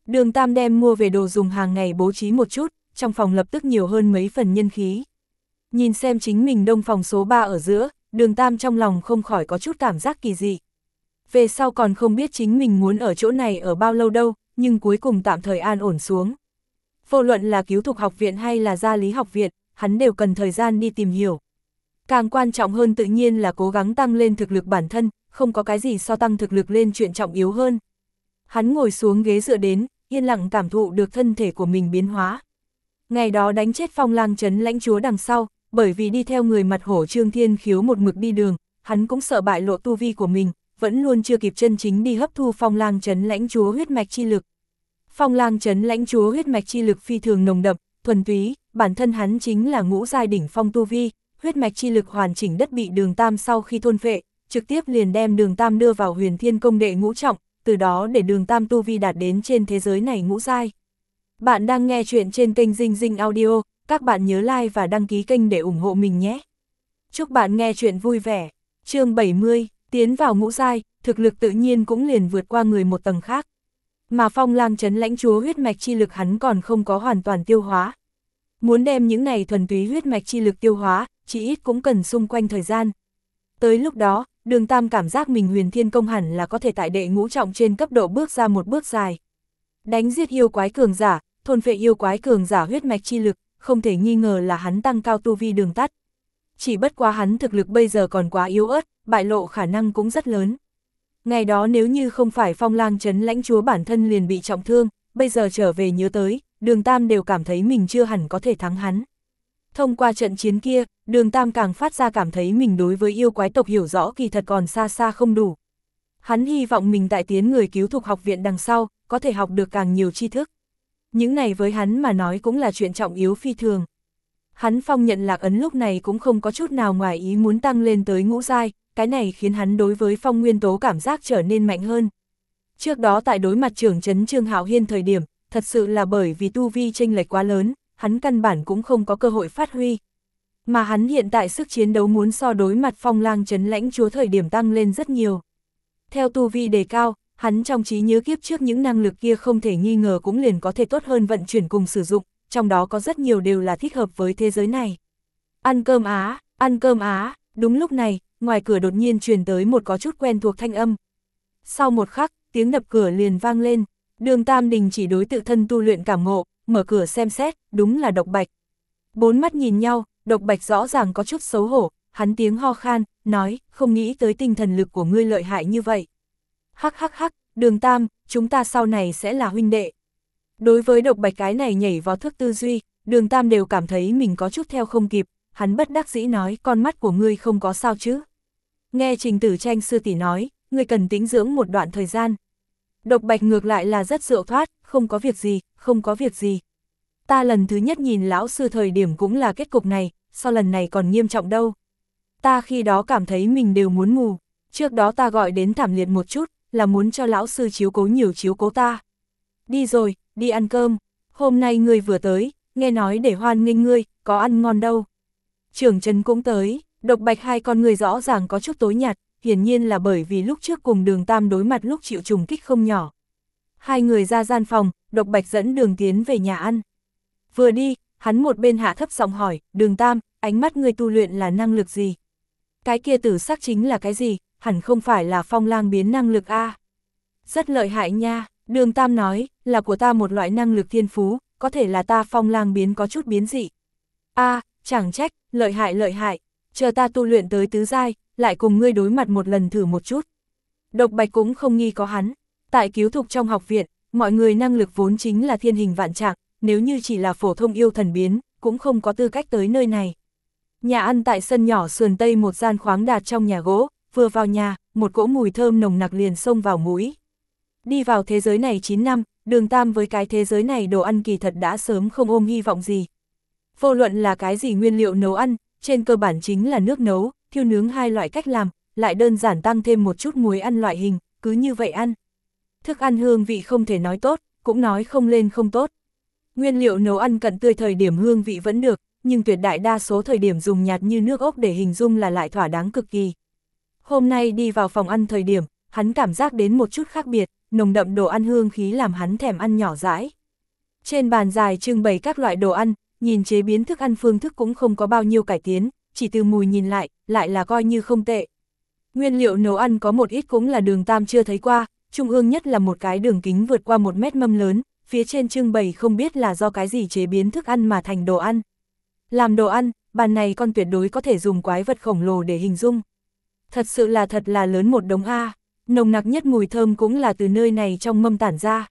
Đường Tam đem mua về đồ dùng hàng ngày bố trí một chút, trong phòng lập tức nhiều hơn mấy phần nhân khí. Nhìn xem chính mình đông phòng số 3 ở giữa, đường Tam trong lòng không khỏi có chút cảm giác kỳ dị. Về sau còn không biết chính mình muốn ở chỗ này ở bao lâu đâu, nhưng cuối cùng tạm thời an ổn xuống. Vô luận là cứu thục học viện hay là gia lý học viện, hắn đều cần thời gian đi tìm hiểu. Càng quan trọng hơn tự nhiên là cố gắng tăng lên thực lực bản thân, không có cái gì so tăng thực lực lên chuyện trọng yếu hơn. Hắn ngồi xuống ghế dựa đến, yên lặng cảm thụ được thân thể của mình biến hóa. Ngày đó đánh chết phong lang chấn lãnh chúa đằng sau, bởi vì đi theo người mặt hổ trương thiên khiếu một mực đi đường, hắn cũng sợ bại lộ tu vi của mình, vẫn luôn chưa kịp chân chính đi hấp thu phong lang chấn lãnh chúa huyết mạch chi lực. Phong lang chấn lãnh chúa huyết mạch chi lực phi thường nồng đậm, thuần túy, bản thân hắn chính là ngũ giai đỉnh phong tu vi, huyết mạch chi lực hoàn chỉnh đất bị đường tam sau khi thôn phệ, trực tiếp liền đem đường tam đưa vào huyền thiên công đệ ngũ trọng, từ đó để đường tam tu vi đạt đến trên thế giới này ngũ giai. Bạn đang nghe chuyện trên kênh Dinh Dinh Audio, các bạn nhớ like và đăng ký kênh để ủng hộ mình nhé. Chúc bạn nghe chuyện vui vẻ. chương 70, tiến vào ngũ giai, thực lực tự nhiên cũng liền vượt qua người một tầng khác. Mà phong lang chấn lãnh chúa huyết mạch chi lực hắn còn không có hoàn toàn tiêu hóa. Muốn đem những này thuần túy huyết mạch chi lực tiêu hóa, chỉ ít cũng cần xung quanh thời gian. Tới lúc đó, đường tam cảm giác mình huyền thiên công hẳn là có thể tại đệ ngũ trọng trên cấp độ bước ra một bước dài. Đánh giết yêu quái cường giả, thôn phệ yêu quái cường giả huyết mạch chi lực, không thể nghi ngờ là hắn tăng cao tu vi đường tắt. Chỉ bất quá hắn thực lực bây giờ còn quá yếu ớt, bại lộ khả năng cũng rất lớn. Ngày đó nếu như không phải phong lang chấn lãnh chúa bản thân liền bị trọng thương, bây giờ trở về nhớ tới, đường tam đều cảm thấy mình chưa hẳn có thể thắng hắn. Thông qua trận chiến kia, đường tam càng phát ra cảm thấy mình đối với yêu quái tộc hiểu rõ kỳ thật còn xa xa không đủ. Hắn hy vọng mình tại tiến người cứu thuộc học viện đằng sau, có thể học được càng nhiều tri thức. Những này với hắn mà nói cũng là chuyện trọng yếu phi thường. Hắn phong nhận lạc ấn lúc này cũng không có chút nào ngoài ý muốn tăng lên tới ngũ giai, cái này khiến hắn đối với phong nguyên tố cảm giác trở nên mạnh hơn. Trước đó tại đối mặt trưởng trấn Trương Hạo Hiên thời điểm, thật sự là bởi vì tu vi chênh lệch quá lớn, hắn căn bản cũng không có cơ hội phát huy. Mà hắn hiện tại sức chiến đấu muốn so đối mặt phong lang chấn lãnh chúa thời điểm tăng lên rất nhiều. Theo tu vi đề cao, hắn trong trí nhớ kiếp trước những năng lực kia không thể nghi ngờ cũng liền có thể tốt hơn vận chuyển cùng sử dụng, trong đó có rất nhiều đều là thích hợp với thế giới này. Ăn cơm á, ăn cơm á, đúng lúc này, ngoài cửa đột nhiên truyền tới một có chút quen thuộc thanh âm. Sau một khắc, tiếng đập cửa liền vang lên, đường Tam Đình chỉ đối tự thân tu luyện cảm ngộ, mở cửa xem xét, đúng là độc bạch. Bốn mắt nhìn nhau, độc bạch rõ ràng có chút xấu hổ, hắn tiếng ho khan, nói, không nghĩ tới tinh thần lực của ngươi lợi hại như vậy. Hắc hắc hắc, đường Tam, chúng ta sau này sẽ là huynh đệ. Đối với độc bạch cái này nhảy vào thức tư duy, đường Tam đều cảm thấy mình có chút theo không kịp, hắn bất đắc dĩ nói con mắt của ngươi không có sao chứ. Nghe trình tử tranh sư tỷ nói, ngươi cần tĩnh dưỡng một đoạn thời gian. Độc bạch ngược lại là rất rượu thoát, không có việc gì, không có việc gì. Ta lần thứ nhất nhìn lão sư thời điểm cũng là kết cục này, sau lần này còn nghiêm trọng đâu. Ta khi đó cảm thấy mình đều muốn ngủ, trước đó ta gọi đến thảm liệt một chút, là muốn cho lão sư chiếu cố nhiều chiếu cố ta. Đi rồi, đi ăn cơm, hôm nay ngươi vừa tới, nghe nói để hoan nghênh ngươi, có ăn ngon đâu. Trưởng Trần cũng tới, độc bạch hai con người rõ ràng có chút tối nhạt, hiển nhiên là bởi vì lúc trước cùng đường tam đối mặt lúc chịu trùng kích không nhỏ. Hai người ra gian phòng, độc bạch dẫn đường tiến về nhà ăn. Vừa đi, hắn một bên hạ thấp giọng hỏi, đường tam, ánh mắt người tu luyện là năng lực gì? Cái kia tử sắc chính là cái gì, hẳn không phải là phong lang biến năng lực A. Rất lợi hại nha, đường tam nói, là của ta một loại năng lực thiên phú, có thể là ta phong lang biến có chút biến dị. A, chẳng trách, lợi hại lợi hại, chờ ta tu luyện tới tứ giai, lại cùng ngươi đối mặt một lần thử một chút. Độc bạch cũng không nghi có hắn, tại cứu thục trong học viện, mọi người năng lực vốn chính là thiên hình vạn trạng, nếu như chỉ là phổ thông yêu thần biến, cũng không có tư cách tới nơi này. Nhà ăn tại sân nhỏ sườn tây một gian khoáng đạt trong nhà gỗ, vừa vào nhà, một cỗ mùi thơm nồng nặc liền xông vào mũi. Đi vào thế giới này 9 năm, đường tam với cái thế giới này đồ ăn kỳ thật đã sớm không ôm hy vọng gì. Vô luận là cái gì nguyên liệu nấu ăn, trên cơ bản chính là nước nấu, thiêu nướng hai loại cách làm, lại đơn giản tăng thêm một chút muối ăn loại hình, cứ như vậy ăn. Thức ăn hương vị không thể nói tốt, cũng nói không lên không tốt. Nguyên liệu nấu ăn cận tươi thời điểm hương vị vẫn được, nhưng tuyệt đại đa số thời điểm dùng nhạt như nước ốc để hình dung là lại thỏa đáng cực kỳ. Hôm nay đi vào phòng ăn thời điểm, hắn cảm giác đến một chút khác biệt, nồng đậm đồ ăn hương khí làm hắn thèm ăn nhỏ rãi. Trên bàn dài trưng bày các loại đồ ăn, nhìn chế biến thức ăn phương thức cũng không có bao nhiêu cải tiến, chỉ từ mùi nhìn lại, lại là coi như không tệ. Nguyên liệu nấu ăn có một ít cũng là đường tam chưa thấy qua, trung ương nhất là một cái đường kính vượt qua một mét mâm lớn, phía trên trưng bày không biết là do cái gì chế biến thức ăn mà thành đồ ăn. Làm đồ ăn, bàn này con tuyệt đối có thể dùng quái vật khổng lồ để hình dung. Thật sự là thật là lớn một đống A, nồng nặc nhất mùi thơm cũng là từ nơi này trong mâm tản ra.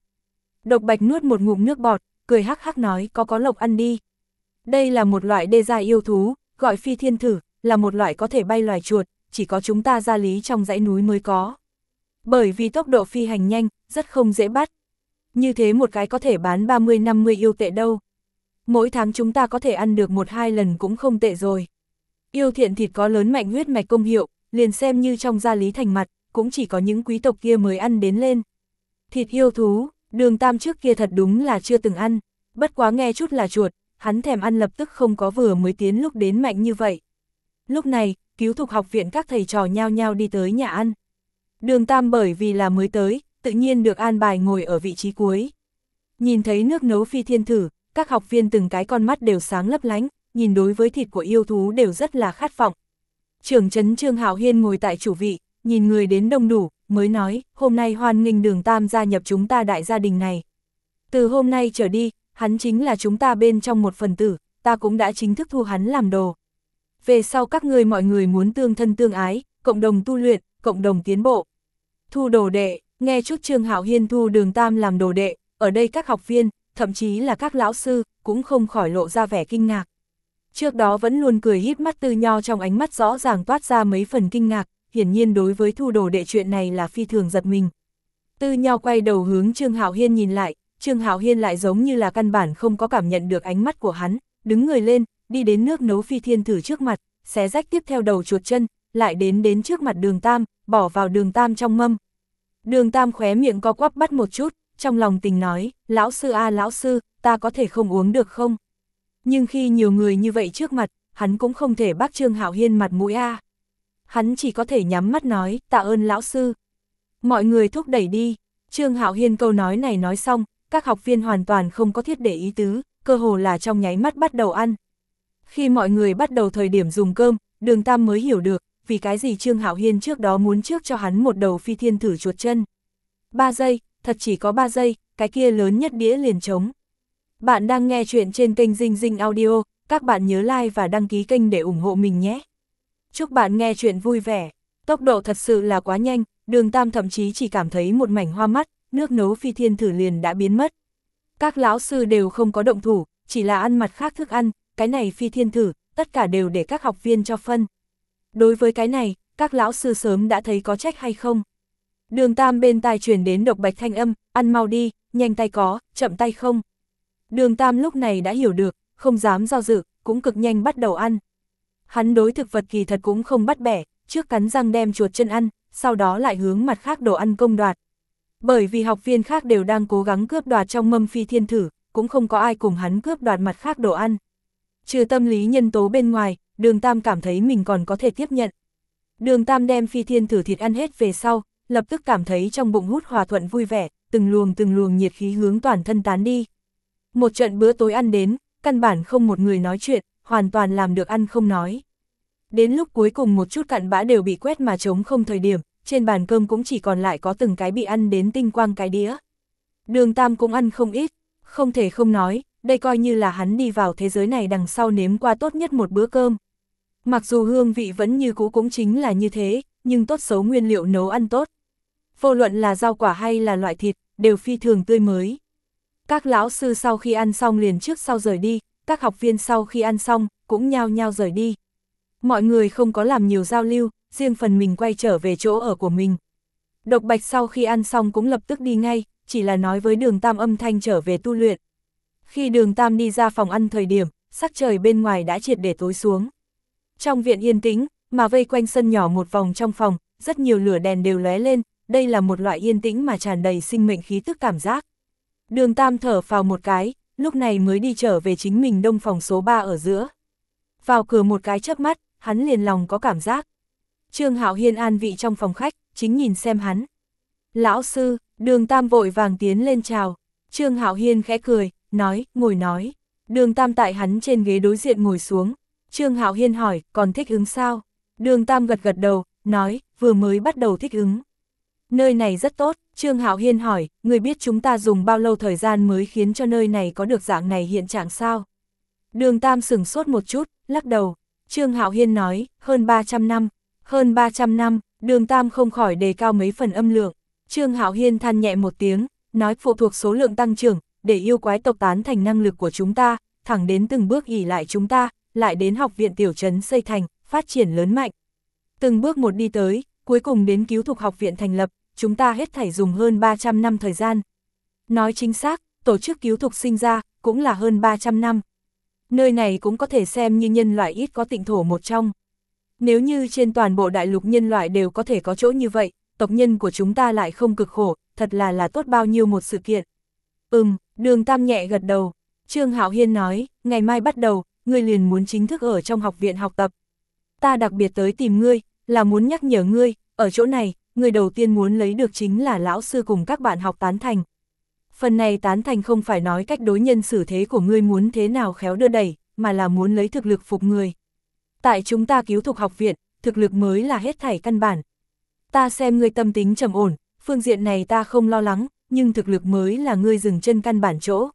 Độc bạch nuốt một ngụm nước bọt, cười hắc hắc nói có có lộc ăn đi. Đây là một loại đê gia yêu thú, gọi phi thiên thử, là một loại có thể bay loài chuột, chỉ có chúng ta gia lý trong dãy núi mới có. Bởi vì tốc độ phi hành nhanh, rất không dễ bắt. Như thế một cái có thể bán 30-50 yêu tệ đâu. Mỗi tháng chúng ta có thể ăn được một hai lần cũng không tệ rồi. Yêu thiện thịt có lớn mạnh huyết mạch công hiệu, liền xem như trong gia lý thành mặt, cũng chỉ có những quý tộc kia mới ăn đến lên. Thịt yêu thú, đường tam trước kia thật đúng là chưa từng ăn, bất quá nghe chút là chuột, hắn thèm ăn lập tức không có vừa mới tiến lúc đến mạnh như vậy. Lúc này, cứu thục học viện các thầy trò nhau nhau đi tới nhà ăn. Đường Tam bởi vì là mới tới, tự nhiên được an bài ngồi ở vị trí cuối. Nhìn thấy nước nấu phi thiên thử, các học viên từng cái con mắt đều sáng lấp lánh, nhìn đối với thịt của yêu thú đều rất là khát vọng. Trưởng trấn Trương Hạo Hiên ngồi tại chủ vị, nhìn người đến đông đủ, mới nói, hôm nay hoan nghênh đường Tam gia nhập chúng ta đại gia đình này. Từ hôm nay trở đi, hắn chính là chúng ta bên trong một phần tử, ta cũng đã chính thức thu hắn làm đồ. Về sau các người mọi người muốn tương thân tương ái, cộng đồng tu luyện, cộng đồng tiến bộ. Thu đồ đệ, nghe chút Trương Hạo Hiên thu đường Tam làm đồ đệ, ở đây các học viên, thậm chí là các lão sư, cũng không khỏi lộ ra vẻ kinh ngạc. Trước đó vẫn luôn cười híp mắt tư nho trong ánh mắt rõ ràng toát ra mấy phần kinh ngạc, hiển nhiên đối với thu đồ đệ chuyện này là phi thường giật mình. Tư nho quay đầu hướng Trương Hạo Hiên nhìn lại, Trương Hạo Hiên lại giống như là căn bản không có cảm nhận được ánh mắt của hắn, đứng người lên, đi đến nước nấu phi thiên thử trước mặt, xé rách tiếp theo đầu chuột chân, lại đến đến trước mặt đường tam, bỏ vào đường tam trong mâm. Đường tam khóe miệng co quắp bắt một chút, trong lòng tình nói, lão sư a lão sư, ta có thể không uống được không? Nhưng khi nhiều người như vậy trước mặt, hắn cũng không thể bác Trương Hạo Hiên mặt mũi a. Hắn chỉ có thể nhắm mắt nói, tạ ơn lão sư. Mọi người thúc đẩy đi, Trương Hạo Hiên câu nói này nói xong, các học viên hoàn toàn không có thiết để ý tứ, cơ hồ là trong nháy mắt bắt đầu ăn. Khi mọi người bắt đầu thời điểm dùng cơm, đường Tam mới hiểu được, vì cái gì Trương Hạo Hiên trước đó muốn trước cho hắn một đầu phi thiên thử chuột chân. 3 giây, thật chỉ có 3 giây, cái kia lớn nhất đĩa liền trống. Bạn đang nghe chuyện trên kênh Dinh Dinh Audio, các bạn nhớ like và đăng ký kênh để ủng hộ mình nhé. Chúc bạn nghe chuyện vui vẻ. Tốc độ thật sự là quá nhanh, đường Tam thậm chí chỉ cảm thấy một mảnh hoa mắt, nước nấu phi thiên thử liền đã biến mất. Các lão sư đều không có động thủ, chỉ là ăn mặt khác thức ăn, cái này phi thiên thử, tất cả đều để các học viên cho phân. Đối với cái này, các lão sư sớm đã thấy có trách hay không. Đường Tam bên tai truyền đến độc bạch thanh âm, ăn mau đi, nhanh tay có, chậm tay không. Đường Tam lúc này đã hiểu được, không dám do dự, cũng cực nhanh bắt đầu ăn. Hắn đối thực vật kỳ thật cũng không bắt bẻ, trước cắn răng đem chuột chân ăn, sau đó lại hướng mặt khác đồ ăn công đoạt. Bởi vì học viên khác đều đang cố gắng cướp đoạt trong mâm phi thiên thử, cũng không có ai cùng hắn cướp đoạt mặt khác đồ ăn. Trừ tâm lý nhân tố bên ngoài, đường Tam cảm thấy mình còn có thể tiếp nhận. Đường Tam đem phi thiên thử thịt ăn hết về sau, lập tức cảm thấy trong bụng hút hòa thuận vui vẻ, từng luồng từng luồng nhiệt khí hướng toàn thân tán đi. Một trận bữa tối ăn đến, căn bản không một người nói chuyện, hoàn toàn làm được ăn không nói. Đến lúc cuối cùng một chút cặn bã đều bị quét mà trống không thời điểm, trên bàn cơm cũng chỉ còn lại có từng cái bị ăn đến tinh quang cái đĩa. Đường Tam cũng ăn không ít, không thể không nói, đây coi như là hắn đi vào thế giới này đằng sau nếm qua tốt nhất một bữa cơm. Mặc dù hương vị vẫn như cũ cũng chính là như thế, nhưng tốt xấu nguyên liệu nấu ăn tốt. Vô luận là rau quả hay là loại thịt, đều phi thường tươi mới. Các lão sư sau khi ăn xong liền trước sau rời đi, các học viên sau khi ăn xong, cũng nhao nhao rời đi. Mọi người không có làm nhiều giao lưu, riêng phần mình quay trở về chỗ ở của mình. Độc bạch sau khi ăn xong cũng lập tức đi ngay, chỉ là nói với đường tam âm thanh trở về tu luyện. Khi đường tam đi ra phòng ăn thời điểm, sắc trời bên ngoài đã triệt để tối xuống. Trong viện yên tĩnh, mà vây quanh sân nhỏ một vòng trong phòng, rất nhiều lửa đèn đều lóe lên, đây là một loại yên tĩnh mà tràn đầy sinh mệnh khí tức cảm giác. Đường Tam thở vào một cái, lúc này mới đi trở về chính mình đông phòng số 3 ở giữa. Vào cửa một cái chớp mắt, hắn liền lòng có cảm giác. Trương Hạo Hiên an vị trong phòng khách, chính nhìn xem hắn. Lão sư, đường Tam vội vàng tiến lên chào. Trương Hạo Hiên khẽ cười, nói, ngồi nói. Đường Tam tại hắn trên ghế đối diện ngồi xuống. Trương Hạo Hiên hỏi, còn thích ứng sao? Đường Tam gật gật đầu, nói, vừa mới bắt đầu thích ứng. Nơi này rất tốt, Trương Hạo Hiên hỏi, người biết chúng ta dùng bao lâu thời gian mới khiến cho nơi này có được dạng này hiện trạng sao? Đường Tam sửng sốt một chút, lắc đầu. Trương Hạo Hiên nói, hơn 300 năm, hơn 300 năm, đường Tam không khỏi đề cao mấy phần âm lượng. Trương Hạo Hiên than nhẹ một tiếng, nói phụ thuộc số lượng tăng trưởng, để yêu quái tộc tán thành năng lực của chúng ta, thẳng đến từng bước ỉ lại chúng ta, lại đến học viện tiểu trấn xây thành, phát triển lớn mạnh. Từng bước một đi tới, cuối cùng đến cứu thuộc học viện thành lập, chúng ta hết thảy dùng hơn 300 năm thời gian. Nói chính xác, tổ chức cứu thuộc sinh ra, cũng là hơn 300 năm. Nơi này cũng có thể xem như nhân loại ít có tịnh thổ một trong. Nếu như trên toàn bộ đại lục nhân loại đều có thể có chỗ như vậy, tộc nhân của chúng ta lại không cực khổ, thật là là tốt bao nhiêu một sự kiện. Ừm, đường tam nhẹ gật đầu. Trương Hạo Hiên nói, ngày mai bắt đầu, ngươi liền muốn chính thức ở trong học viện học tập. Ta đặc biệt tới tìm ngươi, là muốn nhắc nhở ngươi, ở chỗ này, người đầu tiên muốn lấy được chính là lão sư cùng các bạn học tán thành. Phần này tán thành không phải nói cách đối nhân xử thế của ngươi muốn thế nào khéo đưa đẩy, mà là muốn lấy thực lực phục người. Tại chúng ta cứu thuộc học viện, thực lực mới là hết thảy căn bản. Ta xem ngươi tâm tính trầm ổn, phương diện này ta không lo lắng, nhưng thực lực mới là ngươi dừng chân căn bản chỗ.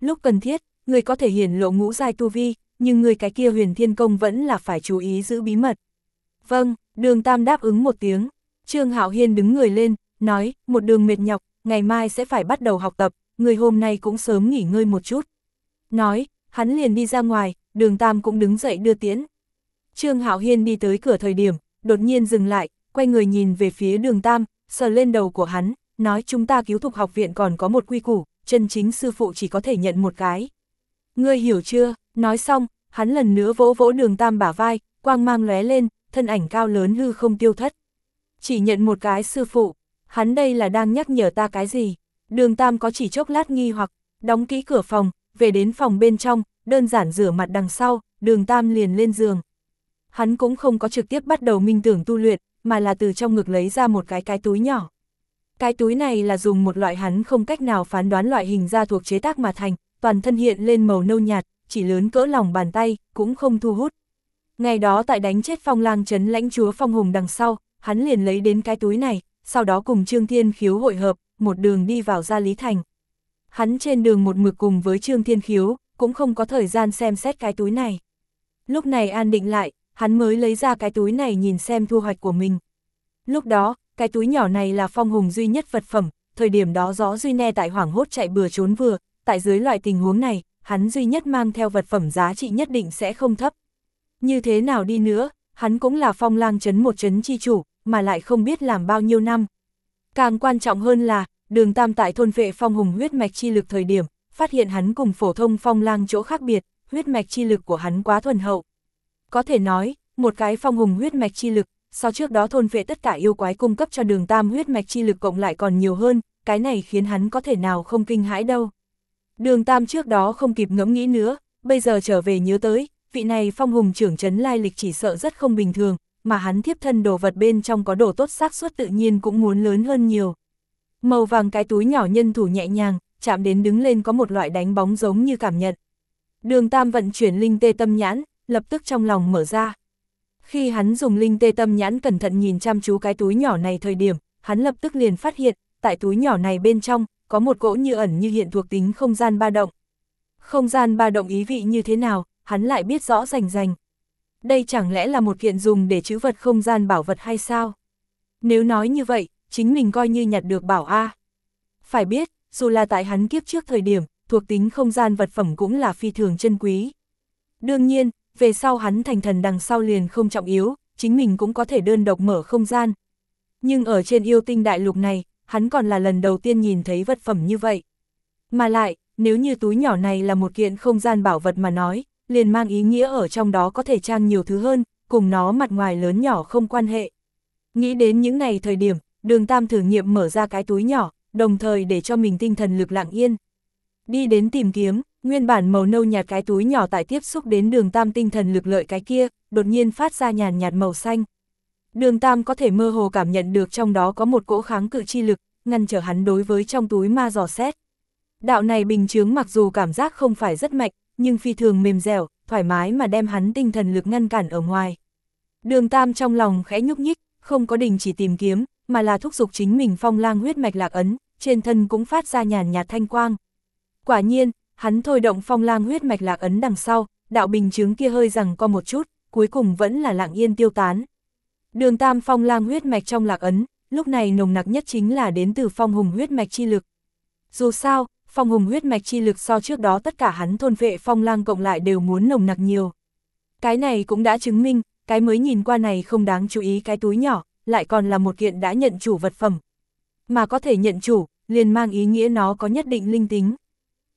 Lúc cần thiết, ngươi có thể hiển lộ ngũ giai tu vi, nhưng ngươi cái kia huyền thiên công vẫn là phải chú ý giữ bí mật. Vâng, đường tam đáp ứng một tiếng. Trương Hạo Hiên đứng người lên, nói, một đường mệt nhọc, ngày mai sẽ phải bắt đầu học tập, người hôm nay cũng sớm nghỉ ngơi một chút. Nói, hắn liền đi ra ngoài, đường Tam cũng đứng dậy đưa tiễn. Trương Hạo Hiên đi tới cửa thời điểm, đột nhiên dừng lại, quay người nhìn về phía đường Tam, sờ lên đầu của hắn, nói chúng ta cứu thục học viện còn có một quy củ, chân chính sư phụ chỉ có thể nhận một cái. Ngươi hiểu chưa? Nói xong, hắn lần nữa vỗ vỗ đường Tam bả vai, quang mang lóe lên, thân ảnh cao lớn hư không tiêu thất. Chỉ nhận một cái sư phụ, hắn đây là đang nhắc nhở ta cái gì? Đường Tam có chỉ chốc lát nghi hoặc, đóng kỹ cửa phòng, về đến phòng bên trong, đơn giản rửa mặt đằng sau, đường Tam liền lên giường. Hắn cũng không có trực tiếp bắt đầu minh tưởng tu luyện, mà là từ trong ngực lấy ra một cái cái túi nhỏ. Cái túi này là dùng một loại hắn không cách nào phán đoán loại hình ra thuộc chế tác mà thành, toàn thân hiện lên màu nâu nhạt, chỉ lớn cỡ lòng bàn tay, cũng không thu hút. Ngày đó tại đánh chết phong lang chấn lãnh chúa phong hùng đằng sau, hắn liền lấy đến cái túi này, sau đó cùng Trương Thiên Khiếu hội hợp, một đường đi vào gia Lý Thành. Hắn trên đường một mực cùng với Trương Thiên Khiếu, cũng không có thời gian xem xét cái túi này. Lúc này an định lại, hắn mới lấy ra cái túi này nhìn xem thu hoạch của mình. Lúc đó, cái túi nhỏ này là phong hùng duy nhất vật phẩm, thời điểm đó gió duy ne tại hoảng hốt chạy bừa trốn vừa, tại dưới loại tình huống này, hắn duy nhất mang theo vật phẩm giá trị nhất định sẽ không thấp. Như thế nào đi nữa, hắn cũng là phong lang chấn một chấn chi chủ, mà lại không biết làm bao nhiêu năm. Càng quan trọng hơn là, đường tam tại thôn vệ phong hùng huyết mạch chi lực thời điểm, phát hiện hắn cùng phổ thông phong lang chỗ khác biệt, huyết mạch chi lực của hắn quá thuần hậu. Có thể nói, một cái phong hùng huyết mạch chi lực, so trước đó thôn vệ tất cả yêu quái cung cấp cho đường tam huyết mạch chi lực cộng lại còn nhiều hơn, cái này khiến hắn có thể nào không kinh hãi đâu. Đường tam trước đó không kịp ngẫm nghĩ nữa, bây giờ trở về nhớ tới, vị này phong hùng trưởng trấn lai lịch chỉ sợ rất không bình thường, mà hắn thiếp thân đồ vật bên trong có đồ tốt xác suất tự nhiên cũng muốn lớn hơn nhiều. Màu vàng cái túi nhỏ nhân thủ nhẹ nhàng, chạm đến đứng lên có một loại đánh bóng giống như cảm nhận. Đường Tam vận chuyển linh tê tâm nhãn, lập tức trong lòng mở ra. Khi hắn dùng linh tê tâm nhãn cẩn thận nhìn chăm chú cái túi nhỏ này thời điểm, hắn lập tức liền phát hiện, tại túi nhỏ này bên trong, có một cỗ như ẩn như hiện thuộc tính không gian ba động. Không gian ba động ý vị như thế nào, hắn lại biết rõ rành rành. Đây chẳng lẽ là một kiện dùng để chữ vật không gian bảo vật hay sao? Nếu nói như vậy, chính mình coi như nhặt được bảo A. Phải biết, dù là tại hắn kiếp trước thời điểm, thuộc tính không gian vật phẩm cũng là phi thường chân quý. Đương nhiên, về sau hắn thành thần đằng sau liền không trọng yếu, chính mình cũng có thể đơn độc mở không gian. Nhưng ở trên yêu tinh đại lục này, hắn còn là lần đầu tiên nhìn thấy vật phẩm như vậy. Mà lại, nếu như túi nhỏ này là một kiện không gian bảo vật mà nói, liền mang ý nghĩa ở trong đó có thể trang nhiều thứ hơn, cùng nó mặt ngoài lớn nhỏ không quan hệ. Nghĩ đến những ngày thời điểm, đường tam thử nghiệm mở ra cái túi nhỏ, đồng thời để cho mình tinh thần lực lặng yên. Đi đến tìm kiếm, nguyên bản màu nâu nhạt cái túi nhỏ tại tiếp xúc đến đường tam tinh thần lực lợi cái kia, đột nhiên phát ra nhàn nhạt màu xanh. Đường tam có thể mơ hồ cảm nhận được trong đó có một cỗ kháng cự chi lực, ngăn trở hắn đối với trong túi ma giò xét. Đạo này bình chướng mặc dù cảm giác không phải rất mạnh, nhưng phi thường mềm dẻo, thoải mái mà đem hắn tinh thần lực ngăn cản ở ngoài. Đường Tam trong lòng khẽ nhúc nhích, không có đình chỉ tìm kiếm, mà là thúc giục chính mình phong lang huyết mạch lạc ấn, trên thân cũng phát ra nhàn nhạt thanh quang. Quả nhiên, hắn thôi động phong lang huyết mạch lạc ấn đằng sau, đạo bình chứng kia hơi rằng co một chút, cuối cùng vẫn là lặng yên tiêu tán. Đường Tam phong lang huyết mạch trong lạc ấn, lúc này nồng nặc nhất chính là đến từ phong hùng huyết mạch chi lực. Dù sao, phong hùng huyết mạch chi lực so trước đó tất cả hắn thôn vệ phong lang cộng lại đều muốn nồng nặc nhiều. Cái này cũng đã chứng minh, cái mới nhìn qua này không đáng chú ý cái túi nhỏ, lại còn là một kiện đã nhận chủ vật phẩm. Mà có thể nhận chủ, liền mang ý nghĩa nó có nhất định linh tính.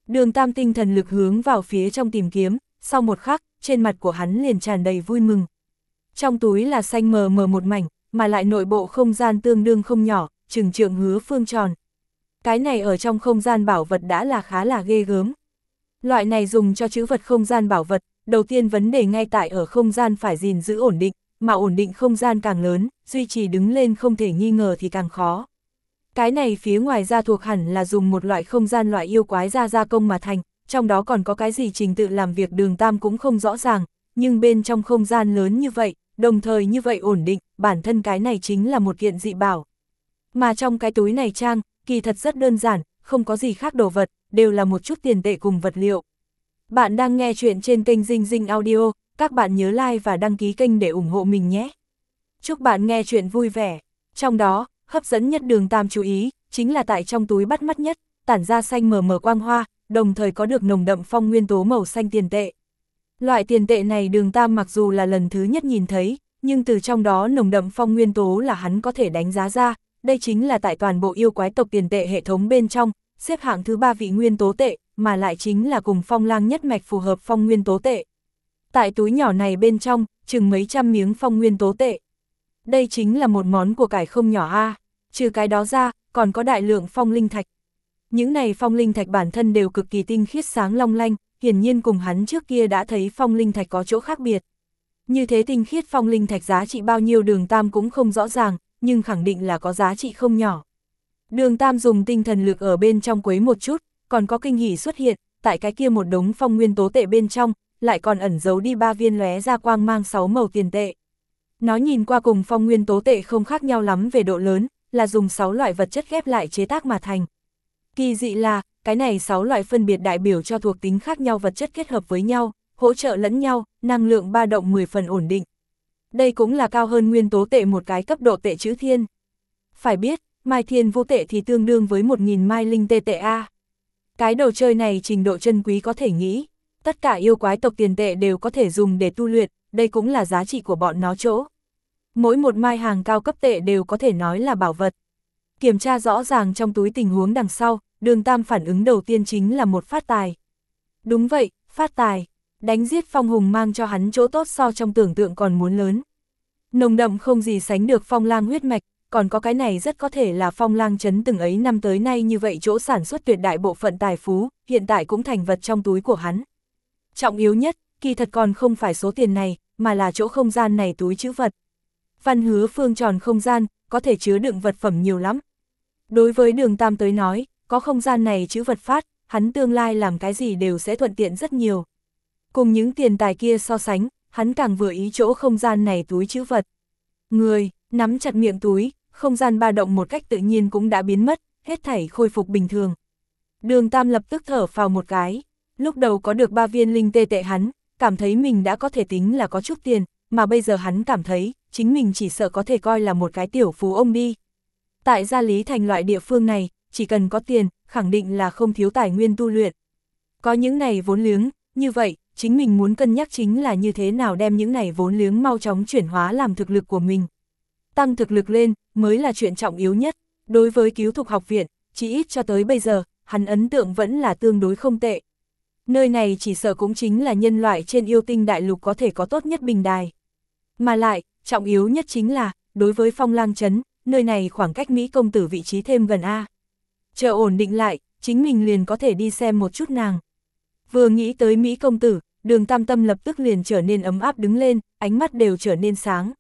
Đường tam tinh thần lực hướng vào phía trong tìm kiếm, sau một khắc, trên mặt của hắn liền tràn đầy vui mừng. Trong túi là xanh mờ mờ một mảnh, mà lại nội bộ không gian tương đương không nhỏ, trừng trượng hứa phương tròn. Cái này ở trong không gian bảo vật đã là khá là ghê gớm. Loại này dùng cho chữ vật không gian bảo vật, đầu tiên vấn đề ngay tại ở không gian phải gìn giữ ổn định, mà ổn định không gian càng lớn, duy trì đứng lên không thể nghi ngờ thì càng khó. Cái này phía ngoài ra thuộc hẳn là dùng một loại không gian loại yêu quái ra gia công mà thành, trong đó còn có cái gì trình tự làm việc đường tam cũng không rõ ràng, nhưng bên trong không gian lớn như vậy, đồng thời như vậy ổn định, bản thân cái này chính là một kiện dị bảo. Mà trong cái túi này trang, kỳ thật rất đơn giản, không có gì khác đồ vật, đều là một chút tiền tệ cùng vật liệu. Bạn đang nghe chuyện trên kênh Dinh Dinh Audio, các bạn nhớ like và đăng ký kênh để ủng hộ mình nhé. Chúc bạn nghe chuyện vui vẻ. Trong đó, hấp dẫn nhất đường tam chú ý, chính là tại trong túi bắt mắt nhất, tản ra xanh mờ mờ quang hoa, đồng thời có được nồng đậm phong nguyên tố màu xanh tiền tệ. Loại tiền tệ này đường tam mặc dù là lần thứ nhất nhìn thấy, nhưng từ trong đó nồng đậm phong nguyên tố là hắn có thể đánh giá ra, đây chính là tại toàn bộ yêu quái tộc tiền tệ hệ thống bên trong, xếp hạng thứ ba vị nguyên tố tệ, mà lại chính là cùng phong lang nhất mạch phù hợp phong nguyên tố tệ. Tại túi nhỏ này bên trong, chừng mấy trăm miếng phong nguyên tố tệ. Đây chính là một món của cải không nhỏ a trừ cái đó ra, còn có đại lượng phong linh thạch. Những này phong linh thạch bản thân đều cực kỳ tinh khiết sáng long lanh, hiển nhiên cùng hắn trước kia đã thấy phong linh thạch có chỗ khác biệt. Như thế tinh khiết phong linh thạch giá trị bao nhiêu đường tam cũng không rõ ràng, nhưng khẳng định là có giá trị không nhỏ. Đường Tam dùng tinh thần lực ở bên trong quấy một chút, còn có kinh hỉ xuất hiện, tại cái kia một đống phong nguyên tố tệ bên trong, lại còn ẩn giấu đi ba viên lóe ra quang mang sáu màu tiền tệ. Nó nhìn qua cùng phong nguyên tố tệ không khác nhau lắm về độ lớn, là dùng 6 loại vật chất ghép lại chế tác mà thành. Kỳ dị là, cái này 6 loại phân biệt đại biểu cho thuộc tính khác nhau vật chất kết hợp với nhau, hỗ trợ lẫn nhau, năng lượng ba động 10 phần ổn định. Đây cũng là cao hơn nguyên tố tệ một cái cấp độ tệ chữ thiên. Phải biết, mai thiên vô tệ thì tương đương với 1.000 mai linh tê tệ A. Cái đồ chơi này trình độ chân quý có thể nghĩ, tất cả yêu quái tộc tiền tệ đều có thể dùng để tu luyện, đây cũng là giá trị của bọn nó chỗ. Mỗi một mai hàng cao cấp tệ đều có thể nói là bảo vật. Kiểm tra rõ ràng trong túi tình huống đằng sau, đường tam phản ứng đầu tiên chính là một phát tài. Đúng vậy, phát tài, đánh giết phong hùng mang cho hắn chỗ tốt so trong tưởng tượng còn muốn lớn. Nồng đậm không gì sánh được phong lang huyết mạch, còn có cái này rất có thể là phong lang chấn từng ấy năm tới nay như vậy chỗ sản xuất tuyệt đại bộ phận tài phú, hiện tại cũng thành vật trong túi của hắn. Trọng yếu nhất, kỳ thật còn không phải số tiền này, mà là chỗ không gian này túi chữ vật. Văn hứa phương tròn không gian, có thể chứa đựng vật phẩm nhiều lắm. Đối với đường Tam tới nói, có không gian này chữ vật phát, hắn tương lai làm cái gì đều sẽ thuận tiện rất nhiều. Cùng những tiền tài kia so sánh, hắn càng vừa ý chỗ không gian này túi chữ vật. Người, nắm chặt miệng túi, không gian ba động một cách tự nhiên cũng đã biến mất, hết thảy khôi phục bình thường. Đường Tam lập tức thở vào một cái, lúc đầu có được ba viên linh tê tệ hắn, cảm thấy mình đã có thể tính là có chút tiền, mà bây giờ hắn cảm thấy, chính mình chỉ sợ có thể coi là một cái tiểu phú ông đi. Tại gia lý thành loại địa phương này, chỉ cần có tiền, khẳng định là không thiếu tài nguyên tu luyện. Có những này vốn liếng, như vậy, chính mình muốn cân nhắc chính là như thế nào đem những này vốn liếng mau chóng chuyển hóa làm thực lực của mình. Tăng thực lực lên, mới là chuyện trọng yếu nhất. Đối với cứu thục học viện, chỉ ít cho tới bây giờ, hắn ấn tượng vẫn là tương đối không tệ. Nơi này chỉ sợ cũng chính là nhân loại trên yêu tinh đại lục có thể có tốt nhất bình đài. Mà lại, trọng yếu nhất chính là, đối với phong lang chấn, nơi này khoảng cách Mỹ công tử vị trí thêm gần A. Chờ ổn định lại, chính mình liền có thể đi xem một chút nàng. Vừa nghĩ tới Mỹ công tử, đường tam tâm lập tức liền trở nên ấm áp đứng lên, ánh mắt đều trở nên sáng.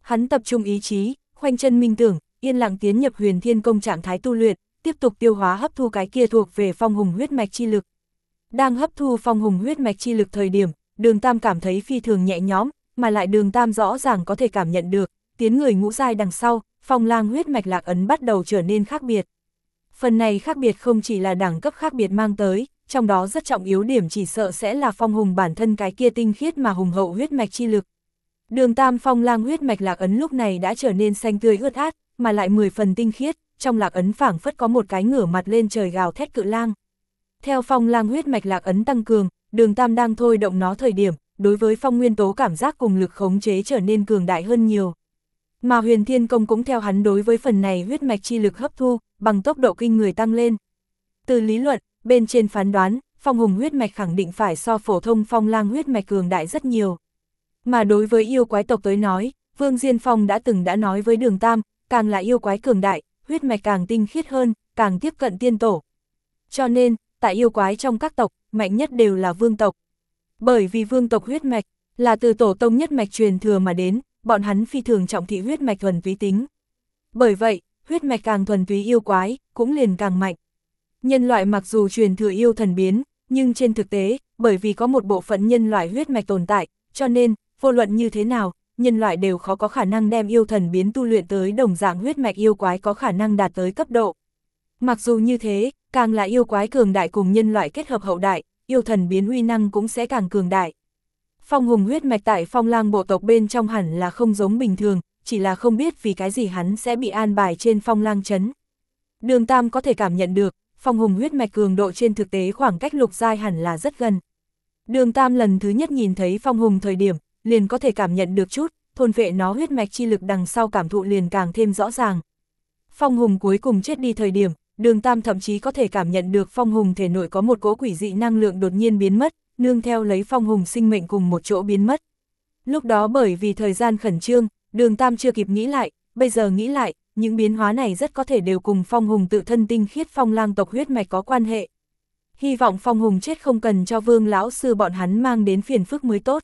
Hắn tập trung ý chí, khoanh chân minh tưởng, yên lặng tiến nhập huyền thiên công trạng thái tu luyện, tiếp tục tiêu hóa hấp thu cái kia thuộc về phong hùng huyết mạch chi lực. Đang hấp thu phong hùng huyết mạch chi lực thời điểm, đường tam cảm thấy phi thường nhẹ nhõm, mà lại đường tam rõ ràng có thể cảm nhận được, tiến người ngũ dai đằng sau, phong lang huyết mạch lạc ấn bắt đầu trở nên khác biệt. Phần này khác biệt không chỉ là đẳng cấp khác biệt mang tới, trong đó rất trọng yếu điểm chỉ sợ sẽ là phong hùng bản thân cái kia tinh khiết mà hùng hậu huyết mạch chi lực. Đường tam phong lang huyết mạch lạc ấn lúc này đã trở nên xanh tươi ướt át, mà lại 10 phần tinh khiết, trong lạc ấn phảng phất có một cái ngửa mặt lên trời gào thét cự lang. Theo phong lang huyết mạch lạc ấn tăng cường, đường tam đang thôi động nó thời điểm, đối với phong nguyên tố cảm giác cùng lực khống chế trở nên cường đại hơn nhiều. Mà huyền thiên công cũng theo hắn đối với phần này huyết mạch chi lực hấp thu, bằng tốc độ kinh người tăng lên. Từ lý luận, bên trên phán đoán, phong hùng huyết mạch khẳng định phải so phổ thông phong lang huyết mạch cường đại rất nhiều. Mà đối với yêu quái tộc tới nói, Vương Diên Phong đã từng đã nói với đường Tam, càng là yêu quái cường đại, huyết mạch càng tinh khiết hơn, càng tiếp cận tiên tổ. Cho nên, tại yêu quái trong các tộc, mạnh nhất đều là vương tộc. Bởi vì vương tộc huyết mạch, là từ tổ tông nhất mạch truyền thừa mà đến, bọn hắn phi thường trọng thị huyết mạch thuần túy tính. Bởi vậy, huyết mạch càng thuần túy yêu quái, cũng liền càng mạnh. Nhân loại mặc dù truyền thừa yêu thần biến, nhưng trên thực tế, bởi vì có một bộ phận nhân loại huyết mạch tồn tại, cho nên, vô luận như thế nào, nhân loại đều khó có khả năng đem yêu thần biến tu luyện tới đồng dạng huyết mạch yêu quái có khả năng đạt tới cấp độ. Mặc dù như thế, càng là yêu quái cường đại cùng nhân loại kết hợp hậu đại, yêu thần biến uy năng cũng sẽ càng cường đại. Phong hùng huyết mạch tại phong lang bộ tộc bên trong hẳn là không giống bình thường, chỉ là không biết vì cái gì hắn sẽ bị an bài trên phong lang chấn. Đường Tam có thể cảm nhận được, phong hùng huyết mạch cường độ trên thực tế khoảng cách lục giai hẳn là rất gần. Đường Tam lần thứ nhất nhìn thấy phong hùng thời điểm, liền có thể cảm nhận được chút, thôn vệ nó huyết mạch chi lực đằng sau cảm thụ liền càng thêm rõ ràng. Phong hùng cuối cùng chết đi thời điểm, đường Tam thậm chí có thể cảm nhận được phong hùng thể nội có một cỗ quỷ dị năng lượng đột nhiên biến mất, nương theo lấy phong hùng sinh mệnh cùng một chỗ biến mất. Lúc đó bởi vì thời gian khẩn trương, đường Tam chưa kịp nghĩ lại, bây giờ nghĩ lại, những biến hóa này rất có thể đều cùng phong hùng tự thân tinh khiết phong lang tộc huyết mạch có quan hệ. Hy vọng phong hùng chết không cần cho vương lão sư bọn hắn mang đến phiền phức mới tốt.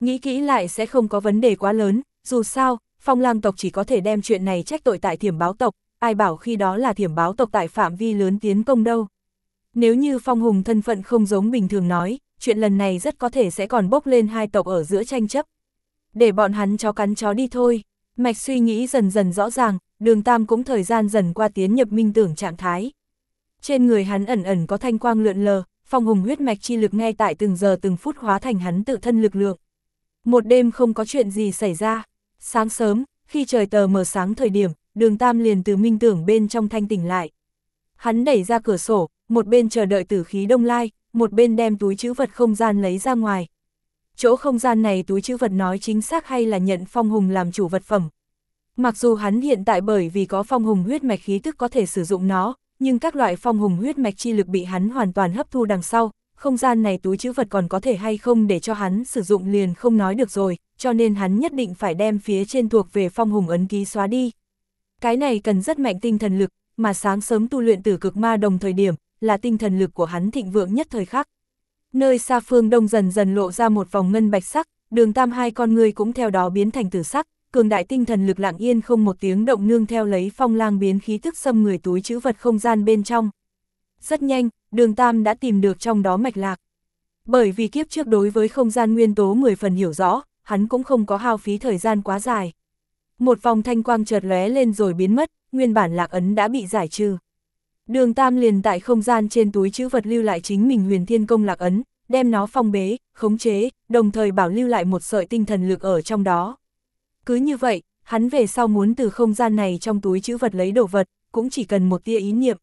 Nghĩ kỹ lại sẽ không có vấn đề quá lớn, dù sao, phong lang tộc chỉ có thể đem chuyện này trách tội tại thiểm báo tộc, ai bảo khi đó là thiểm báo tộc tại phạm vi lớn tiến công đâu. Nếu như Phong Hùng thân phận không giống bình thường nói, chuyện lần này rất có thể sẽ còn bốc lên hai tộc ở giữa tranh chấp. Để bọn hắn chó cắn chó đi thôi. Mạch suy nghĩ dần dần rõ ràng, đường tam cũng thời gian dần qua tiến nhập minh tưởng trạng thái. Trên người hắn ẩn ẩn có thanh quang lượn lờ, phong hùng huyết mạch chi lực ngay tại từng giờ từng phút hóa thành hắn tự thân lực lượng. Một đêm không có chuyện gì xảy ra. Sáng sớm, khi trời tờ mờ sáng thời điểm, đường tam liền từ minh tưởng bên trong thanh tỉnh lại. Hắn đẩy ra cửa sổ, một bên chờ đợi tử khí đông lai, một bên đem túi chữ vật không gian lấy ra ngoài. Chỗ không gian này túi chữ vật nói chính xác hay là nhận phong hùng làm chủ vật phẩm. Mặc dù hắn hiện tại bởi vì có phong hùng huyết mạch khí tức có thể sử dụng nó, nhưng các loại phong hùng huyết mạch chi lực bị hắn hoàn toàn hấp thu đằng sau, không gian này túi chữ vật còn có thể hay không để cho hắn sử dụng liền không nói được rồi, cho nên hắn nhất định phải đem phía trên thuộc về phong hùng ấn ký xóa đi. Cái này cần rất mạnh tinh thần lực, mà sáng sớm tu luyện tử cực ma đồng thời điểm, là tinh thần lực của hắn thịnh vượng nhất thời khắc. Nơi xa phương đông dần dần lộ ra một vòng ngân bạch sắc, đường tam hai con người cũng theo đó biến thành tử sắc, cường đại tinh thần lực lặng yên không một tiếng động nương theo lấy phong lang biến khí tức xâm người túi chữ vật không gian bên trong. Rất nhanh, đường tam đã tìm được trong đó mạch lạc. Bởi vì kiếp trước đối với không gian nguyên tố 10 phần hiểu rõ, hắn cũng không có hao phí thời gian quá dài. Một vòng thanh quang chợt lóe lên rồi biến mất, nguyên bản lạc ấn đã bị giải trừ. Đường Tam liền tại không gian trên túi chữ vật lưu lại chính mình huyền thiên công lạc ấn, đem nó phong bế, khống chế, đồng thời bảo lưu lại một sợi tinh thần lực ở trong đó. Cứ như vậy, hắn về sau muốn từ không gian này trong túi chữ vật lấy đồ vật, cũng chỉ cần một tia ý niệm.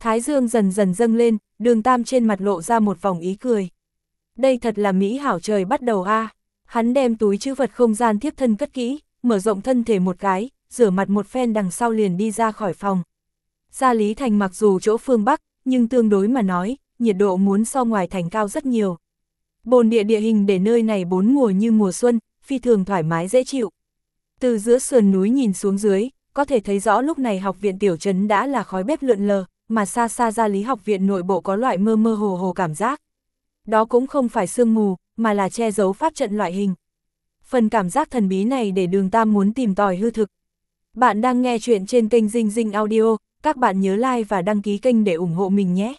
Thái dương dần dần dâng lên, đường Tam trên mặt lộ ra một vòng ý cười. Đây thật là Mỹ hảo trời bắt đầu a Hắn đem túi chữ vật không gian thiếp thân cất kỹ, mở rộng thân thể một cái, rửa mặt một phen đằng sau liền đi ra khỏi phòng. Gia Lý Thành mặc dù chỗ phương Bắc, nhưng tương đối mà nói, nhiệt độ muốn so ngoài thành cao rất nhiều. Bồn địa địa hình để nơi này bốn mùa như mùa xuân, phi thường thoải mái dễ chịu. Từ giữa sườn núi nhìn xuống dưới, có thể thấy rõ lúc này học viện tiểu trấn đã là khói bếp lượn lờ, mà xa xa ra lý học viện nội bộ có loại mơ mơ hồ hồ cảm giác. Đó cũng không phải sương mù, mà là che giấu pháp trận loại hình. Phần cảm giác thần bí này để đường Tam muốn tìm tòi hư thực. Bạn đang nghe chuyện trên kênh Dinh Dinh Audio, các bạn nhớ like và đăng ký kênh để ủng hộ mình nhé.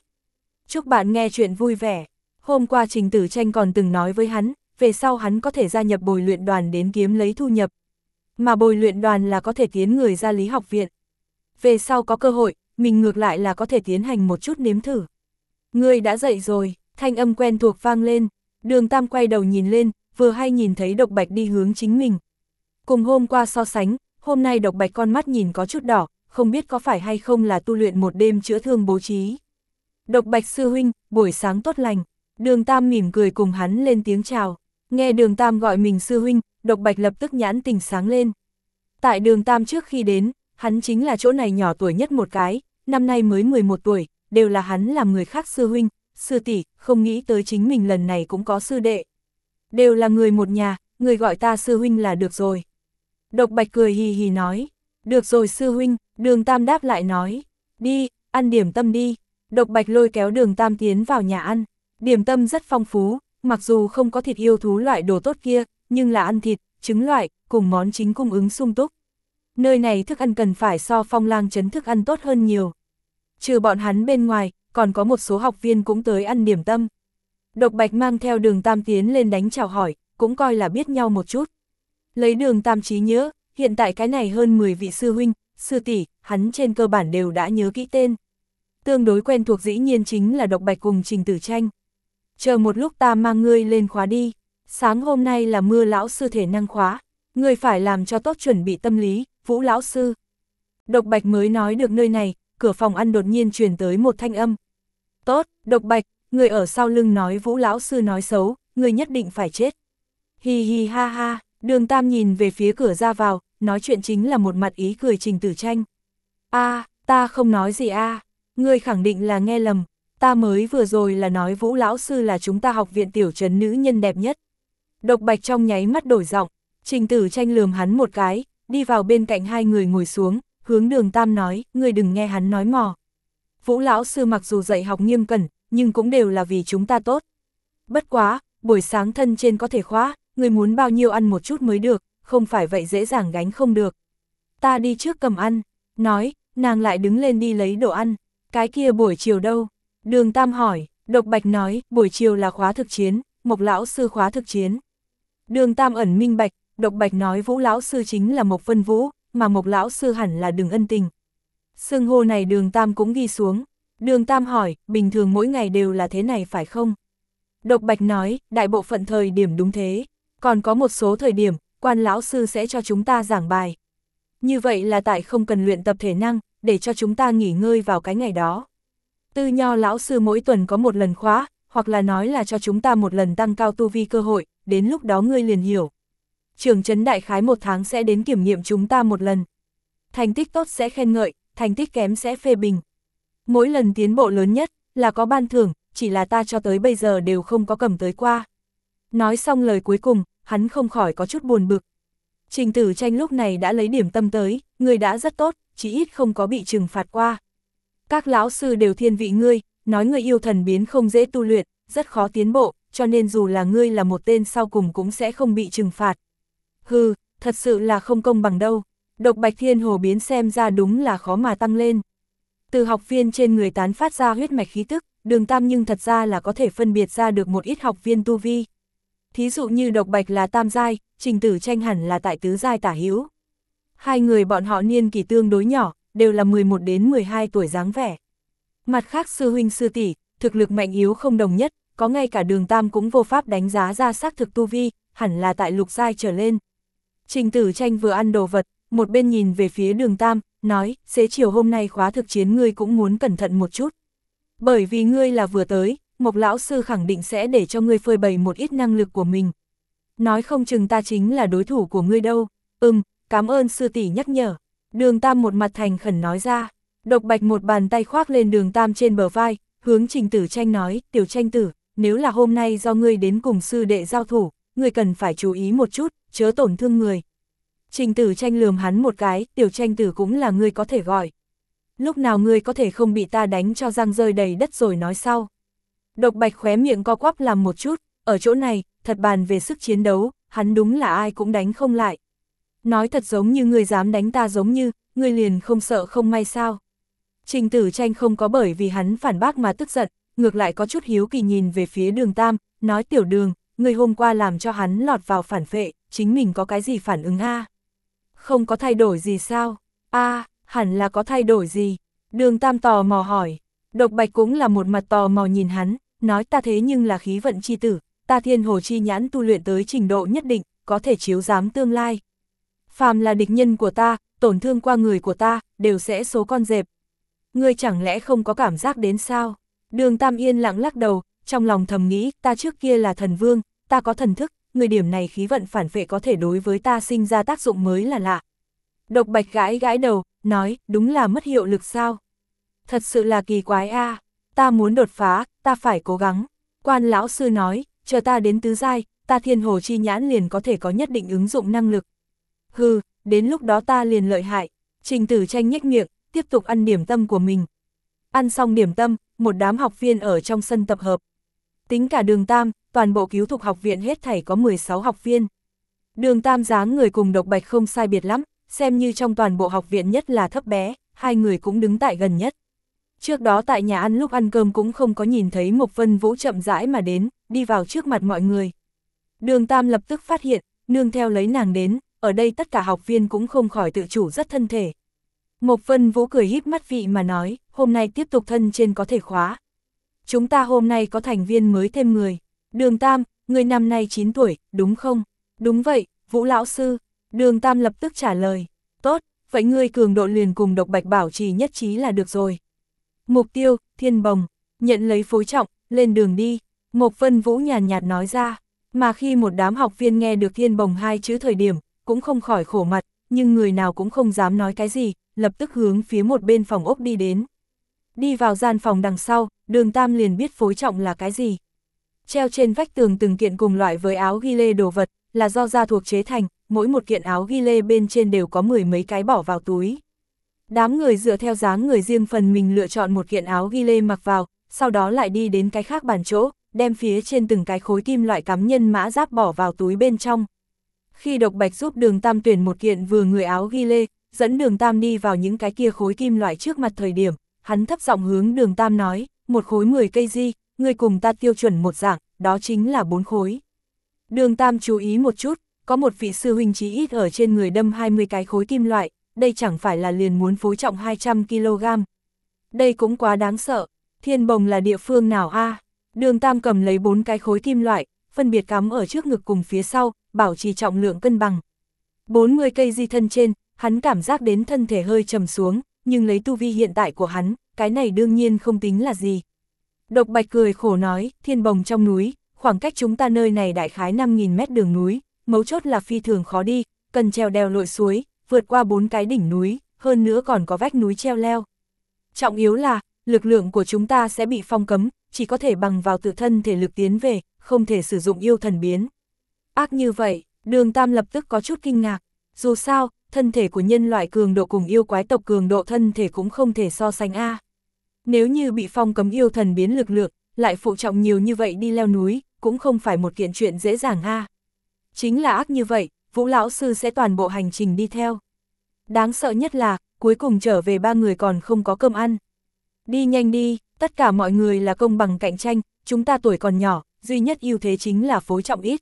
Chúc bạn nghe chuyện vui vẻ. Hôm qua Trình Tử Tranh còn từng nói với hắn, về sau hắn có thể gia nhập bồi luyện đoàn đến kiếm lấy thu nhập. Mà bồi luyện đoàn là có thể tiến người ra lý học viện. Về sau có cơ hội, mình ngược lại là có thể tiến hành một chút nếm thử. Người đã dậy rồi, thanh âm quen thuộc vang lên, đường tam quay đầu nhìn lên, vừa hay nhìn thấy độc bạch đi hướng chính mình. Cùng hôm qua so sánh, hôm nay độc bạch con mắt nhìn có chút đỏ, không biết có phải hay không là tu luyện một đêm chữa thương bố trí. Độc bạch sư huynh, buổi sáng tốt lành, đường tam mỉm cười cùng hắn lên tiếng chào, nghe đường tam gọi mình sư huynh, độc bạch lập tức nhãn tình sáng lên. Tại đường tam trước khi đến, hắn chính là chỗ này nhỏ tuổi nhất một cái, năm nay mới 11 tuổi, đều là hắn làm người khác sư huynh, sư tỷ, không nghĩ tới chính mình lần này cũng có sư đệ. Đều là người một nhà, người gọi ta sư huynh là được rồi. Độc bạch cười hì hì nói, được rồi sư huynh, đường tam đáp lại nói, đi, ăn điểm tâm đi. Độc bạch lôi kéo đường tam tiến vào nhà ăn, điểm tâm rất phong phú, mặc dù không có thịt yêu thú loại đồ tốt kia, nhưng là ăn thịt, trứng loại, cùng món chính cung ứng sung túc. Nơi này thức ăn cần phải so phong lang chấn thức ăn tốt hơn nhiều. Trừ bọn hắn bên ngoài, còn có một số học viên cũng tới ăn điểm tâm. Độc bạch mang theo đường tam tiến lên đánh chào hỏi, cũng coi là biết nhau một chút. Lấy đường tam trí nhớ, hiện tại cái này hơn 10 vị sư huynh, sư tỷ, hắn trên cơ bản đều đã nhớ kỹ tên. Tương đối quen thuộc dĩ nhiên chính là độc bạch cùng trình tử tranh. Chờ một lúc ta mang ngươi lên khóa đi, sáng hôm nay là mưa lão sư thể năng khóa, người phải làm cho tốt chuẩn bị tâm lý, vũ lão sư. Độc bạch mới nói được nơi này, cửa phòng ăn đột nhiên truyền tới một thanh âm. Tốt, độc bạch, người ở sau lưng nói vũ lão sư nói xấu, người nhất định phải chết. Hi hi ha ha, đường tam nhìn về phía cửa ra vào, nói chuyện chính là một mặt ý cười trình tử tranh. a ta không nói gì a à. ngươi khẳng định là nghe lầm, ta mới vừa rồi là nói vũ lão sư là chúng ta học viện tiểu trấn nữ nhân đẹp nhất. Độc bạch trong nháy mắt đổi giọng, trình tử tranh lườm hắn một cái, đi vào bên cạnh hai người ngồi xuống, hướng đường tam nói, Người đừng nghe hắn nói mò. Vũ lão sư mặc dù dạy học nghiêm cẩn, nhưng cũng đều là vì chúng ta tốt. Bất quá, buổi sáng thân trên có thể khóa, người muốn bao nhiêu ăn một chút mới được, không phải vậy dễ dàng gánh không được. Ta đi trước cầm ăn, nói, nàng lại đứng lên đi lấy đồ ăn, cái kia buổi chiều đâu, Đường Tam hỏi, Độc Bạch nói, buổi chiều là khóa thực chiến, Mộc Lão Sư khóa thực chiến. Đường Tam ẩn minh bạch, Độc Bạch nói Vũ Lão Sư chính là Mộc Vân Vũ, mà Mộc Lão Sư hẳn là đường ân tình. Sương hô này đường Tam cũng ghi xuống. Đường Tam hỏi, bình thường mỗi ngày đều là thế này phải không? Độc Bạch nói, đại bộ phận thời điểm đúng thế. Còn có một số thời điểm, quan lão sư sẽ cho chúng ta giảng bài. Như vậy là tại không cần luyện tập thể năng, để cho chúng ta nghỉ ngơi vào cái ngày đó. Tư nho lão sư mỗi tuần có một lần khóa, hoặc là nói là cho chúng ta một lần tăng cao tu vi cơ hội, đến lúc đó ngươi liền hiểu. Trường trấn đại khái một tháng sẽ đến kiểm nghiệm chúng ta một lần. Thành tích tốt sẽ khen ngợi, thành tích kém sẽ phê bình. Mỗi lần tiến bộ lớn nhất là có ban thưởng, chỉ là ta cho tới bây giờ đều không có cầm tới qua. Nói xong lời cuối cùng, hắn không khỏi có chút buồn bực. Trình tử tranh lúc này đã lấy điểm tâm tới, người đã rất tốt, chỉ ít không có bị trừng phạt qua. Các lão sư đều thiên vị ngươi, nói người yêu thần biến không dễ tu luyện, rất khó tiến bộ, cho nên dù là ngươi là một tên sau cùng cũng sẽ không bị trừng phạt. Hừ, thật sự là không công bằng đâu. Độc bạch thiên hồ biến xem ra đúng là khó mà tăng lên. Từ học viên trên người tán phát ra huyết mạch khí tức, đường tam nhưng thật ra là có thể phân biệt ra được một ít học viên tu vi. Thí dụ như độc bạch là tam giai, trình tử tranh hẳn là tại tứ giai tả hữu. Hai người bọn họ niên kỷ tương đối nhỏ, đều là 11 đến 12 tuổi dáng vẻ. Mặt khác sư huynh sư tỷ thực lực mạnh yếu không đồng nhất, có ngay cả đường tam cũng vô pháp đánh giá ra xác thực tu vi, hẳn là tại lục giai trở lên. Trình tử tranh vừa ăn đồ vật, một bên nhìn về phía đường tam, nói, xế chiều hôm nay khóa thực chiến ngươi cũng muốn cẩn thận một chút. Bởi vì ngươi là vừa tới, một lão sư khẳng định sẽ để cho ngươi phơi bày một ít năng lực của mình. Nói không chừng ta chính là đối thủ của ngươi đâu, ừm, cảm ơn sư tỷ nhắc nhở. Đường Tam một mặt thành khẩn nói ra, độc bạch một bàn tay khoác lên đường Tam trên bờ vai, hướng trình tử tranh nói, tiểu tranh tử, nếu là hôm nay do ngươi đến cùng sư đệ giao thủ, ngươi cần phải chú ý một chút, chớ tổn thương người. Trình tử tranh lườm hắn một cái, tiểu tranh tử cũng là ngươi có thể gọi. Lúc nào ngươi có thể không bị ta đánh cho răng rơi đầy đất rồi nói sau. Độc bạch khóe miệng co quắp làm một chút, ở chỗ này, thật bàn về sức chiến đấu, hắn đúng là ai cũng đánh không lại. Nói thật giống như ngươi dám đánh ta giống như, ngươi liền không sợ không may sao. Trình tử tranh không có bởi vì hắn phản bác mà tức giận, ngược lại có chút hiếu kỳ nhìn về phía đường tam, nói tiểu đường, người hôm qua làm cho hắn lọt vào phản phệ, chính mình có cái gì phản ứng a Không có thay đổi gì sao? a hẳn là có thay đổi gì? Đường tam tò mò hỏi, độc bạch cũng là một mặt tò mò nhìn hắn, nói ta thế nhưng là khí vận chi tử, ta thiên hồ chi nhãn tu luyện tới trình độ nhất định, có thể chiếu giám tương lai. Phàm là địch nhân của ta, tổn thương qua người của ta, đều sẽ số con dẹp. Ngươi chẳng lẽ không có cảm giác đến sao? Đường Tam Yên lặng lắc đầu, trong lòng thầm nghĩ, ta trước kia là thần vương, ta có thần thức, người điểm này khí vận phản vệ có thể đối với ta sinh ra tác dụng mới là lạ. Độc bạch gãi gãi đầu, nói, đúng là mất hiệu lực sao? Thật sự là kỳ quái a ta muốn đột phá, ta phải cố gắng. Quan lão sư nói, chờ ta đến tứ giai, ta thiên hồ chi nhãn liền có thể có nhất định ứng dụng năng lực. Hừ, đến lúc đó ta liền lợi hại. Trình tử tranh nhếch miệng, tiếp tục ăn điểm tâm của mình. Ăn xong điểm tâm, một đám học viên ở trong sân tập hợp. Tính cả đường Tam, toàn bộ cứu thục học viện hết thảy có 16 học viên. Đường Tam dáng người cùng độc bạch không sai biệt lắm, xem như trong toàn bộ học viện nhất là thấp bé, hai người cũng đứng tại gần nhất. Trước đó tại nhà ăn lúc ăn cơm cũng không có nhìn thấy Mộc Vân Vũ chậm rãi mà đến, đi vào trước mặt mọi người. Đường Tam lập tức phát hiện, nương theo lấy nàng đến, ở đây tất cả học viên cũng không khỏi tự chủ rất thân thể. Mộc Vân Vũ cười híp mắt vị mà nói, hôm nay tiếp tục thân trên có thể khóa. Chúng ta hôm nay có thành viên mới thêm người. Đường Tam, người năm nay 9 tuổi, đúng không? Đúng vậy, Vũ Lão Sư. Đường Tam lập tức trả lời. Tốt, vậy ngươi cường độ liền cùng độc bạch bảo trì nhất trí là được rồi. Mục tiêu, thiên bồng, nhận lấy phối trọng, lên đường đi. Mộc Vân Vũ nhàn nhạt nói ra. Mà khi một đám học viên nghe được thiên bồng hai chữ thời điểm, cũng không khỏi khổ mặt, nhưng người nào cũng không dám nói cái gì, lập tức hướng phía một bên phòng ốc đi đến. Đi vào gian phòng đằng sau, đường Tam liền biết phối trọng là cái gì. Treo trên vách tường từng kiện cùng loại với áo ghi lê đồ vật, là do gia thuộc chế thành, mỗi một kiện áo ghi lê bên trên đều có mười mấy cái bỏ vào túi. Đám người dựa theo dáng người riêng phần mình lựa chọn một kiện áo ghi lê mặc vào, sau đó lại đi đến cái khác bàn chỗ, đem phía trên từng cái khối kim loại cắm nhân mã giáp bỏ vào túi bên trong. Khi độc bạch giúp đường Tam tuyển một kiện vừa người áo ghi lê, dẫn đường Tam đi vào những cái kia khối kim loại trước mặt thời điểm, hắn thấp giọng hướng đường Tam nói, một khối 10 cây di, người cùng ta tiêu chuẩn một dạng, đó chính là bốn khối. Đường Tam chú ý một chút, có một vị sư huynh chí ít ở trên người đâm 20 cái khối kim loại, đây chẳng phải là liền muốn phối trọng 200 kg. Đây cũng quá đáng sợ, thiên bồng là địa phương nào a Đường Tam cầm lấy bốn cái khối kim loại, phân biệt cắm ở trước ngực cùng phía sau, bảo trì trọng lượng cân bằng. 40 cây di thân trên, hắn cảm giác đến thân thể hơi trầm xuống, nhưng lấy tu vi hiện tại của hắn, cái này đương nhiên không tính là gì. Độc bạch cười khổ nói, thiên bồng trong núi, khoảng cách chúng ta nơi này đại khái 5.000 mét đường núi, mấu chốt là phi thường khó đi, cần treo đèo lội suối, vượt qua bốn cái đỉnh núi, hơn nữa còn có vách núi treo leo. Trọng yếu là, lực lượng của chúng ta sẽ bị phong cấm, chỉ có thể bằng vào tự thân thể lực tiến về, không thể sử dụng yêu thần biến. Ác như vậy, đường Tam lập tức có chút kinh ngạc, dù sao, thân thể của nhân loại cường độ cùng yêu quái tộc cường độ thân thể cũng không thể so sánh A. Nếu như bị phong cấm yêu thần biến lực lượng, lại phụ trọng nhiều như vậy đi leo núi, cũng không phải một kiện chuyện dễ dàng A. Chính là ác như vậy, Vũ Lão Sư sẽ toàn bộ hành trình đi theo. Đáng sợ nhất là, cuối cùng trở về ba người còn không có cơm ăn. Đi nhanh đi, tất cả mọi người là công bằng cạnh tranh, chúng ta tuổi còn nhỏ, duy nhất ưu thế chính là phối trọng ít.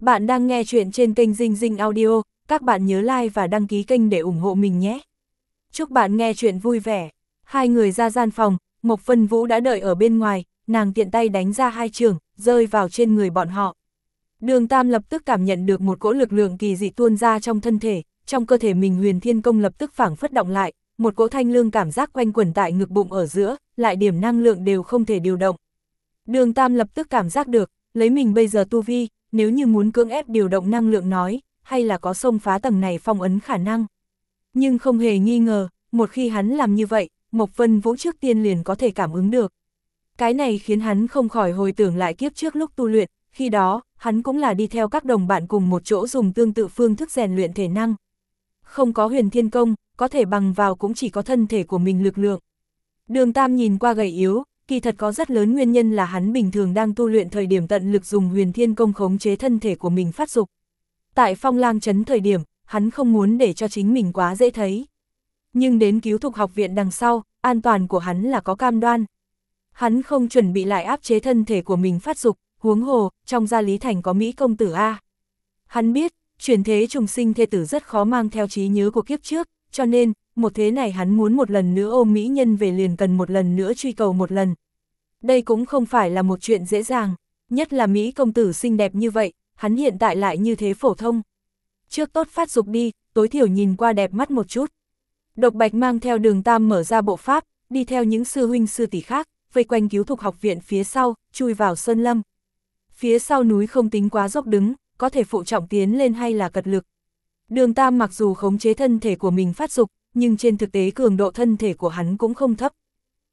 Bạn đang nghe chuyện trên kênh Dinh Dinh Audio, các bạn nhớ like và đăng ký kênh để ủng hộ mình nhé. Chúc bạn nghe chuyện vui vẻ. Hai người ra gian phòng, Mộc Vân Vũ đã đợi ở bên ngoài, nàng tiện tay đánh ra hai trường, rơi vào trên người bọn họ. Đường Tam lập tức cảm nhận được một cỗ lực lượng kỳ dị tuôn ra trong thân thể, trong cơ thể mình huyền thiên công lập tức phảng phất động lại, một cỗ thanh lương cảm giác quanh quẩn tại ngực bụng ở giữa, lại điểm năng lượng đều không thể điều động. Đường Tam lập tức cảm giác được, lấy mình bây giờ tu vi, nếu như muốn cưỡng ép điều động năng lượng nói, hay là có xông phá tầng này phong ấn khả năng. Nhưng không hề nghi ngờ, một khi hắn làm như vậy, Mộc Vân Vũ trước tiên liền có thể cảm ứng được. Cái này khiến hắn không khỏi hồi tưởng lại kiếp trước lúc tu luyện, khi đó, hắn cũng là đi theo các đồng bạn cùng một chỗ dùng tương tự phương thức rèn luyện thể năng. Không có huyền thiên công, có thể bằng vào cũng chỉ có thân thể của mình lực lượng. Đường Tam nhìn qua gầy yếu, kỳ thật có rất lớn nguyên nhân là hắn bình thường đang tu luyện thời điểm tận lực dùng huyền thiên công khống chế thân thể của mình phát dục. Tại phong lang chấn thời điểm, hắn không muốn để cho chính mình quá dễ thấy. Nhưng đến cứu thục học viện đằng sau, an toàn của hắn là có cam đoan. Hắn không chuẩn bị lại áp chế thân thể của mình phát dục, huống hồ, trong gia lý thành có Mỹ công tử A. Hắn biết, chuyển thế trùng sinh thê tử rất khó mang theo trí nhớ của kiếp trước, cho nên, một thế này hắn muốn một lần nữa ôm Mỹ nhân về liền cần một lần nữa truy cầu một lần. Đây cũng không phải là một chuyện dễ dàng, nhất là Mỹ công tử xinh đẹp như vậy, hắn hiện tại lại như thế phổ thông. Trước tốt phát dục đi, tối thiểu nhìn qua đẹp mắt một chút. Độc Bạch mang theo đường Tam mở ra bộ pháp, đi theo những sư huynh sư tỷ khác, vây quanh cứu thục học viện phía sau, chui vào sơn lâm. Phía sau núi không tính quá dốc đứng, có thể phụ trọng tiến lên hay là cật lực. Đường Tam mặc dù khống chế thân thể của mình phát dục, nhưng trên thực tế cường độ thân thể của hắn cũng không thấp.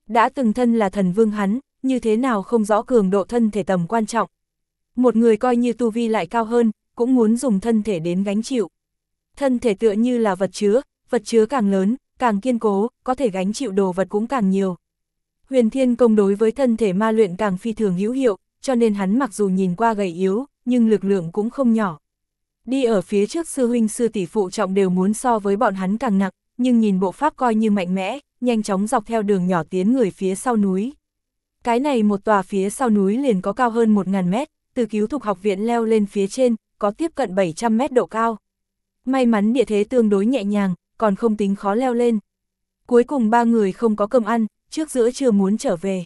Đã từng thân là thần vương hắn, như thế nào không rõ cường độ thân thể tầm quan trọng. Một người coi như tu vi lại cao hơn, cũng muốn dùng thân thể đến gánh chịu. Thân thể tựa như là vật chứa, vật chứa càng lớn, càng kiên cố, có thể gánh chịu đồ vật cũng càng nhiều. Huyền Thiên Công đối với thân thể ma luyện càng phi thường hữu hiệu, cho nên hắn mặc dù nhìn qua gầy yếu, nhưng lực lượng cũng không nhỏ. Đi ở phía trước sư huynh sư tỷ phụ trọng đều muốn so với bọn hắn càng nặng, nhưng nhìn bộ pháp coi như mạnh mẽ, nhanh chóng dọc theo đường nhỏ tiến người phía sau núi. Cái này một tòa phía sau núi liền có cao hơn 1.000 mét, từ cứu thục học viện leo lên phía trên, có tiếp cận 700 mét độ cao. May mắn địa thế tương đối nhẹ nhàng, còn không tính khó leo lên. Cuối cùng ba người không có cơm ăn, trước giữa chưa muốn trở về.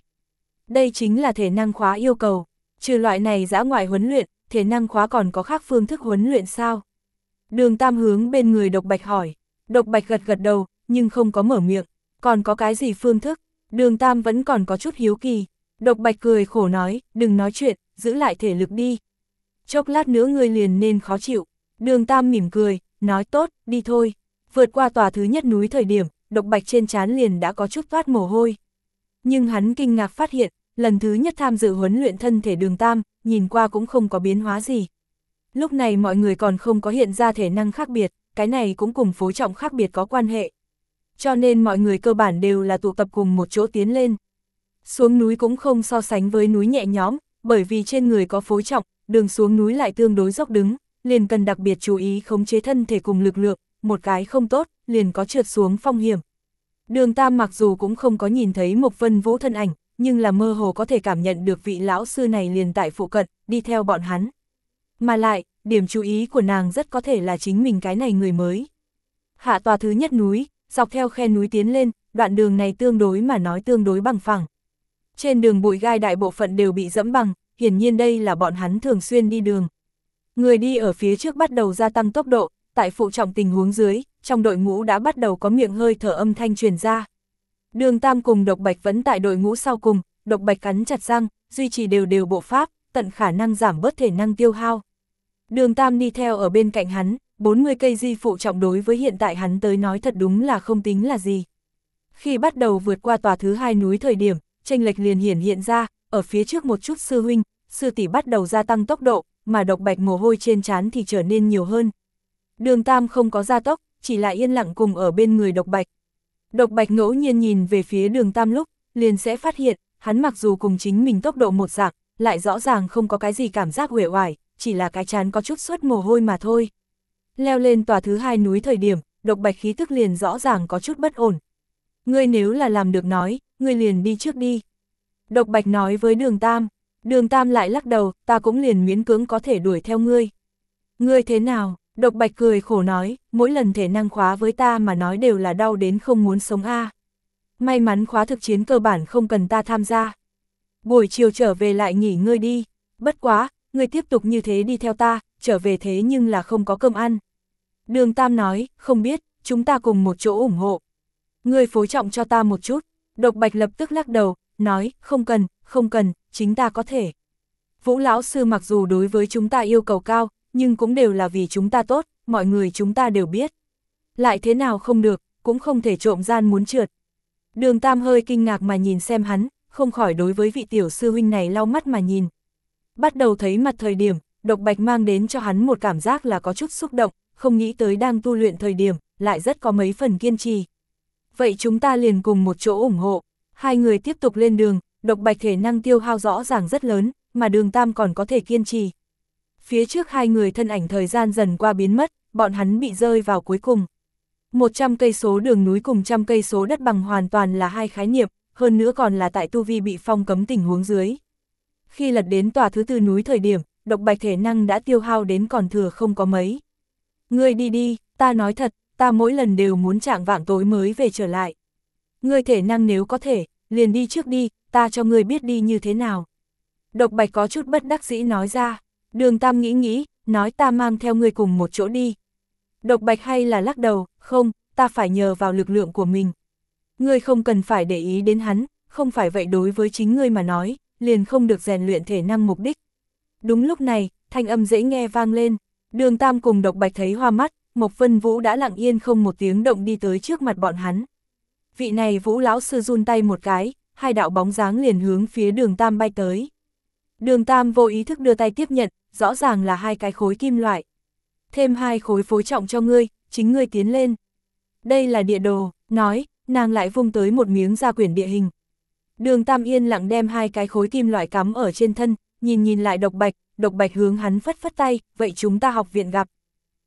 Đây chính là thể năng khóa yêu cầu. Trừ loại này giã ngoại huấn luyện, thể năng khóa còn có khác phương thức huấn luyện sao? Đường Tam hướng bên người Độc Bạch hỏi. Độc Bạch gật gật đầu, nhưng không có mở miệng. Còn có cái gì phương thức? Đường Tam vẫn còn có chút hiếu kỳ. Độc Bạch cười khổ nói, đừng nói chuyện, giữ lại thể lực đi. Chốc lát nữa ngươi liền nên khó chịu. Đường Tam mỉm cười, nói tốt, đi thôi. Vượt qua tòa thứ nhất núi thời điểm, Độc Bạch trên trán liền đã có chút toát mồ hôi. Nhưng hắn kinh ngạc phát hiện, lần thứ nhất tham dự huấn luyện thân thể đường Tam, nhìn qua cũng không có biến hóa gì. Lúc này mọi người còn không có hiện ra thể năng khác biệt, cái này cũng cùng phối trọng khác biệt có quan hệ. Cho nên mọi người cơ bản đều là tụ tập cùng một chỗ tiến lên. Xuống núi cũng không so sánh với núi nhẹ nhóm, bởi vì trên người có phối trọng, đường xuống núi lại tương đối dốc đứng, liền cần đặc biệt chú ý khống chế thân thể cùng lực lượng, một cái không tốt, liền có trượt xuống phong hiểm. Đường Tam mặc dù cũng không có nhìn thấy một vân vũ thân ảnh, nhưng là mơ hồ có thể cảm nhận được vị lão sư này liền tại phụ cận, đi theo bọn hắn. Mà lại, điểm chú ý của nàng rất có thể là chính mình cái này người mới. Hạ tòa thứ nhất núi, dọc theo khe núi tiến lên, đoạn đường này tương đối mà nói tương đối bằng phẳng. Trên đường bụi gai đại bộ phận đều bị dẫm bằng, hiển nhiên đây là bọn hắn thường xuyên đi đường. Người đi ở phía trước bắt đầu gia tăng tốc độ, tại phụ trọng tình huống dưới, trong đội ngũ đã bắt đầu có miệng hơi thở âm thanh truyền ra. Đường Tam cùng Độc Bạch vẫn tại đội ngũ sau cùng, Độc Bạch cắn chặt răng, duy trì đều đều bộ pháp, tận khả năng giảm bớt thể năng tiêu hao. Đường Tam đi theo ở bên cạnh hắn, 40 cây di phụ trọng đối với hiện tại hắn tới nói thật đúng là không tính là gì. Khi bắt đầu vượt qua tòa thứ hai núi thời điểm, tranh lệch liền hiển hiện ra, ở phía trước một chút sư huynh, sư tỷ bắt đầu gia tăng tốc độ, mà độc bạch mồ hôi trên trán thì trở nên nhiều hơn. Đường Tam không có gia tốc, chỉ là yên lặng cùng ở bên người độc bạch. Độc bạch ngẫu nhiên nhìn về phía đường Tam lúc, liền sẽ phát hiện, hắn mặc dù cùng chính mình tốc độ một dạng, lại rõ ràng không có cái gì cảm giác uể oải, chỉ là cái chán có chút suốt mồ hôi mà thôi. Leo lên tòa thứ hai núi thời điểm, độc bạch khí thức liền rõ ràng có chút bất ổn. Ngươi nếu là làm được nói, ngươi liền đi trước đi. Độc bạch nói với đường Tam, đường Tam lại lắc đầu, ta cũng liền miễn cưỡng có thể đuổi theo ngươi. Ngươi thế nào? Độc bạch cười khổ nói, mỗi lần thể năng khóa với ta mà nói đều là đau đến không muốn sống a. May mắn khóa thực chiến cơ bản không cần ta tham gia. Buổi chiều trở về lại nghỉ ngơi đi. Bất quá, ngươi tiếp tục như thế đi theo ta, trở về thế nhưng là không có cơm ăn. Đường Tam nói, không biết, chúng ta cùng một chỗ ủng hộ. Ngươi phối trọng cho ta một chút. Độc Bạch lập tức lắc đầu, nói, không cần, không cần, chính ta có thể. Vũ lão sư mặc dù đối với chúng ta yêu cầu cao, nhưng cũng đều là vì chúng ta tốt, mọi người chúng ta đều biết. Lại thế nào không được, cũng không thể trộm gian muốn trượt. Đường Tam hơi kinh ngạc mà nhìn xem hắn, không khỏi đối với vị tiểu sư huynh này lau mắt mà nhìn. Bắt đầu thấy mặt thời điểm, độc bạch mang đến cho hắn một cảm giác là có chút xúc động, không nghĩ tới đang tu luyện thời điểm, lại rất có mấy phần kiên trì. Vậy chúng ta liền cùng một chỗ ủng hộ, hai người tiếp tục lên đường, độc bạch thể năng tiêu hao rõ ràng rất lớn, mà đường tam còn có thể kiên trì. Phía trước hai người thân ảnh thời gian dần qua biến mất, bọn hắn bị rơi vào cuối cùng. 100 cây số đường núi cùng trăm cây số đất bằng hoàn toàn là hai khái niệm, hơn nữa còn là tại tu vi bị phong cấm tình huống dưới. Khi lật đến tòa thứ tư núi thời điểm, độc bạch thể năng đã tiêu hao đến còn thừa không có mấy. Ngươi đi đi, ta nói thật, ta mỗi lần đều muốn trạng vạng tối mới về trở lại. Ngươi thể năng nếu có thể, liền đi trước đi, ta cho ngươi biết đi như thế nào. Độc bạch có chút bất đắc dĩ nói ra, đường tam nghĩ nghĩ, nói ta mang theo ngươi cùng một chỗ đi. Độc bạch hay là lắc đầu, không, ta phải nhờ vào lực lượng của mình. Ngươi không cần phải để ý đến hắn, không phải vậy đối với chính ngươi mà nói, liền không được rèn luyện thể năng mục đích. Đúng lúc này, thanh âm dễ nghe vang lên, đường tam cùng độc bạch thấy hoa mắt, Mộc Vân Vũ đã lặng yên không một tiếng động đi tới trước mặt bọn hắn. Vị này Vũ lão sư run tay một cái, hai đạo bóng dáng liền hướng phía đường Tam bay tới. Đường Tam vô ý thức đưa tay tiếp nhận, rõ ràng là hai cái khối kim loại. Thêm hai khối phối trọng cho ngươi, chính ngươi tiến lên. Đây là địa đồ, nói, nàng lại vung tới một miếng gia quyển địa hình. Đường Tam yên lặng đem hai cái khối kim loại cắm ở trên thân, nhìn nhìn lại độc bạch, độc bạch hướng hắn phất phất tay, vậy chúng ta học viện gặp.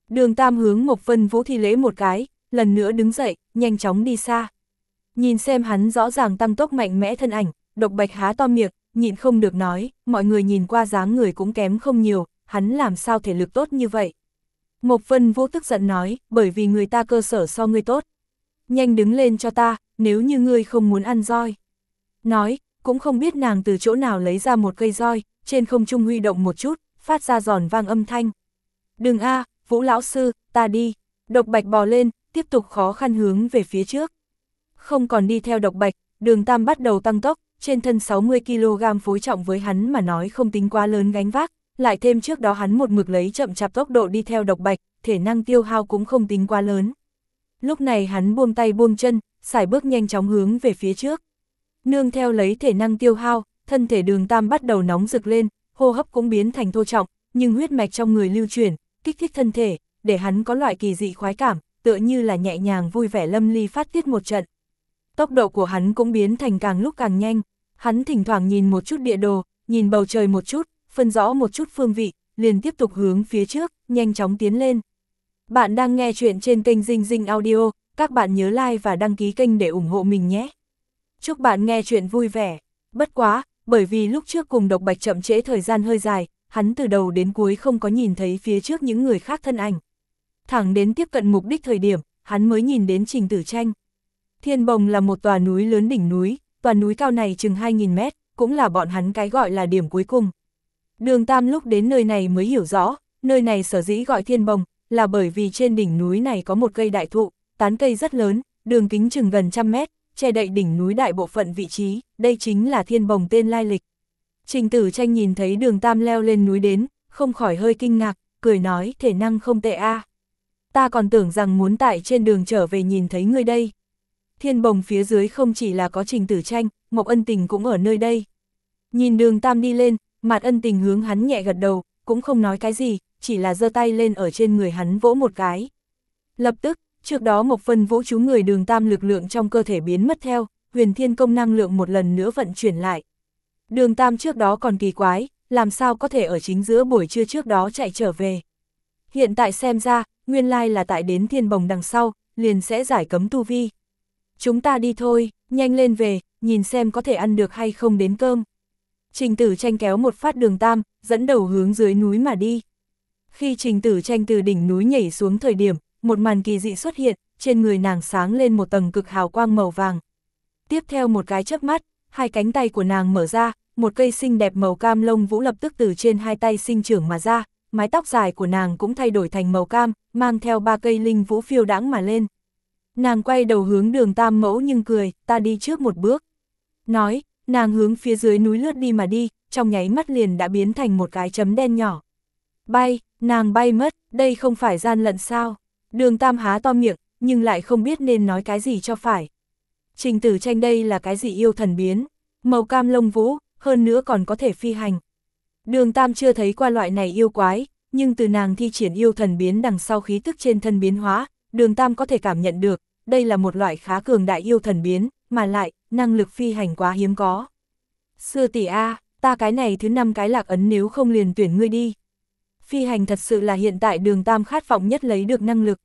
Đường Tam hướng Mộc Vân Vũ thi lễ một cái, lần nữa đứng dậy, nhanh chóng đi xa. Nhìn xem hắn rõ ràng tăng tốc mạnh mẽ thân ảnh, độc bạch há to miệng, nhịn không được nói, mọi người nhìn qua dáng người cũng kém không nhiều, hắn làm sao thể lực tốt như vậy. Mộc Vân Vũ tức giận nói, bởi vì người ta cơ sở so ngươi tốt. Nhanh đứng lên cho ta, nếu như ngươi không muốn ăn roi. Nói, cũng không biết nàng từ chỗ nào lấy ra một cây roi, trên không trung huy động một chút, phát ra giòn vang âm thanh. Đừng a, Vũ lão sư, ta đi. Độc bạch bò lên, tiếp tục khó khăn hướng về phía trước. Không còn đi theo độc bạch, đường tam bắt đầu tăng tốc, trên thân 60kg phối trọng với hắn mà nói không tính quá lớn gánh vác, lại thêm trước đó hắn một mực lấy chậm chạp tốc độ đi theo độc bạch, thể năng tiêu hao cũng không tính quá lớn. Lúc này hắn buông tay buông chân, xài bước nhanh chóng hướng về phía trước. Nương theo lấy thể năng tiêu hao, thân thể đường tam bắt đầu nóng rực lên, hô hấp cũng biến thành thô trọng, nhưng huyết mạch trong người lưu chuyển, kích thích thân thể, để hắn có loại kỳ dị khoái cảm, tựa như là nhẹ nhàng vui vẻ lâm ly phát tiết một trận. Tốc độ của hắn cũng biến thành càng lúc càng nhanh, hắn thỉnh thoảng nhìn một chút địa đồ, nhìn bầu trời một chút, phân rõ một chút phương vị, liền tiếp tục hướng phía trước, nhanh chóng tiến lên. Bạn đang nghe chuyện trên kênh Dinh Dinh Audio, các bạn nhớ like và đăng ký kênh để ủng hộ mình nhé. Chúc bạn nghe chuyện vui vẻ. Bất quá, bởi vì lúc trước cùng độc bạch chậm trễ thời gian hơi dài, hắn từ đầu đến cuối không có nhìn thấy phía trước những người khác thân ảnh. Thẳng đến tiếp cận mục đích thời điểm, hắn mới nhìn đến trình tử tranh. Thiên Bồng là một tòa núi lớn đỉnh núi, tòa núi cao này chừng 2.000 mét, cũng là bọn hắn cái gọi là điểm cuối cùng. Đường Tam lúc đến nơi này mới hiểu rõ, nơi này sở dĩ gọi Thiên Bồng, là bởi vì trên đỉnh núi này có một cây đại thụ, tán cây rất lớn, đường kính chừng gần trăm mét, che đậy đỉnh núi đại bộ phận vị trí, đây chính là Thiên Bồng tên lai lịch. Trình tử tranh nhìn thấy đường Tam leo lên núi đến, không khỏi hơi kinh ngạc, cười nói thể năng không tệ a Ta còn tưởng rằng muốn tại trên đường trở về nhìn thấy ngươi đây thiên bồng phía dưới không chỉ là có trình tử tranh, Mộc Ân Tình cũng ở nơi đây. Nhìn đường Tam đi lên, mặt ân tình hướng hắn nhẹ gật đầu, cũng không nói cái gì, chỉ là giơ tay lên ở trên người hắn vỗ một cái. Lập tức, trước đó một phần vũ chú người đường Tam lực lượng trong cơ thể biến mất theo, huyền thiên công năng lượng một lần nữa vận chuyển lại. Đường Tam trước đó còn kỳ quái, làm sao có thể ở chính giữa buổi trưa trước đó chạy trở về. Hiện tại xem ra, nguyên lai là tại đến thiên bồng đằng sau, liền sẽ giải cấm tu vi. Chúng ta đi thôi, nhanh lên về, nhìn xem có thể ăn được hay không đến cơm. Trình tử tranh kéo một phát đường tam, dẫn đầu hướng dưới núi mà đi. Khi trình tử tranh từ đỉnh núi nhảy xuống thời điểm, một màn kỳ dị xuất hiện, trên người nàng sáng lên một tầng cực hào quang màu vàng. Tiếp theo một cái chớp mắt, hai cánh tay của nàng mở ra, một cây xinh đẹp màu cam lông vũ lập tức từ trên hai tay sinh trưởng mà ra, mái tóc dài của nàng cũng thay đổi thành màu cam, mang theo ba cây linh vũ phiêu đãng mà lên. Nàng quay đầu hướng đường tam mẫu nhưng cười, ta đi trước một bước. Nói, nàng hướng phía dưới núi lướt đi mà đi, trong nháy mắt liền đã biến thành một cái chấm đen nhỏ. Bay, nàng bay mất, đây không phải gian lận sao. Đường tam há to miệng, nhưng lại không biết nên nói cái gì cho phải. Trình tử tranh đây là cái gì yêu thần biến, màu cam lông vũ, hơn nữa còn có thể phi hành. Đường tam chưa thấy qua loại này yêu quái, nhưng từ nàng thi triển yêu thần biến đằng sau khí tức trên thân biến hóa, đường tam có thể cảm nhận được, đây là một loại khá cường đại yêu thần biến, mà lại, năng lực phi hành quá hiếm có. Sư tỷ A, ta cái này thứ năm cái lạc ấn nếu không liền tuyển ngươi đi. Phi hành thật sự là hiện tại đường tam khát vọng nhất lấy được năng lực.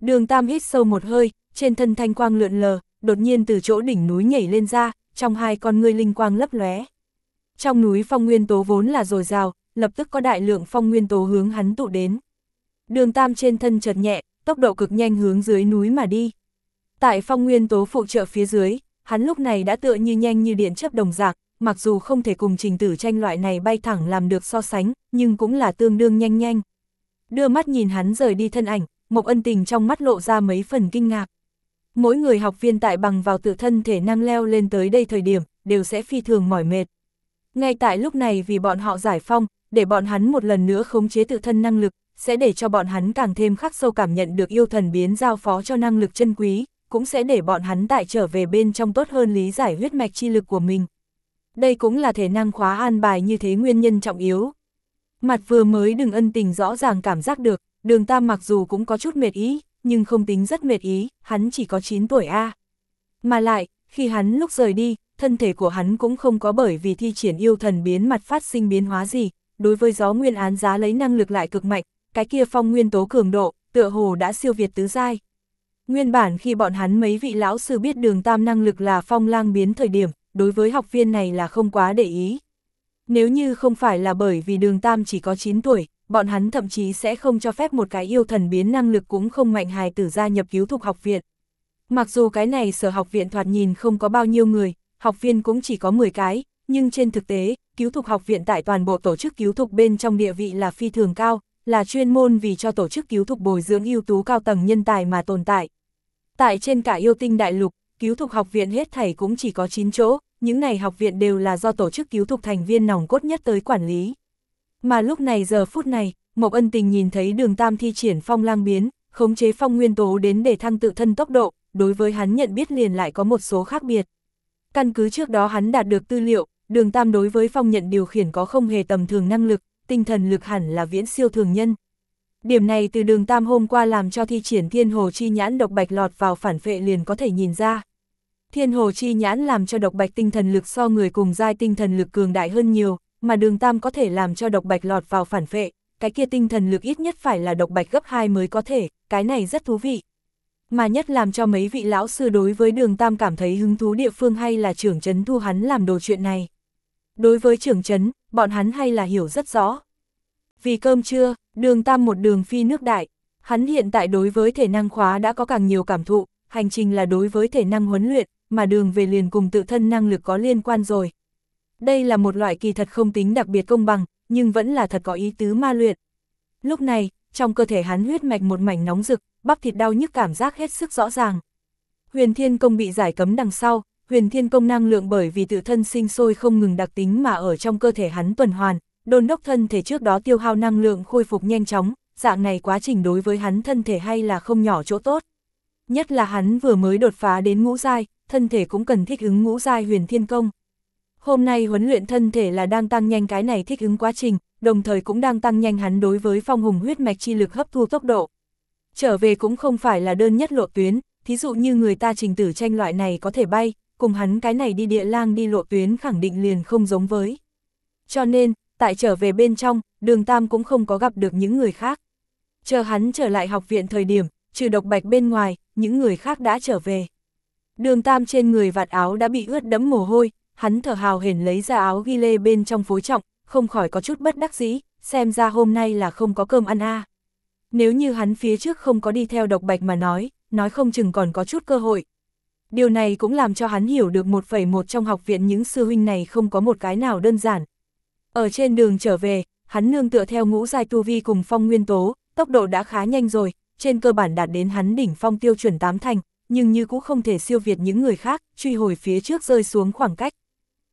Đường tam hít sâu một hơi, trên thân thanh quang lượn lờ, đột nhiên từ chỗ đỉnh núi nhảy lên ra, trong hai con ngươi linh quang lấp lóe. Trong núi phong nguyên tố vốn là dồi dào, lập tức có đại lượng phong nguyên tố hướng hắn tụ đến. Đường tam trên thân chợt nhẹ, tốc độ cực nhanh hướng dưới núi mà đi. Tại phong nguyên tố phụ trợ phía dưới, hắn lúc này đã tựa như nhanh như điện chấp đồng dạng, mặc dù không thể cùng trình tử tranh loại này bay thẳng làm được so sánh, nhưng cũng là tương đương nhanh nhanh. Đưa mắt nhìn hắn rời đi thân ảnh, Mộc Ân Tình trong mắt lộ ra mấy phần kinh ngạc. Mỗi người học viên tại bằng vào tự thân thể năng leo lên tới đây thời điểm, đều sẽ phi thường mỏi mệt. Ngay tại lúc này vì bọn họ giải phong, để bọn hắn một lần nữa khống chế tự thân năng lực, sẽ để cho bọn hắn càng thêm khắc sâu cảm nhận được yêu thần biến giao phó cho năng lực chân quý, cũng sẽ để bọn hắn tại trở về bên trong tốt hơn lý giải huyết mạch chi lực của mình. Đây cũng là thể năng khóa an bài như thế nguyên nhân trọng yếu. Mặt vừa mới đừng ân tình rõ ràng cảm giác được, đường tam mặc dù cũng có chút mệt ý, nhưng không tính rất mệt ý, hắn chỉ có 9 tuổi A. Mà lại, khi hắn lúc rời đi, thân thể của hắn cũng không có bởi vì thi triển yêu thần biến mặt phát sinh biến hóa gì, đối với gió nguyên án giá lấy năng lực lại cực mạnh, cái kia phong nguyên tố cường độ, tựa hồ đã siêu việt tứ giai. Nguyên bản khi bọn hắn mấy vị lão sư biết đường tam năng lực là phong lang biến thời điểm, đối với học viên này là không quá để ý. Nếu như không phải là bởi vì đường tam chỉ có 9 tuổi, bọn hắn thậm chí sẽ không cho phép một cái yêu thần biến năng lực cũng không mạnh hài tử gia nhập cứu thục học viện. Mặc dù cái này sở học viện thoạt nhìn không có bao nhiêu người, học viên cũng chỉ có 10 cái, nhưng trên thực tế, cứu thục học viện tại toàn bộ tổ chức cứu thục bên trong địa vị là phi thường cao, là chuyên môn vì cho tổ chức cứu thục bồi dưỡng ưu tú cao tầng nhân tài mà tồn tại. Tại trên cả yêu tinh đại lục, cứu thục học viện hết thảy cũng chỉ có 9 chỗ, những này học viện đều là do tổ chức cứu thục thành viên nòng cốt nhất tới quản lý. Mà lúc này giờ phút này, Mộc Ân Tình nhìn thấy đường tam thi triển phong lang biến, khống chế phong nguyên tố đến để thăng tự thân tốc độ, đối với hắn nhận biết liền lại có một số khác biệt. Căn cứ trước đó hắn đạt được tư liệu, đường tam đối với phong nhận điều khiển có không hề tầm thường năng lực, tinh thần lực hẳn là viễn siêu thường nhân. Điểm này từ đường tam hôm qua làm cho thi triển thiên hồ chi nhãn độc bạch lọt vào phản vệ liền có thể nhìn ra. Thiên hồ chi nhãn làm cho độc bạch tinh thần lực so người cùng giai tinh thần lực cường đại hơn nhiều, mà đường tam có thể làm cho độc bạch lọt vào phản vệ, cái kia tinh thần lực ít nhất phải là độc bạch gấp 2 mới có thể, cái này rất thú vị. Mà nhất làm cho mấy vị lão sư đối với đường Tam cảm thấy hứng thú địa phương hay là trưởng trấn thu hắn làm đồ chuyện này. Đối với trưởng trấn, bọn hắn hay là hiểu rất rõ. Vì cơm trưa, đường Tam một đường phi nước đại, hắn hiện tại đối với thể năng khóa đã có càng nhiều cảm thụ, hành trình là đối với thể năng huấn luyện, mà đường về liền cùng tự thân năng lực có liên quan rồi. Đây là một loại kỳ thật không tính đặc biệt công bằng, nhưng vẫn là thật có ý tứ ma luyện. Lúc này, trong cơ thể hắn huyết mạch một mảnh nóng rực, bắp thịt đau nhức cảm giác hết sức rõ ràng. Huyền Thiên Công bị giải cấm đằng sau, Huyền Thiên Công năng lượng bởi vì tự thân sinh sôi không ngừng đặc tính mà ở trong cơ thể hắn tuần hoàn, đôn đốc thân thể trước đó tiêu hao năng lượng khôi phục nhanh chóng, dạng này quá trình đối với hắn thân thể hay là không nhỏ chỗ tốt. Nhất là hắn vừa mới đột phá đến ngũ giai, thân thể cũng cần thích ứng ngũ giai huyền thiên công. Hôm nay huấn luyện thân thể là đang tăng nhanh cái này thích ứng quá trình, đồng thời cũng đang tăng nhanh hắn đối với phong hùng huyết mạch chi lực hấp thu tốc độ. Trở về cũng không phải là đơn nhất lộ tuyến, thí dụ như người ta trình tử tranh loại này có thể bay, cùng hắn cái này đi địa lang đi lộ tuyến khẳng định liền không giống với. Cho nên, tại trở về bên trong, đường Tam cũng không có gặp được những người khác. Chờ hắn trở lại học viện thời điểm, trừ độc bạch bên ngoài, những người khác đã trở về. Đường Tam trên người vạt áo đã bị ướt đẫm mồ hôi, hắn thở hào hển lấy ra áo ghi lê bên trong phối trọng, không khỏi có chút bất đắc dĩ, xem ra hôm nay là không có cơm ăn a. À. Nếu như hắn phía trước không có đi theo độc bạch mà nói, nói không chừng còn có chút cơ hội. Điều này cũng làm cho hắn hiểu được một phẩy một trong học viện những sư huynh này không có một cái nào đơn giản. Ở trên đường trở về, hắn nương tựa theo ngũ giai tu vi cùng phong nguyên tố, tốc độ đã khá nhanh rồi, trên cơ bản đạt đến hắn đỉnh phong tiêu chuẩn tám thành, nhưng như cũng không thể siêu việt những người khác, truy hồi phía trước rơi xuống khoảng cách.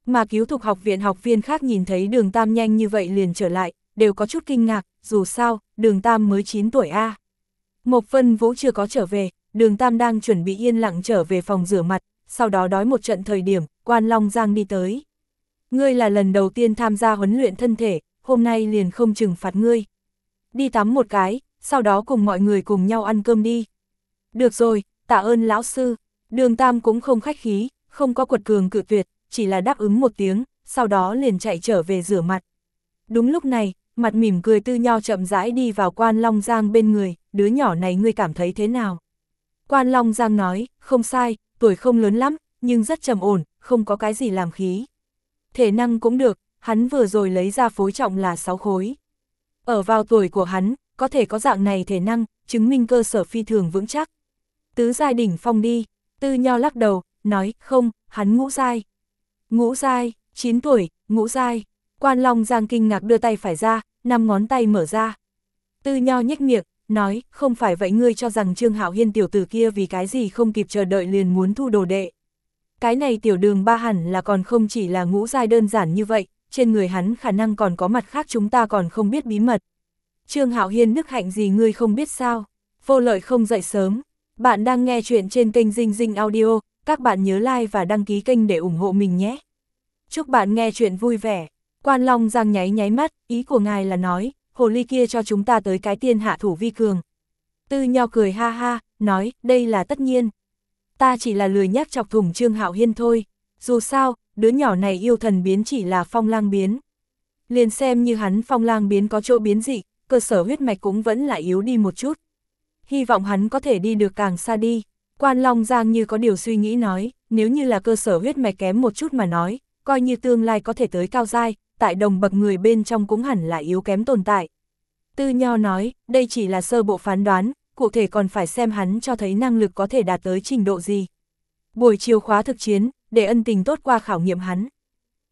Mà cứu thục học viện học viên khác nhìn thấy đường Tam nhanh như vậy liền trở lại, đều có chút kinh ngạc, dù sao, đường Tam mới 9 tuổi A. Mộc Vân Vũ chưa có trở về, đường Tam đang chuẩn bị yên lặng trở về phòng rửa mặt, sau đó đói một trận thời điểm, quan Long Giang đi tới. Ngươi là lần đầu tiên tham gia huấn luyện thân thể, hôm nay liền không trừng phạt ngươi. Đi tắm một cái, sau đó cùng mọi người cùng nhau ăn cơm đi. Được rồi, tạ ơn lão sư, đường Tam cũng không khách khí, không có quật cường cự tuyệt, chỉ là đáp ứng một tiếng, sau đó liền chạy trở về rửa mặt. Đúng lúc này, mặt mỉm cười tư nho chậm rãi đi vào quan Long Giang bên người, đứa nhỏ này ngươi cảm thấy thế nào? Quan Long Giang nói, không sai, tuổi không lớn lắm, nhưng rất trầm ổn, không có cái gì làm khí. Thể năng cũng được, hắn vừa rồi lấy ra phối trọng là 6 khối. Ở vào tuổi của hắn, có thể có dạng này thể năng, chứng minh cơ sở phi thường vững chắc. Tứ giai đỉnh phong đi, tư nho lắc đầu, nói, không, hắn ngũ giai. Ngũ giai, 9 tuổi, ngũ giai. Quan Long Giang kinh ngạc đưa tay phải ra, năm ngón tay mở ra. Tư nho nhếch miệng, nói, không phải vậy ngươi cho rằng Trương Hạo Hiên tiểu tử kia vì cái gì không kịp chờ đợi liền muốn thu đồ đệ. Cái này tiểu đường ba hẳn là còn không chỉ là ngũ giai đơn giản như vậy, trên người hắn khả năng còn có mặt khác chúng ta còn không biết bí mật. Trương Hạo Hiên nức hạnh gì ngươi không biết sao, vô lợi không dậy sớm. Bạn đang nghe chuyện trên kênh Dinh Dinh Audio, các bạn nhớ like và đăng ký kênh để ủng hộ mình nhé. Chúc bạn nghe chuyện vui vẻ. Quan Long Giang nháy nháy mắt, ý của ngài là nói, hồ ly kia cho chúng ta tới cái tiên hạ thủ vi cường. Tư Nho cười ha ha, nói, đây là tất nhiên. Ta chỉ là lười nhắc chọc thủng Trương Hạo Hiên thôi, dù sao, đứa nhỏ này yêu thần biến chỉ là phong lang biến. Liền xem như hắn phong lang biến có chỗ biến dị, cơ sở huyết mạch cũng vẫn là yếu đi một chút. Hy vọng hắn có thể đi được càng xa đi. Quan Long Giang như có điều suy nghĩ nói, nếu như là cơ sở huyết mạch kém một chút mà nói, coi như tương lai có thể tới cao giai, tại đồng bậc người bên trong cũng hẳn là yếu kém tồn tại. Tư Nho nói, đây chỉ là sơ bộ phán đoán, cụ thể còn phải xem hắn cho thấy năng lực có thể đạt tới trình độ gì. Buổi chiều khóa thực chiến, để ân tình tốt qua khảo nghiệm hắn.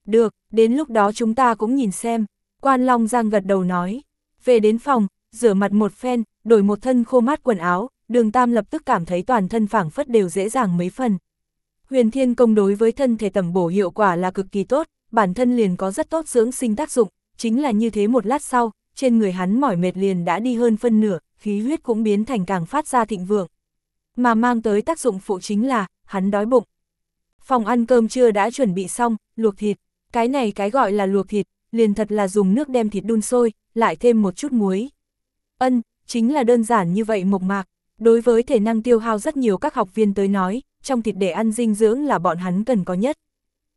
Được, đến lúc đó chúng ta cũng nhìn xem, quan Long Giang gật đầu nói. Về đến phòng, rửa mặt một phen, đổi một thân khô mát quần áo, đường Tam lập tức cảm thấy toàn thân phảng phất đều dễ dàng mấy phần. Huyền Thiên Công đối với thân thể tầm bổ hiệu quả là cực kỳ tốt, bản thân liền có rất tốt dưỡng sinh tác dụng, chính là như thế một lát sau, trên người hắn mỏi mệt liền đã đi hơn phân nửa, khí huyết cũng biến thành càng phát ra thịnh vượng. Mà mang tới tác dụng phụ chính là, hắn đói bụng. Phòng ăn cơm trưa đã chuẩn bị xong, luộc thịt, cái này cái gọi là luộc thịt, liền thật là dùng nước đem thịt đun sôi, lại thêm một chút muối. Ân, chính là đơn giản như vậy mộc mạc, đối với thể năng tiêu hao rất nhiều các học viên tới nói, trong thịt để ăn dinh dưỡng là bọn hắn cần có nhất.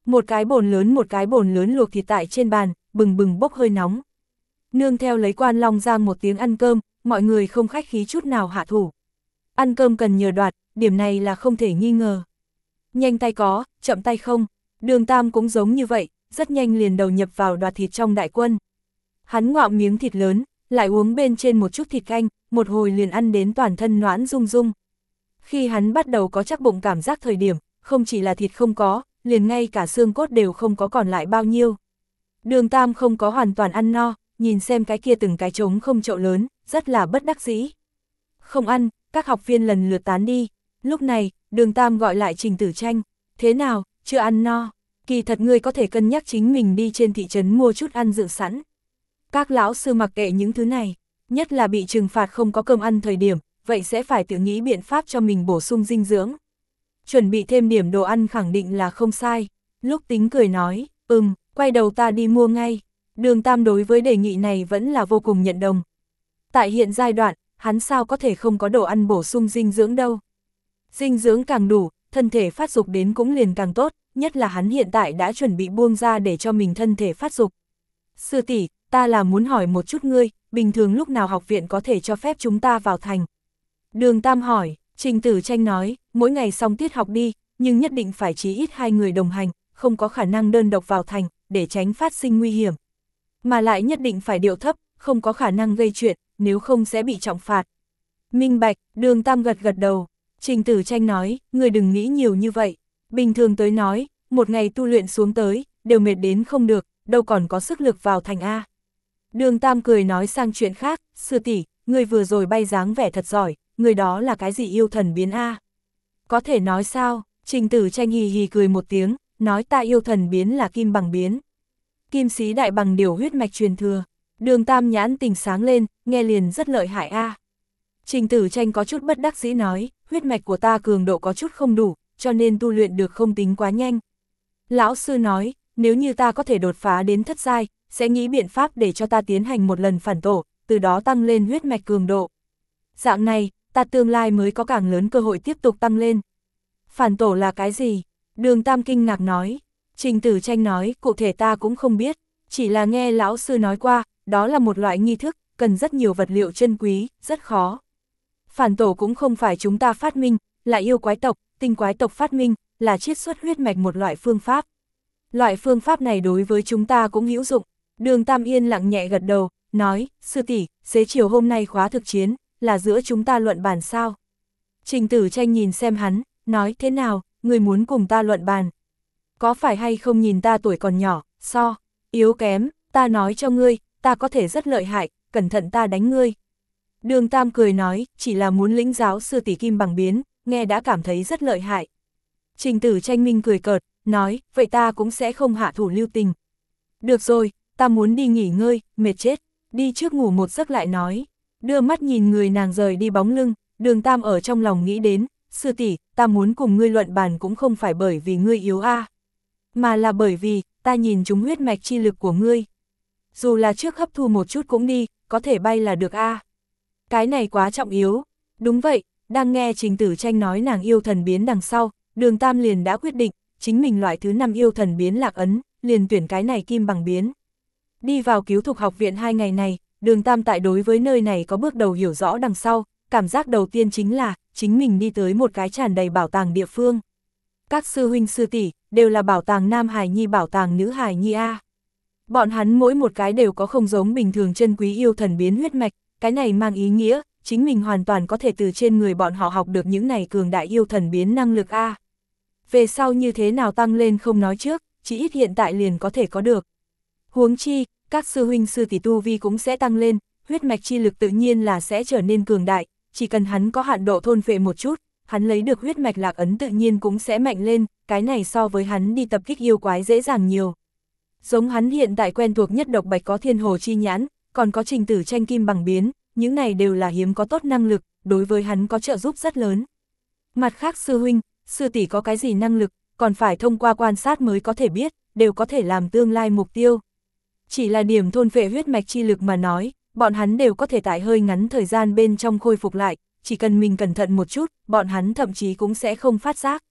Một cái bồn lớn một cái bồn lớn luộc thịt tại trên bàn, bừng bừng bốc hơi nóng. Nương theo lấy quan long giang một tiếng ăn cơm, mọi người không khách khí chút nào hạ thủ. Ăn cơm cần nhờ đoạt, điểm này là không thể nghi ngờ. Nhanh tay có, chậm tay không. Đường Tam cũng giống như vậy, rất nhanh liền đầu nhập vào đoạt thịt trong đại quân. Hắn ngọ miếng thịt lớn, lại uống bên trên một chút thịt canh, một hồi liền ăn đến toàn thân noãn rung rung. Khi hắn bắt đầu có chắc bụng cảm giác thời điểm, không chỉ là thịt không có, liền ngay cả xương cốt đều không có còn lại bao nhiêu. Đường Tam không có hoàn toàn ăn no, nhìn xem cái kia từng cái trống không chậu lớn, rất là bất đắc dĩ. Không ăn, các học viên lần lượt tán đi. Lúc này, đường Tam gọi lại Trình Tử Tranh. Thế nào, chưa ăn no? Kỳ thật ngươi có thể cân nhắc chính mình đi trên thị trấn mua chút ăn dự sẵn. Các lão sư mặc kệ những thứ này, nhất là bị trừng phạt không có cơm ăn thời điểm, vậy sẽ phải tự nghĩ biện pháp cho mình bổ sung dinh dưỡng. Chuẩn bị thêm điểm đồ ăn khẳng định là không sai. Lúc tính cười nói, ừm, quay đầu ta đi mua ngay. Đường Tam đối với đề nghị này vẫn là vô cùng nhận đồng. Tại hiện giai đoạn, hắn sao có thể không có đồ ăn bổ sung dinh dưỡng đâu. Dinh dưỡng càng đủ, thân thể phát dục đến cũng liền càng tốt, nhất là hắn hiện tại đã chuẩn bị buông ra để cho mình thân thể phát dục. Sư tỷ, ta là muốn hỏi một chút ngươi, bình thường lúc nào học viện có thể cho phép chúng ta vào thành. Đường Tam hỏi, Trình Tử Tranh nói, mỗi ngày xong tiết học đi, nhưng nhất định phải chí ít hai người đồng hành, không có khả năng đơn độc vào thành, để tránh phát sinh nguy hiểm. Mà lại nhất định phải điệu thấp, không có khả năng gây chuyện, nếu không sẽ bị trọng phạt. Minh Bạch, đường Tam gật gật đầu, Trình Tử Tranh nói, người đừng nghĩ nhiều như vậy. Bình thường tới nói, một ngày tu luyện xuống tới, đều mệt đến không được, đâu còn có sức lực vào thành A. Đường Tam cười nói sang chuyện khác, sư tỷ, người vừa rồi bay dáng vẻ thật giỏi, người đó là cái gì yêu thần biến A. Có thể nói sao, trình tử tranh hì hì cười một tiếng, nói ta yêu thần biến là kim bằng biến. Kim sĩ đại bằng điều huyết mạch truyền thừa, đường Tam nhãn tình sáng lên, nghe liền rất lợi hại A. Trình tử tranh có chút bất đắc dĩ nói, huyết mạch của ta cường độ có chút không đủ, cho nên tu luyện được không tính quá nhanh. Lão sư nói, nếu như ta có thể đột phá đến thất giai, sẽ nghĩ biện pháp để cho ta tiến hành một lần phản tổ, từ đó tăng lên huyết mạch cường độ. Dạng này, ta tương lai mới có càng lớn cơ hội tiếp tục tăng lên. Phản tổ là cái gì? Đường Tam kinh ngạc nói. Trình tử tranh nói, cụ thể ta cũng không biết, chỉ là nghe lão sư nói qua, đó là một loại nghi thức, cần rất nhiều vật liệu chân quý, rất khó. Phản tổ cũng không phải chúng ta phát minh, là yêu quái tộc, tinh quái tộc phát minh, là chiết xuất huyết mạch một loại phương pháp. Loại phương pháp này đối với chúng ta cũng hữu dụng. Đường Tam Yên lặng nhẹ gật đầu, nói, sư tỷ, xế chiều hôm nay khóa thực chiến, là giữa chúng ta luận bàn sao. Trình tử tranh nhìn xem hắn, nói thế nào, người muốn cùng ta luận bàn. Có phải hay không nhìn ta tuổi còn nhỏ, so, yếu kém, ta nói cho ngươi, ta có thể rất lợi hại, cẩn thận ta đánh ngươi. Đường Tam cười nói, chỉ là muốn lĩnh giáo sư tỷ kim bằng biến, nghe đã cảm thấy rất lợi hại. Trình tử tranh minh cười cợt, nói, vậy ta cũng sẽ không hạ thủ lưu tình. Được rồi, ta muốn đi nghỉ ngơi, mệt chết, đi trước ngủ một giấc lại nói. Đưa mắt nhìn người nàng rời đi bóng lưng, đường tam ở trong lòng nghĩ đến, sư tỷ, ta muốn cùng ngươi luận bàn cũng không phải bởi vì ngươi yếu a mà là bởi vì, ta nhìn chúng huyết mạch chi lực của ngươi. Dù là trước hấp thu một chút cũng đi, có thể bay là được a Cái này quá trọng yếu. Đúng vậy, đang nghe trình tử tranh nói nàng yêu thần biến đằng sau, đường tam liền đã quyết định, chính mình loại thứ năm yêu thần biến lạc ấn, liền tuyển cái này kim bằng biến. Đi vào cứu thục học viện hai ngày này, đường tam tại đối với nơi này có bước đầu hiểu rõ đằng sau, cảm giác đầu tiên chính là, chính mình đi tới một cái tràn đầy bảo tàng địa phương. Các sư huynh sư tỷ đều là bảo tàng Nam Hải Nhi bảo tàng Nữ Hải Nhi A. Bọn hắn mỗi một cái đều có không giống bình thường chân quý yêu thần biến huyết mạch, cái này mang ý nghĩa, chính mình hoàn toàn có thể từ trên người bọn họ học được những này cường đại yêu thần biến năng lực A. Về sau như thế nào tăng lên không nói trước, chỉ ít hiện tại liền có thể có được. Huống chi, các sư huynh sư tỷ tu vi cũng sẽ tăng lên, huyết mạch chi lực tự nhiên là sẽ trở nên cường đại, chỉ cần hắn có hạn độ thôn phệ một chút, hắn lấy được huyết mạch lạc ấn tự nhiên cũng sẽ mạnh lên, cái này so với hắn đi tập kích yêu quái dễ dàng nhiều. Giống hắn hiện tại quen thuộc nhất độc bạch có thiên hồ chi nhãn, còn có trình tử tranh kim bằng biến, những này đều là hiếm có tốt năng lực, đối với hắn có trợ giúp rất lớn. Mặt khác sư huynh, sư tỷ có cái gì năng lực, còn phải thông qua quan sát mới có thể biết, đều có thể làm tương lai mục tiêu. Chỉ là điểm thôn vệ huyết mạch chi lực mà nói, bọn hắn đều có thể tại hơi ngắn thời gian bên trong khôi phục lại, chỉ cần mình cẩn thận một chút, bọn hắn thậm chí cũng sẽ không phát giác.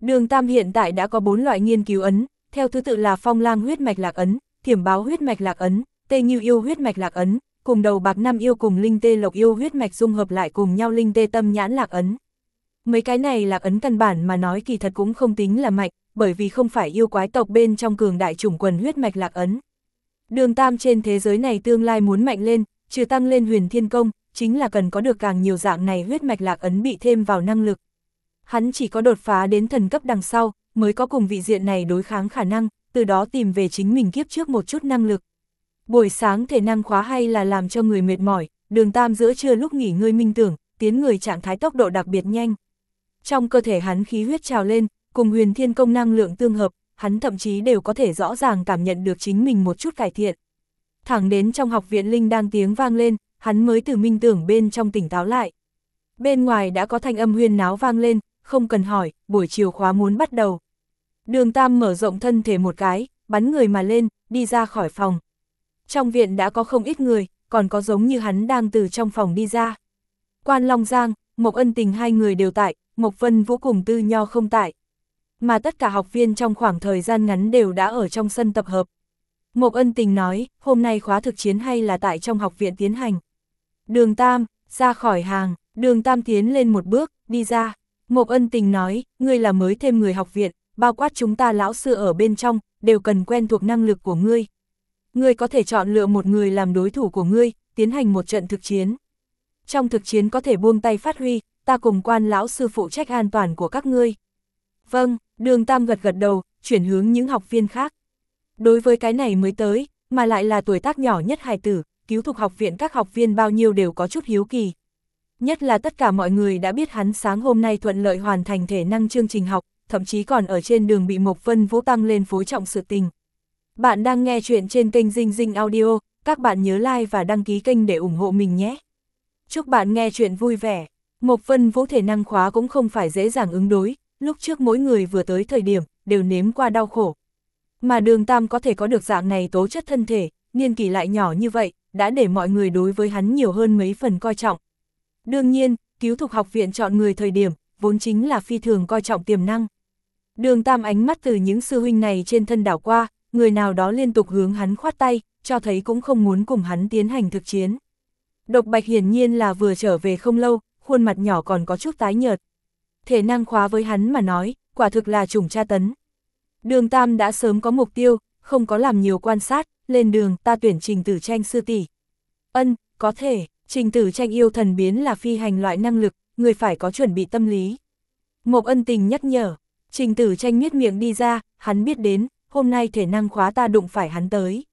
Đường Tam hiện tại đã có bốn loại nghiên cứu ấn, theo thứ tự là phong lang huyết mạch lạc ấn, thiểm báo huyết mạch lạc ấn, tê như yêu huyết mạch lạc ấn, cùng đầu bạc năm yêu cùng linh tê lộc yêu huyết mạch dung hợp lại cùng nhau linh tê tâm nhãn lạc ấn. Mấy cái này lạc ấn căn bản mà nói kỳ thật cũng không tính là mạnh, bởi vì không phải yêu quái tộc bên trong cường đại chủng quần huyết mạch lạc ấn. Đường tam trên thế giới này tương lai muốn mạnh lên, trừ tăng lên huyền thiên công, chính là cần có được càng nhiều dạng này huyết mạch lạc ấn bị thêm vào năng lực. Hắn chỉ có đột phá đến thần cấp đằng sau, mới có cùng vị diện này đối kháng khả năng, từ đó tìm về chính mình kiếp trước một chút năng lực. Buổi sáng thể năng khóa hay là làm cho người mệt mỏi, đường tam giữa trưa lúc nghỉ ngơi minh tưởng, tiến người trạng thái tốc độ đặc biệt nhanh. Trong cơ thể hắn khí huyết trào lên, cùng huyền thiên công năng lượng tương hợp, hắn thậm chí đều có thể rõ ràng cảm nhận được chính mình một chút cải thiện. Thẳng đến trong học viện Linh đang tiếng vang lên, hắn mới từ minh tưởng bên trong tỉnh táo lại. Bên ngoài đã có thanh âm huyên náo vang lên, không cần hỏi, buổi chiều khóa muốn bắt đầu. Đường Tam mở rộng thân thể một cái, bắn người mà lên, đi ra khỏi phòng. Trong viện đã có không ít người, còn có giống như hắn đang từ trong phòng đi ra. Quan Long Giang, Mộc Ân Tình hai người đều tại, Mộc Vân Vũ cùng Tư Nho không tại. Mà tất cả học viên trong khoảng thời gian ngắn đều đã ở trong sân tập hợp. Mộc Ân Tình nói, hôm nay khóa thực chiến hay là tại trong học viện tiến hành. Đường Tam, ra khỏi hàng, đường Tam tiến lên một bước, đi ra. Mộc Ân Tình nói, ngươi là mới thêm người học viện, bao quát chúng ta lão sư ở bên trong, đều cần quen thuộc năng lực của ngươi. Ngươi có thể chọn lựa một người làm đối thủ của ngươi, tiến hành một trận thực chiến. Trong thực chiến có thể buông tay phát huy, ta cùng quan lão sư phụ trách an toàn của các ngươi. Vâng, đường Tam gật gật đầu, chuyển hướng những học viên khác. Đối với cái này mới tới, mà lại là tuổi tác nhỏ nhất hài tử, cứu thuộc học viện các học viên bao nhiêu đều có chút hiếu kỳ. Nhất là tất cả mọi người đã biết hắn sáng hôm nay thuận lợi hoàn thành thể năng chương trình học, thậm chí còn ở trên đường bị Mộc Vân Vũ tăng lên phối trọng sự tình. Bạn đang nghe chuyện trên kênh Dinh Dinh Audio, các bạn nhớ like và đăng ký kênh để ủng hộ mình nhé. Chúc bạn nghe chuyện vui vẻ. Mộc Vân Vũ thể năng khóa cũng không phải dễ dàng ứng đối, lúc trước mỗi người vừa tới thời điểm, đều nếm qua đau khổ. Mà đường Tam có thể có được dạng này tố chất thân thể, niên kỷ lại nhỏ như vậy, đã để mọi người đối với hắn nhiều hơn mấy phần coi trọng. Đương nhiên, cứu thục học viện chọn người thời điểm, vốn chính là phi thường coi trọng tiềm năng. Đường Tam ánh mắt từ những sư huynh này trên thân đảo qua, người nào đó liên tục hướng hắn khoát tay, cho thấy cũng không muốn cùng hắn tiến hành thực chiến. Độc Bạch hiển nhiên là vừa trở về không lâu, khuôn mặt nhỏ còn có chút tái nhợt. Thể năng khóa với hắn mà nói, quả thực là chủng tra tấn. Đường Tam đã sớm có mục tiêu, không có làm nhiều quan sát, lên đường ta tuyển trình tử tranh sư tỷ. Ân, có thể, trình tử tranh yêu thần biến là phi hành loại năng lực, người phải có chuẩn bị tâm lý. Mộc ân tình nhắc nhở, trình tử tranh miết miệng đi ra, hắn biết đến, hôm nay thể năng khóa ta đụng phải hắn tới.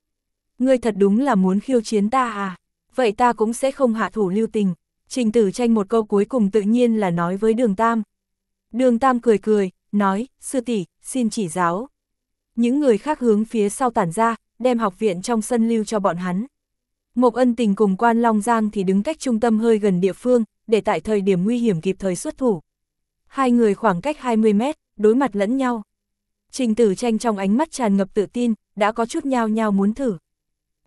Ngươi thật đúng là muốn khiêu chiến ta à, vậy ta cũng sẽ không hạ thủ lưu tình. Trình tử tranh một câu cuối cùng tự nhiên là nói với đường Tam. Đường Tam cười cười, nói, sư tỷ xin chỉ giáo. Những người khác hướng phía sau tản ra, đem học viện trong sân lưu cho bọn hắn. Mộc ân tình cùng quan Long Giang thì đứng cách trung tâm hơi gần địa phương, để tại thời điểm nguy hiểm kịp thời xuất thủ. Hai người khoảng cách 20 mét, đối mặt lẫn nhau. Trình tử tranh trong ánh mắt tràn ngập tự tin, đã có chút nhao nhao muốn thử.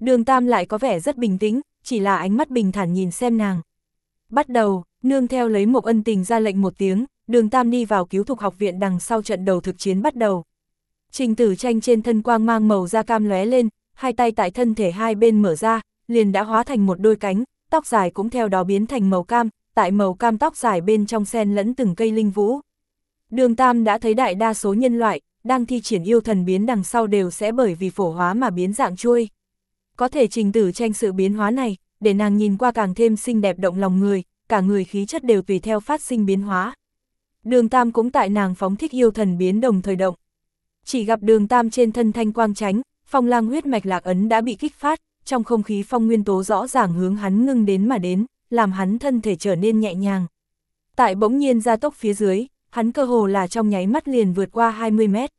Đường Tam lại có vẻ rất bình tĩnh, chỉ là ánh mắt bình thản nhìn xem nàng. Bắt đầu, nương theo lấy một ân tình ra lệnh một tiếng, đường Tam đi vào cứu thục học viện đằng sau trận đầu thực chiến bắt đầu. Trình tử tranh trên thân quang mang màu da cam lóe lên, hai tay tại thân thể hai bên mở ra, liền đã hóa thành một đôi cánh, tóc dài cũng theo đó biến thành màu cam, tại màu cam tóc dài bên trong sen lẫn từng cây linh vũ. Đường Tam đã thấy đại đa số nhân loại, đang thi triển yêu thần biến đằng sau đều sẽ bởi vì phổ hóa mà biến dạng chui Có thể trình tử tranh sự biến hóa này, để nàng nhìn qua càng thêm xinh đẹp động lòng người, cả người khí chất đều tùy theo phát sinh biến hóa. Đường Tam cũng tại nàng phóng thích yêu thần biến đồng thời động. Chỉ gặp đường Tam trên thân thanh quang tránh, phong lang huyết mạch lạc ấn đã bị kích phát, trong không khí phong nguyên tố rõ ràng hướng hắn ngưng đến mà đến, làm hắn thân thể trở nên nhẹ nhàng. Tại bỗng nhiên ra tốc phía dưới, hắn cơ hồ là trong nháy mắt liền vượt qua 20 mét.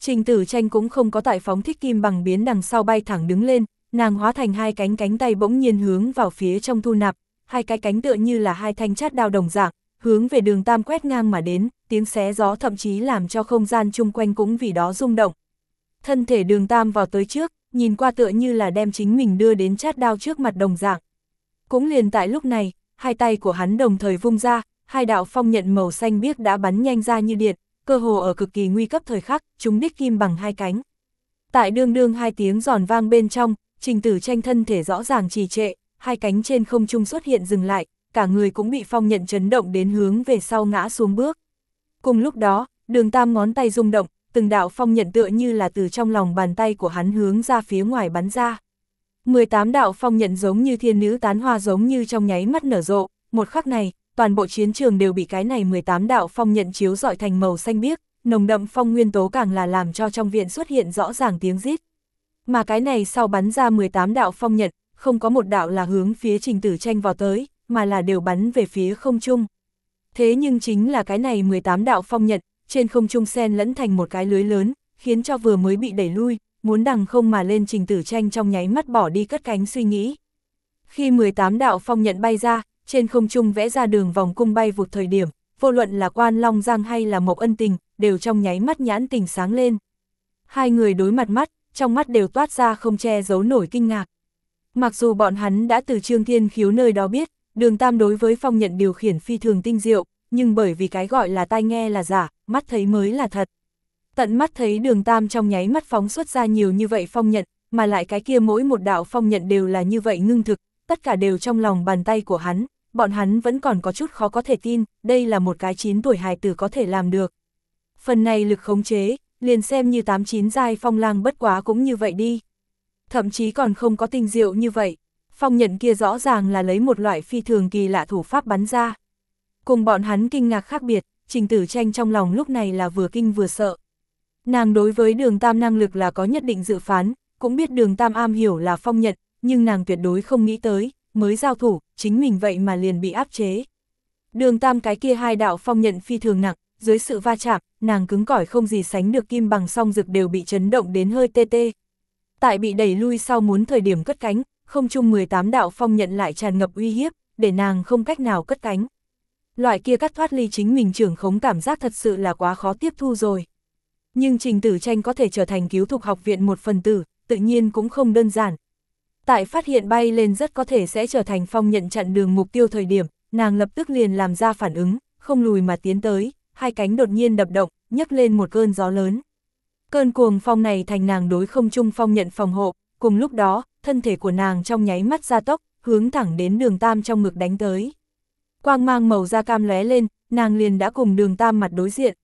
Trình tử tranh cũng không có tại phóng thích kim bằng biến đằng sau bay thẳng đứng lên, nàng hóa thành hai cánh cánh tay bỗng nhiên hướng vào phía trong thu nạp, hai cái cánh tựa như là hai thanh chát đao đồng dạng, hướng về đường tam quét ngang mà đến, tiếng xé gió thậm chí làm cho không gian chung quanh cũng vì đó rung động. Thân thể đường tam vào tới trước, nhìn qua tựa như là đem chính mình đưa đến chát đao trước mặt đồng dạng. Cũng liền tại lúc này, hai tay của hắn đồng thời vung ra, hai đạo phong nhận màu xanh biếc đã bắn nhanh ra như điện, cơ hồ ở cực kỳ nguy cấp thời khắc, chúng đích kim bằng hai cánh. Tại đương đương hai tiếng giòn vang bên trong, trình tử tranh thân thể rõ ràng trì trệ, hai cánh trên không trung xuất hiện dừng lại, cả người cũng bị phong nhận chấn động đến hướng về sau ngã xuống bước. Cùng lúc đó, đường tam ngón tay rung động, từng đạo phong nhận tựa như là từ trong lòng bàn tay của hắn hướng ra phía ngoài bắn ra. 18 đạo phong nhận giống như thiên nữ tán hoa giống như trong nháy mắt nở rộ, một khắc này, toàn bộ chiến trường đều bị cái này 18 đạo phong nhận chiếu dọi thành màu xanh biếc, nồng đậm phong nguyên tố càng là làm cho trong viện xuất hiện rõ ràng tiếng rít. Mà cái này sau bắn ra 18 đạo phong nhận, không có một đạo là hướng phía trình tử tranh vào tới, mà là đều bắn về phía không trung. Thế nhưng chính là cái này 18 đạo phong nhận, trên không trung sen lẫn thành một cái lưới lớn, khiến cho vừa mới bị đẩy lui, muốn đằng không mà lên trình tử tranh trong nháy mắt bỏ đi cất cánh suy nghĩ. Khi 18 đạo phong nhận bay ra, trên không trung vẽ ra đường vòng cung bay vụt thời điểm, vô luận là quan long giang hay là mộc ân tình, đều trong nháy mắt nhãn tình sáng lên. Hai người đối mặt mắt, trong mắt đều toát ra không che giấu nổi kinh ngạc. Mặc dù bọn hắn đã từ trương thiên khiếu nơi đó biết, đường tam đối với phong nhận điều khiển phi thường tinh diệu, nhưng bởi vì cái gọi là tai nghe là giả, mắt thấy mới là thật. Tận mắt thấy đường tam trong nháy mắt phóng xuất ra nhiều như vậy phong nhận, mà lại cái kia mỗi một đạo phong nhận đều là như vậy ngưng thực, tất cả đều trong lòng bàn tay của hắn, bọn hắn vẫn còn có chút khó có thể tin, đây là một cái 9 tuổi hài tử có thể làm được. Phần này lực khống chế, liền xem như 89 giai phong lang bất quá cũng như vậy đi. Thậm chí còn không có tinh diệu như vậy, phong nhận kia rõ ràng là lấy một loại phi thường kỳ lạ thủ pháp bắn ra. Cùng bọn hắn kinh ngạc khác biệt, trình tử tranh trong lòng lúc này là vừa kinh vừa sợ. Nàng đối với đường tam năng lực là có nhất định dự phán, cũng biết đường tam am hiểu là phong nhận, nhưng nàng tuyệt đối không nghĩ tới, mới giao thủ, chính mình vậy mà liền bị áp chế. Đường tam cái kia hai đạo phong nhận phi thường nặng, dưới sự va chạm, nàng cứng cỏi không gì sánh được kim bằng song rực đều bị chấn động đến hơi tê tê. Tại bị đẩy lui sau muốn thời điểm cất cánh, không chung 18 đạo phong nhận lại tràn ngập uy hiếp, để nàng không cách nào cất cánh. Loại kia cắt thoát ly chính mình trưởng khống cảm giác thật sự là quá khó tiếp thu rồi. Nhưng trình tử tranh có thể trở thành cứu thục học viện một phần tử, tự nhiên cũng không đơn giản. Tại phát hiện bay lên rất có thể sẽ trở thành phong nhận chặn đường mục tiêu thời điểm, nàng lập tức liền làm ra phản ứng, không lùi mà tiến tới, hai cánh đột nhiên đập động, nhấc lên một cơn gió lớn. Cơn cuồng phong này thành nàng đối không trung phong nhận phòng hộ, cùng lúc đó, thân thể của nàng trong nháy mắt ra tốc, hướng thẳng đến đường tam trong ngực đánh tới. Quang mang màu da cam lóe lên, nàng liền đã cùng đường tam mặt đối diện.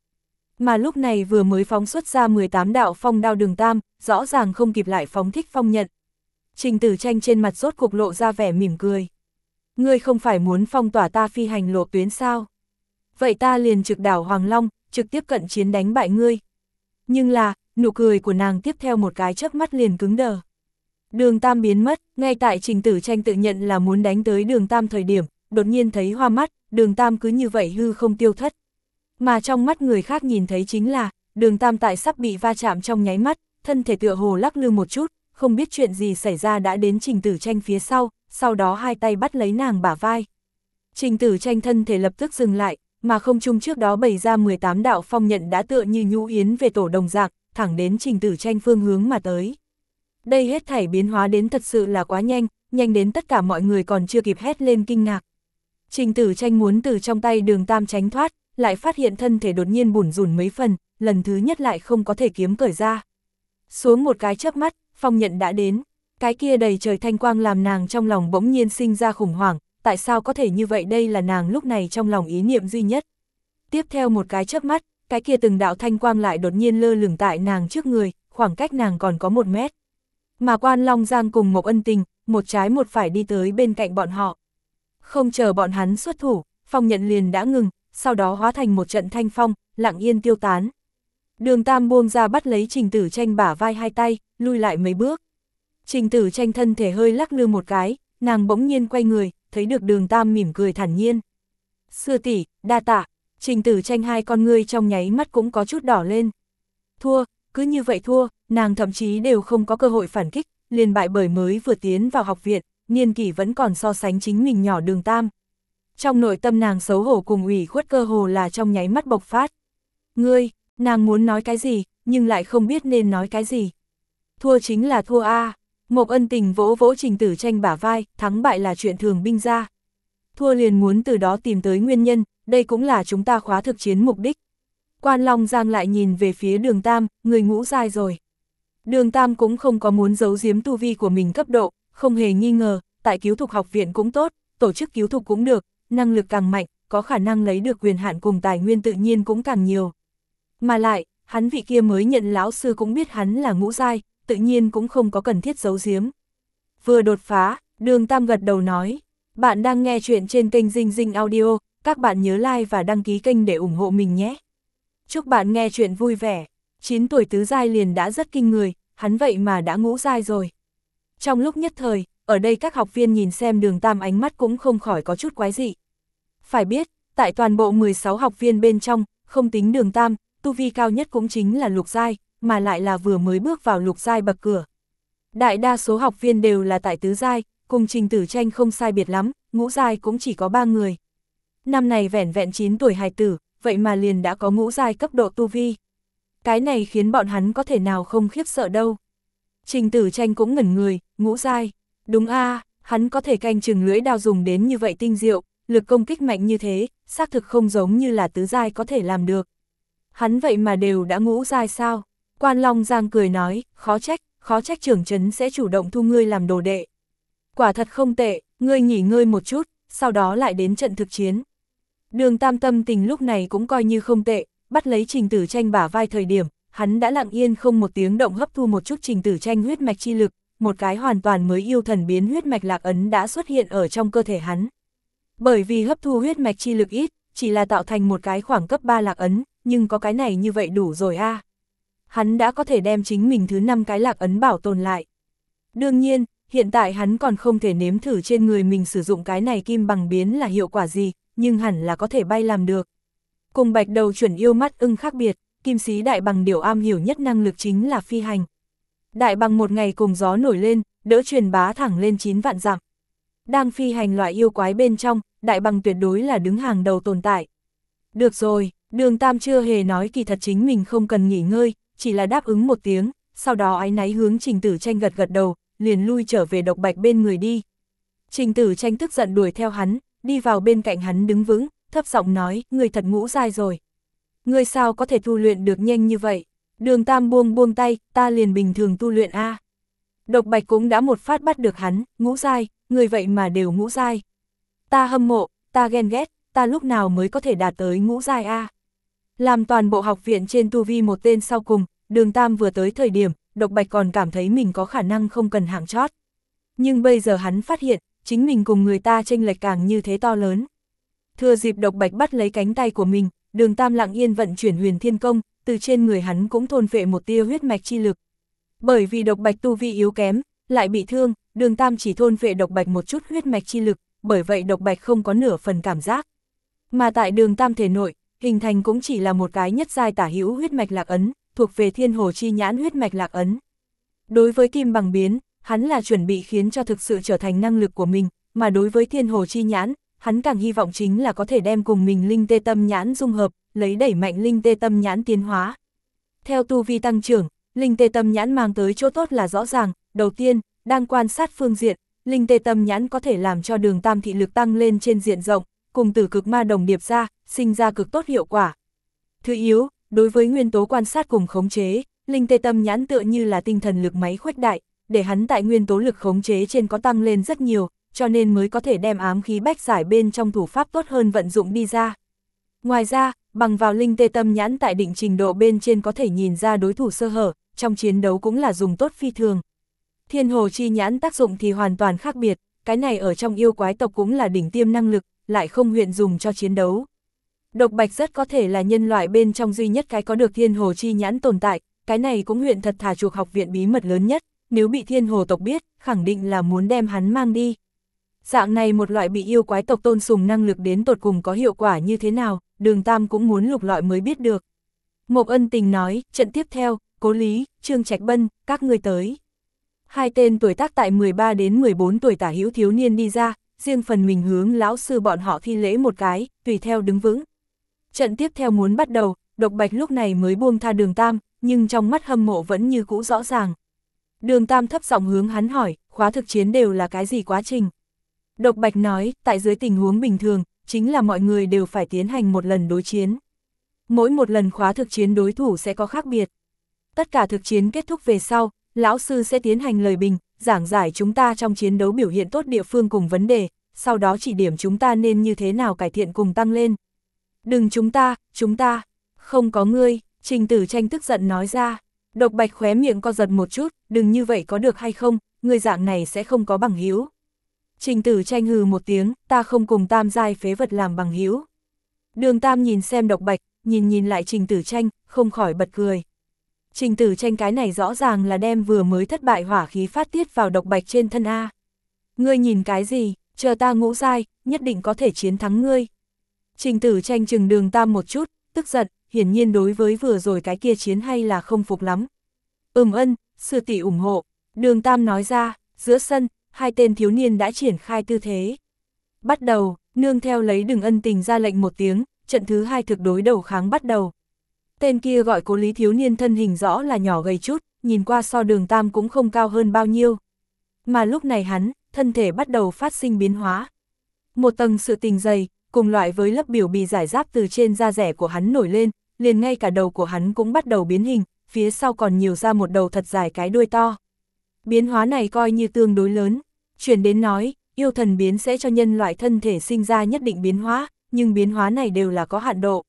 Mà lúc này vừa mới phóng xuất ra 18 đạo phong đao đường tam, rõ ràng không kịp lại phóng thích phong nhận. Trình tử tranh trên mặt rốt cục lộ ra vẻ mỉm cười. Ngươi không phải muốn phong tỏa ta phi hành lộ tuyến sao? Vậy ta liền trực đảo Hoàng Long, trực tiếp cận chiến đánh bại ngươi. Nhưng là, nụ cười của nàng tiếp theo một cái chớp mắt liền cứng đờ. Đường Tam biến mất, ngay tại trình tử tranh tự nhận là muốn đánh tới đường Tam thời điểm, đột nhiên thấy hoa mắt, đường Tam cứ như vậy hư không tiêu thất. Mà trong mắt người khác nhìn thấy chính là, đường Tam tại sắp bị va chạm trong nháy mắt, thân thể tựa hồ lắc lư một chút, không biết chuyện gì xảy ra đã đến trình tử tranh phía sau, sau đó hai tay bắt lấy nàng bả vai. Trình tử tranh thân thể lập tức dừng lại, mà không chung trước đó bày ra 18 đạo phong nhận đã tựa như nhũ yến về tổ đồng dạng, thẳng đến trình tử tranh phương hướng mà tới. Đây hết thảy biến hóa đến thật sự là quá nhanh, nhanh đến tất cả mọi người còn chưa kịp hét lên kinh ngạc. Trình tử tranh muốn từ trong tay đường tam tránh thoát, lại phát hiện thân thể đột nhiên bùn rùn mấy phần, lần thứ nhất lại không có thể kiếm cởi ra. Xuống một cái chớp mắt, phong nhận đã đến, cái kia đầy trời thanh quang làm nàng trong lòng bỗng nhiên sinh ra khủng hoảng, tại sao có thể như vậy đây là nàng lúc này trong lòng ý niệm duy nhất. Tiếp theo một cái chớp mắt, cái kia từng đạo thanh quang lại đột nhiên lơ lửng tại nàng trước người, khoảng cách nàng còn có một mét. Mà quan Long Giang cùng một ân tình, một trái một phải đi tới bên cạnh bọn họ. Không chờ bọn hắn xuất thủ, phong nhận liền đã ngừng, sau đó hóa thành một trận thanh phong, lặng yên tiêu tán. Đường Tam buông ra bắt lấy trình tử tranh bả vai hai tay, lui lại mấy bước. Trình tử tranh thân thể hơi lắc lư một cái, nàng bỗng nhiên quay người, thấy được đường Tam mỉm cười thản nhiên. Sư tỷ đa tạ, trình tử tranh hai con ngươi trong nháy mắt cũng có chút đỏ lên. Thua, cứ như vậy thua, nàng thậm chí đều không có cơ hội phản kích, liền bại bởi mới vừa tiến vào học viện, niên kỷ vẫn còn so sánh chính mình nhỏ đường Tam. Trong nội tâm nàng xấu hổ cùng ủy khuất cơ hồ là trong nháy mắt bộc phát. Ngươi, nàng muốn nói cái gì, nhưng lại không biết nên nói cái gì. Thua chính là thua A. Mộc ân tình vỗ vỗ trình tử tranh bả vai, thắng bại là chuyện thường binh ra. Thua liền muốn từ đó tìm tới nguyên nhân, đây cũng là chúng ta khóa thực chiến mục đích. Quan Long Giang lại nhìn về phía đường Tam, người ngũ dai rồi. Đường Tam cũng không có muốn giấu giếm tu vi của mình cấp độ, không hề nghi ngờ, tại cứu thục học viện cũng tốt, tổ chức cứu thục cũng được, năng lực càng mạnh, có khả năng lấy được quyền hạn cùng tài nguyên tự nhiên cũng càng nhiều. Mà lại, hắn vị kia mới nhận lão sư cũng biết hắn là ngũ giai, tự nhiên cũng không có cần thiết giấu giếm. Vừa đột phá, đường Tam gật đầu nói, bạn đang nghe chuyện trên kênh Dinh Dinh Audio, các bạn nhớ like và đăng ký kênh để ủng hộ mình nhé. Chúc bạn nghe chuyện vui vẻ, 9 tuổi tứ giai liền đã rất kinh người, hắn vậy mà đã ngũ giai rồi. Trong lúc nhất thời, ở đây các học viên nhìn xem đường Tam ánh mắt cũng không khỏi có chút quái dị. Phải biết, tại toàn bộ 16 học viên bên trong, không tính đường Tam, tu vi cao nhất cũng chính là lục giai, mà lại là vừa mới bước vào lục giai bậc cửa. Đại đa số học viên đều là tại tứ giai, cùng trình tử tranh không sai biệt lắm, ngũ giai cũng chỉ có 3 người. Năm này vẻn vẹn 9 tuổi hài tử, vậy mà liền đã có ngũ giai cấp độ tu vi. Cái này khiến bọn hắn có thể nào không khiếp sợ đâu. Trình tử tranh cũng ngẩn người, ngũ giai. Đúng a hắn có thể canh chừng lưỡi đao dùng đến như vậy tinh diệu, lực công kích mạnh như thế, xác thực không giống như là tứ giai có thể làm được. Hắn vậy mà đều đã ngũ giai sao? Quan Long Giang cười nói, khó trách, khó trách trưởng trấn sẽ chủ động thu ngươi làm đồ đệ. Quả thật không tệ, ngươi nghỉ ngơi một chút, sau đó lại đến trận thực chiến. Đường tam tâm tình lúc này cũng coi như không tệ, bắt lấy trình tử tranh bả vai thời điểm, hắn đã lặng yên không một tiếng động hấp thu một chút trình tử tranh huyết mạch chi lực, một cái hoàn toàn mới yêu thần biến huyết mạch lạc ấn đã xuất hiện ở trong cơ thể hắn. Bởi vì hấp thu huyết mạch chi lực ít, chỉ là tạo thành một cái khoảng cấp 3 lạc ấn, nhưng có cái này như vậy đủ rồi a. À. Hắn đã có thể đem chính mình thứ năm cái lạc ấn bảo tồn lại. Đương nhiên, hiện tại hắn còn không thể nếm thử trên người mình sử dụng cái này kim bằng biến là hiệu quả gì, nhưng hẳn là có thể bay làm được. Cùng bạch đầu chuẩn yêu mắt ưng khác biệt, kim sĩ đại bằng điều am hiểu nhất năng lực chính là phi hành. Đại bằng một ngày cùng gió nổi lên, đỡ truyền bá thẳng lên 9 vạn dặm. Đang phi hành loại yêu quái bên trong, đại bằng tuyệt đối là đứng hàng đầu tồn tại. Được rồi, đường Tam chưa hề nói kỳ thật chính mình không cần nghỉ ngơi, chỉ là đáp ứng một tiếng, sau đó ái náy hướng trình tử tranh gật gật đầu, liền lui trở về độc bạch bên người đi. Trình tử tranh tức giận đuổi theo hắn, đi vào bên cạnh hắn đứng vững, thấp giọng nói, người thật ngũ dai rồi. Người sao có thể tu luyện được nhanh như vậy? Đường Tam buông buông tay, ta liền bình thường tu luyện A. Độc bạch cũng đã một phát bắt được hắn, ngũ dai, người vậy mà đều ngũ dai. Ta hâm mộ, ta ghen ghét, ta lúc nào mới có thể đạt tới ngũ dai A. Làm toàn bộ học viện trên tu vi một tên sau cùng, đường Tam vừa tới thời điểm, độc bạch còn cảm thấy mình có khả năng không cần hạng chót. Nhưng bây giờ hắn phát hiện, chính mình cùng người ta tranh lệch càng như thế to lớn. Thừa dịp độc bạch bắt lấy cánh tay của mình, đường Tam lặng yên vận chuyển huyền thiên công, từ trên người hắn cũng thôn phệ một tia huyết mạch chi lực. Bởi vì độc bạch tu vi yếu kém, lại bị thương, đường Tam chỉ thôn phệ độc bạch một chút huyết mạch chi lực, bởi vậy độc bạch không có nửa phần cảm giác. Mà tại đường Tam thể nội, hình thành cũng chỉ là một cái nhất giai tả hữu huyết mạch lạc ấn, thuộc về thiên hồ chi nhãn huyết mạch lạc ấn. Đối với kim bằng biến, hắn là chuẩn bị khiến cho thực sự trở thành năng lực của mình, mà đối với thiên hồ chi nhãn, hắn càng hy vọng chính là có thể đem cùng mình linh tê tâm nhãn dung hợp, lấy đẩy mạnh linh tê tâm nhãn tiến hóa. Theo tu vi tăng trưởng, linh tê tâm nhãn mang tới chỗ tốt là rõ ràng, đầu tiên, đang quan sát phương diện, linh tê tâm nhãn có thể làm cho đường tam thị lực tăng lên trên diện rộng, cùng tử cực ma đồng điệp ra, sinh ra cực tốt hiệu quả. Thứ yếu, đối với nguyên tố quan sát cùng khống chế, linh tê tâm nhãn tựa như là tinh thần lực máy khuếch đại, để hắn tại nguyên tố lực khống chế trên có tăng lên rất nhiều, cho nên mới có thể đem ám khí bách giải bên trong thủ pháp tốt hơn vận dụng đi ra. Ngoài ra, bằng vào linh tê tâm nhãn tại định trình độ bên trên có thể nhìn ra đối thủ sơ hở, trong chiến đấu cũng là dùng tốt phi thường. Thiên hồ chi nhãn tác dụng thì hoàn toàn khác biệt, cái này ở trong yêu quái tộc cũng là đỉnh tiêm năng lực, lại không huyện dùng cho chiến đấu. Độc bạch rất có thể là nhân loại bên trong duy nhất cái có được thiên hồ chi nhãn tồn tại, cái này cũng huyện thật thả chuộc học viện bí mật lớn nhất, nếu bị thiên hồ tộc biết, khẳng định là muốn đem hắn mang đi. Dạng này một loại bị yêu quái tộc tôn sùng năng lực đến tột cùng có hiệu quả như thế nào, đường Tam cũng muốn lục lọi mới biết được. Mộc ân tình nói, trận tiếp theo, Cố Lý, Trương Trạch Bân, các ngươi tới. Hai tên tuổi tác tại 13 đến 14 tuổi tả hữu thiếu niên đi ra, riêng phần mình hướng lão sư bọn họ thi lễ một cái, tùy theo đứng vững. Trận tiếp theo muốn bắt đầu, độc bạch lúc này mới buông tha đường Tam, nhưng trong mắt hâm mộ vẫn như cũ rõ ràng. Đường Tam thấp giọng hướng hắn hỏi, khóa thực chiến đều là cái gì quá trình? Độc Bạch nói, tại dưới tình huống bình thường, chính là mọi người đều phải tiến hành một lần đối chiến. Mỗi một lần khóa thực chiến đối thủ sẽ có khác biệt. Tất cả thực chiến kết thúc về sau, lão sư sẽ tiến hành lời bình, giảng giải chúng ta trong chiến đấu biểu hiện tốt địa phương cùng vấn đề, sau đó chỉ điểm chúng ta nên như thế nào cải thiện cùng tăng lên. Đừng chúng ta, chúng ta, không có ngươi, trình tử tranh tức giận nói ra. Độc bạch khóe miệng co giật một chút, đừng như vậy có được hay không, người dạng này sẽ không có bằng hữu. Trình tử tranh hừ một tiếng, ta không cùng tam giai phế vật làm bằng hữu. Đường tam nhìn xem độc bạch, nhìn nhìn lại trình tử tranh, không khỏi bật cười. Trình tử tranh cái này rõ ràng là đem vừa mới thất bại hỏa khí phát tiết vào độc bạch trên thân A. Ngươi nhìn cái gì, chờ ta ngũ giai, nhất định có thể chiến thắng ngươi. Trình tử tranh chừng đường tam một chút, tức giận, hiển nhiên đối với vừa rồi cái kia chiến hay là không phục lắm. Ừm ân, sư tỷ ủng hộ, đường tam nói ra, giữa sân, hai tên thiếu niên đã triển khai tư thế. Bắt đầu, nương theo lấy đường ân tình ra lệnh một tiếng, trận thứ hai thực đối đầu kháng bắt đầu. Tên kia gọi cố lý thiếu niên thân hình rõ là nhỏ gầy chút, nhìn qua so đường tam cũng không cao hơn bao nhiêu. Mà lúc này hắn, thân thể bắt đầu phát sinh biến hóa. Một tầng sự tình dày, cùng loại với lớp biểu bì giải giáp từ trên da rẻ của hắn nổi lên, liền ngay cả đầu của hắn cũng bắt đầu biến hình, phía sau còn nhiều ra một đầu thật dài cái đuôi to. Biến hóa này coi như tương đối lớn, chuyển đến nói, yêu thần biến sẽ cho nhân loại thân thể sinh ra nhất định biến hóa, nhưng biến hóa này đều là có hạn độ.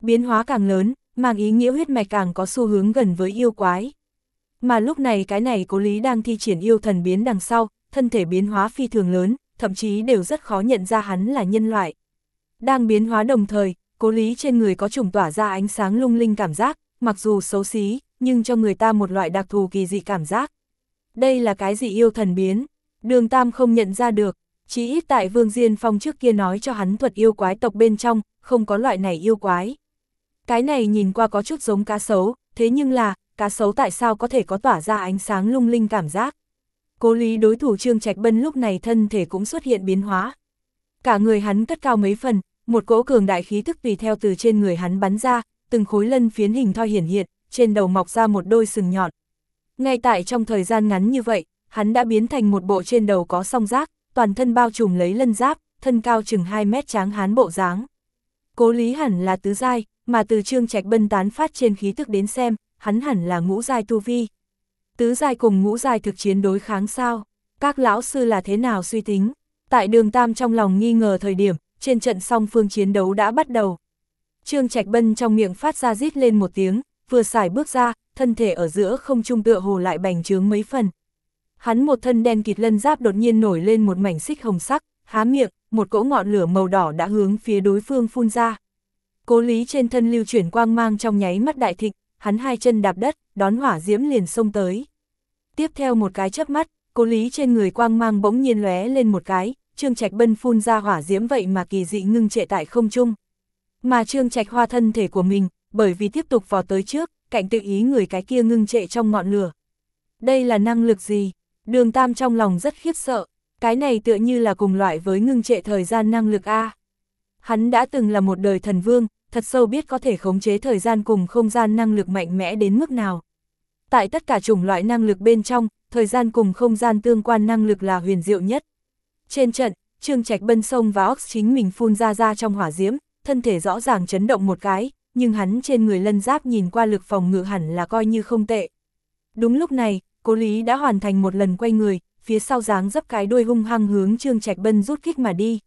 Biến hóa càng lớn, mang ý nghĩa huyết mạch càng có xu hướng gần với yêu quái. Mà lúc này cái này cố lý đang thi triển yêu thần biến đằng sau, thân thể biến hóa phi thường lớn, thậm chí đều rất khó nhận ra hắn là nhân loại. Đang biến hóa đồng thời, cố lý trên người có trùng tỏa ra ánh sáng lung linh cảm giác, mặc dù xấu xí, nhưng cho người ta một loại đặc thù kỳ dị cảm giác. Đây là cái gì yêu thần biến? Đường Tam không nhận ra được, chỉ ít tại Vương Diên Phong trước kia nói cho hắn thuật yêu quái tộc bên trong, không có loại này yêu quái. Cái này nhìn qua có chút giống cá sấu, thế nhưng là, cá sấu tại sao có thể có tỏa ra ánh sáng lung linh cảm giác? Cố lý đối thủ Trương Trạch Bân lúc này thân thể cũng xuất hiện biến hóa. Cả người hắn cất cao mấy phần, một cỗ cường đại khí thức tùy theo từ trên người hắn bắn ra, từng khối lân phiến hình thoi hiển hiện, trên đầu mọc ra một đôi sừng nhọn. Ngay tại trong thời gian ngắn như vậy, hắn đã biến thành một bộ trên đầu có song giác, toàn thân bao trùm lấy lân giáp, thân cao chừng 2 mét tráng hán bộ dáng. Cố lý hẳn là tứ giai, mà từ trương trạch bân tán phát trên khí thức đến xem, hắn hẳn là ngũ giai tu vi. Tứ giai cùng ngũ giai thực chiến đối kháng sao? Các lão sư là thế nào suy tính? Tại đường Tam trong lòng nghi ngờ thời điểm, trên trận song phương chiến đấu đã bắt đầu. Trương Trạch Bân trong miệng phát ra rít lên một tiếng, vừa xài bước ra, thân thể ở giữa không trung tựa hồ lại bành trướng mấy phần. Hắn một thân đen kịt lân giáp đột nhiên nổi lên một mảnh xích hồng sắc, há miệng, một cỗ ngọn lửa màu đỏ đã hướng phía đối phương phun ra. Cố lý trên thân lưu chuyển quang mang trong nháy mắt đại thịnh, hắn hai chân đạp đất, đón hỏa diễm liền xông tới. Tiếp theo một cái chớp mắt, cố lý trên người quang mang bỗng nhiên lóe lên một cái, Trương Trạch Bân phun ra hỏa diễm vậy mà kỳ dị ngưng trệ tại không trung. Mà Trương Trạch hoa thân thể của mình, bởi vì tiếp tục vào tới trước, cạnh tự ý người cái kia ngưng trệ trong ngọn lửa. Đây là năng lực gì? Đường Tam trong lòng rất khiếp sợ, cái này tựa như là cùng loại với ngưng trệ thời gian năng lực A. Hắn đã từng là một đời thần vương, thật sâu biết có thể khống chế thời gian cùng không gian năng lực mạnh mẽ đến mức nào. Tại tất cả chủng loại năng lực bên trong, thời gian cùng không gian tương quan năng lực là huyền diệu nhất. Trên trận, Trương Trạch Bân sông và óc chính mình phun ra ra trong hỏa diễm, thân thể rõ ràng chấn động một cái, nhưng hắn trên người lân giáp nhìn qua lực phòng ngự hẳn là coi như không tệ. Đúng lúc này, cố lý đã hoàn thành một lần quay người, phía sau dáng dấp cái đuôi hung hăng hướng Trương Trạch Bân rút kích mà đi.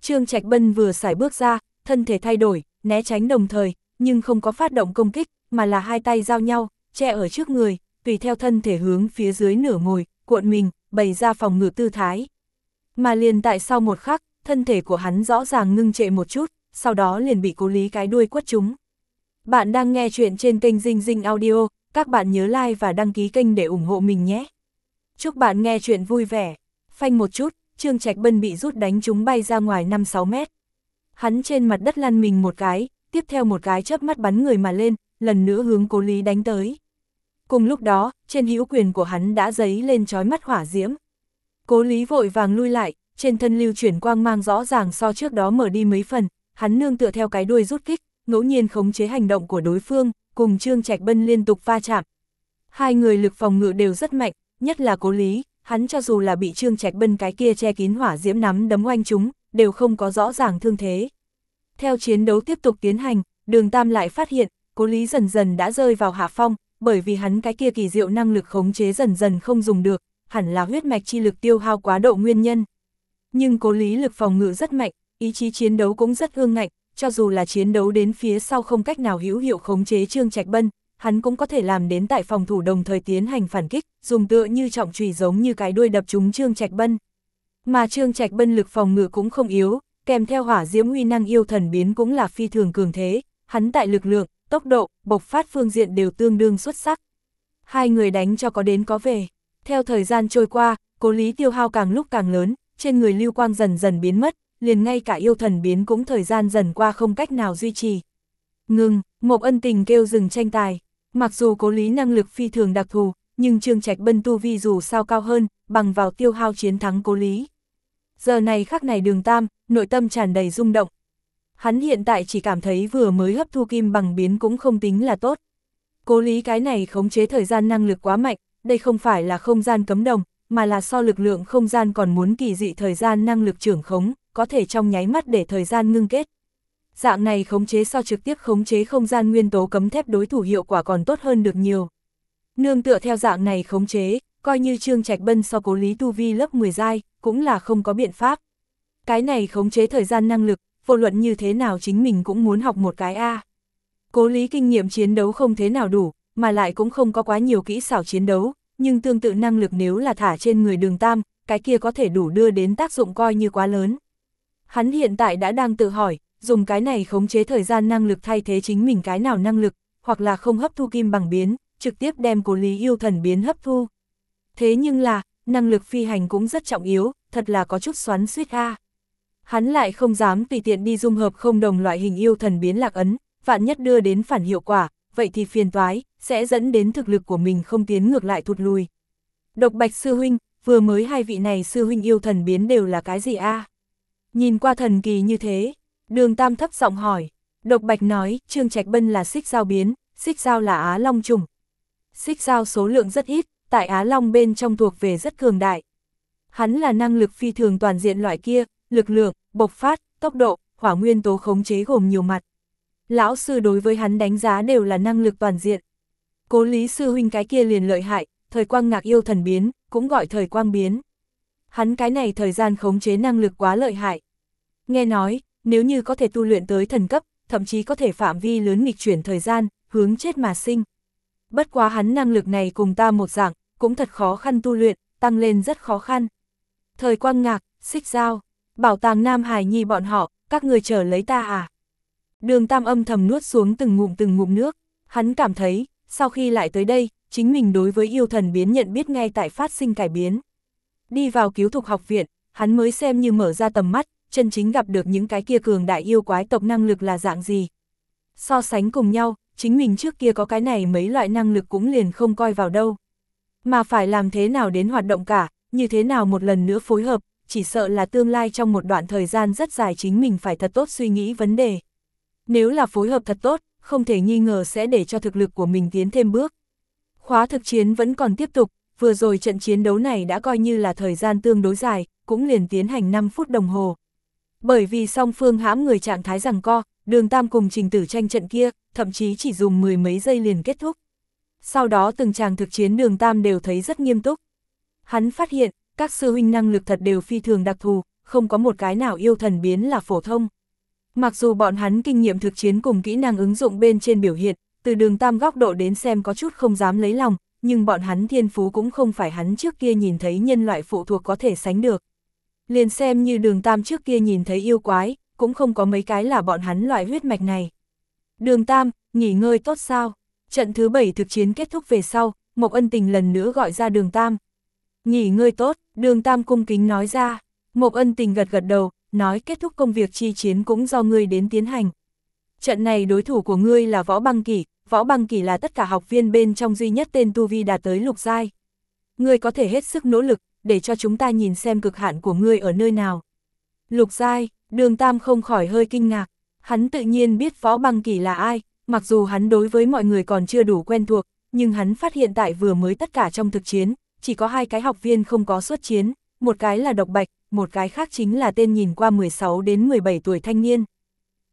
Trương Trạch Bân vừa xài bước ra, thân thể thay đổi, né tránh đồng thời, nhưng không có phát động công kích, mà là hai tay giao nhau, che ở trước người, tùy theo thân thể hướng phía dưới nửa ngồi, cuộn mình, bày ra phòng ngự tư thái. Mà liền tại sau một khắc, thân thể của hắn rõ ràng ngưng trệ một chút, sau đó liền bị cố lý cái đuôi quất chúng. Bạn đang nghe chuyện trên kênh Dinh Dinh Audio, các bạn nhớ like và đăng ký kênh để ủng hộ mình nhé. Chúc bạn nghe chuyện vui vẻ. Phanh một chút, Trương Trạch Bân bị rút đánh chúng bay ra ngoài 5-6 mét. Hắn trên mặt đất lăn mình một cái, tiếp theo một cái chớp mắt bắn người mà lên, lần nữa hướng cố lý đánh tới. Cùng lúc đó, trên hữu quyền của hắn đã giấy lên trói mắt hỏa diễm. Cố lý vội vàng lui lại, trên thân lưu chuyển quang mang rõ ràng so trước đó mở đi mấy phần, hắn nương tựa theo cái đuôi rút kích, ngẫu nhiên khống chế hành động của đối phương, cùng Trương Trạch Bân liên tục va chạm. Hai người lực phòng ngự đều rất mạnh, nhất là cố lý, hắn cho dù là bị Trương Trạch Bân cái kia che kín hỏa diễm nắm đấm oanh chúng, đều không có rõ ràng thương thế. Theo chiến đấu tiếp tục tiến hành, đường Tam lại phát hiện, cố lý dần dần đã rơi vào hạ phong, bởi vì hắn cái kia kỳ diệu năng lực khống chế dần dần không dùng được, hẳn là huyết mạch chi lực tiêu hao quá độ nguyên nhân. Nhưng cố lý lực phòng ngự rất mạnh, ý chí chiến đấu cũng rất ương ngạnh, cho dù là chiến đấu đến phía sau không cách nào hữu hiệu khống chế Trương Trạch Bân, hắn cũng có thể làm đến tại phòng thủ đồng thời tiến hành phản kích, dùng tựa như trọng chùy giống như cái đuôi đập trúng Trương Trạch Bân. Mà Trương Trạch Bân lực phòng ngự cũng không yếu, kèm theo hỏa diễm huy năng yêu thần biến cũng là phi thường cường thế, hắn tại lực lượng, tốc độ, bộc phát phương diện đều tương đương xuất sắc. Hai người đánh cho có đến có về. Theo thời gian trôi qua, cố lý tiêu hao càng lúc càng lớn, trên người lưu quang dần dần biến mất, liền ngay cả yêu thần biến cũng thời gian dần qua không cách nào duy trì. Ngừng, Mộc ân tình kêu dừng tranh tài. Mặc dù cố lý năng lực phi thường đặc thù, nhưng Trương Trạch Bân tu vi dù sao cao hơn, bằng vào tiêu hao chiến thắng cố lý. Giờ này khắc này đường tam, nội tâm tràn đầy rung động. Hắn hiện tại chỉ cảm thấy vừa mới hấp thu kim bằng biến cũng không tính là tốt. Cố lý cái này khống chế thời gian năng lực quá mạnh, đây không phải là không gian cấm đồng, mà là so lực lượng không gian còn muốn kỳ dị thời gian năng lực trưởng khống, có thể trong nháy mắt để thời gian ngưng kết. Dạng này khống chế so trực tiếp khống chế không gian nguyên tố cấm thép đối thủ hiệu quả còn tốt hơn được nhiều. Nương tựa theo dạng này khống chế, coi như Trương Trạch Bân so cố lý tu vi lớp 10 giai, cũng là không có biện pháp. Cái này khống chế thời gian năng lực, vô luận như thế nào chính mình cũng muốn học một cái A. Cố lý kinh nghiệm chiến đấu không thế nào đủ, mà lại cũng không có quá nhiều kỹ xảo chiến đấu, nhưng tương tự năng lực nếu là thả trên người đường tam, cái kia có thể đủ đưa đến tác dụng coi như quá lớn. Hắn hiện tại đã đang tự hỏi, dùng cái này khống chế thời gian năng lực thay thế chính mình cái nào năng lực, hoặc là không hấp thu kim bằng biến, trực tiếp đem cố lý yêu thần biến hấp thu. Thế nhưng là, năng lực phi hành cũng rất trọng yếu, thật là có chút xoắn suýt a. Hắn lại không dám tùy tiện đi dung hợp không đồng loại hình yêu thần biến lạc ấn, vạn nhất đưa đến phản hiệu quả, vậy thì phiền toái, sẽ dẫn đến thực lực của mình không tiến ngược lại thụt lùi. Độc Bạch Sư Huynh, vừa mới hai vị này Sư Huynh yêu thần biến đều là cái gì a? Nhìn qua thần kỳ như thế, đường Tam thấp giọng hỏi, Độc Bạch nói, Trương Trạch Bân là xích giao biến, xích giao là Á Long trùng. Xích giao số lượng rất ít, tại Á Long bên trong thuộc về rất cường đại. Hắn là năng lực phi thường toàn diện loại kia, lực lượng, bộc phát, tốc độ, hỏa nguyên tố khống chế gồm nhiều mặt. Lão sư đối với hắn đánh giá đều là năng lực toàn diện. Cố lý sư huynh cái kia liền lợi hại, thời quang ngạc yêu thần biến, cũng gọi thời quang biến. Hắn cái này thời gian khống chế năng lực quá lợi hại. Nghe nói, nếu như có thể tu luyện tới thần cấp, thậm chí có thể phạm vi lớn nghịch chuyển thời gian, hướng chết mà sinh. Bất quá hắn năng lực này cùng ta một dạng, cũng thật khó khăn tu luyện, tăng lên rất khó khăn. Thời quang ngạc, xích giao, bảo tàng Nam Hải Nhi bọn họ, các người chờ lấy ta à? Đường Tam âm thầm nuốt xuống từng ngụm từng ngụm nước, hắn cảm thấy, sau khi lại tới đây, chính mình đối với yêu thần biến nhận biết ngay tại phát sinh cải biến. Đi vào cứu thục học viện, hắn mới xem như mở ra tầm mắt, chân chính gặp được những cái kia cường đại yêu quái tộc năng lực là dạng gì. So sánh cùng nhau, chính mình trước kia có cái này mấy loại năng lực cũng liền không coi vào đâu. Mà phải làm thế nào đến hoạt động cả, như thế nào một lần nữa phối hợp, chỉ sợ là tương lai trong một đoạn thời gian rất dài chính mình phải thật tốt suy nghĩ vấn đề. Nếu là phối hợp thật tốt, không thể nghi ngờ sẽ để cho thực lực của mình tiến thêm bước. Khóa thực chiến vẫn còn tiếp tục, vừa rồi trận chiến đấu này đã coi như là thời gian tương đối dài, cũng liền tiến hành 5 phút đồng hồ. Bởi vì song phương hãm người trạng thái rằng co, đường tam cùng trình tử tranh trận kia, thậm chí chỉ dùng mười mấy giây liền kết thúc. Sau đó từng chàng thực chiến đường tam đều thấy rất nghiêm túc. Hắn phát hiện, các sư huynh năng lực thật đều phi thường đặc thù, không có một cái nào yêu thần biến là phổ thông. Mặc dù bọn hắn kinh nghiệm thực chiến cùng kỹ năng ứng dụng bên trên biểu hiện, từ đường tam góc độ đến xem có chút không dám lấy lòng, nhưng bọn hắn thiên phú cũng không phải hắn trước kia nhìn thấy nhân loại phụ thuộc có thể sánh được. Liền xem như đường tam trước kia nhìn thấy yêu quái, cũng không có mấy cái là bọn hắn loại huyết mạch này. Đường tam, nghỉ ngơi tốt sao? Trận thứ bảy thực chiến kết thúc về sau, Mộc Ân Tình lần nữa gọi ra đường tam. Nghỉ ngơi tốt, đường tam cung kính nói ra. Mộc Ân Tình gật gật đầu, nói kết thúc công việc chi chiến cũng do ngươi đến tiến hành. Trận này đối thủ của ngươi là Võ Băng Kỷ, Võ Băng Kỷ là tất cả học viên bên trong duy nhất tên Tu Vi đạt tới lục giai. Ngươi có thể hết sức nỗ lực, để cho chúng ta nhìn xem cực hạn của ngươi ở nơi nào. Lục giai, đường Tam không khỏi hơi kinh ngạc, hắn tự nhiên biết Võ Băng Kỷ là ai, mặc dù hắn đối với mọi người còn chưa đủ quen thuộc, nhưng hắn phát hiện tại vừa mới tất cả trong thực chiến, chỉ có hai cái học viên không có xuất chiến, một cái là độc bạch, một cái khác chính là tên nhìn qua 16 đến 17 tuổi thanh niên.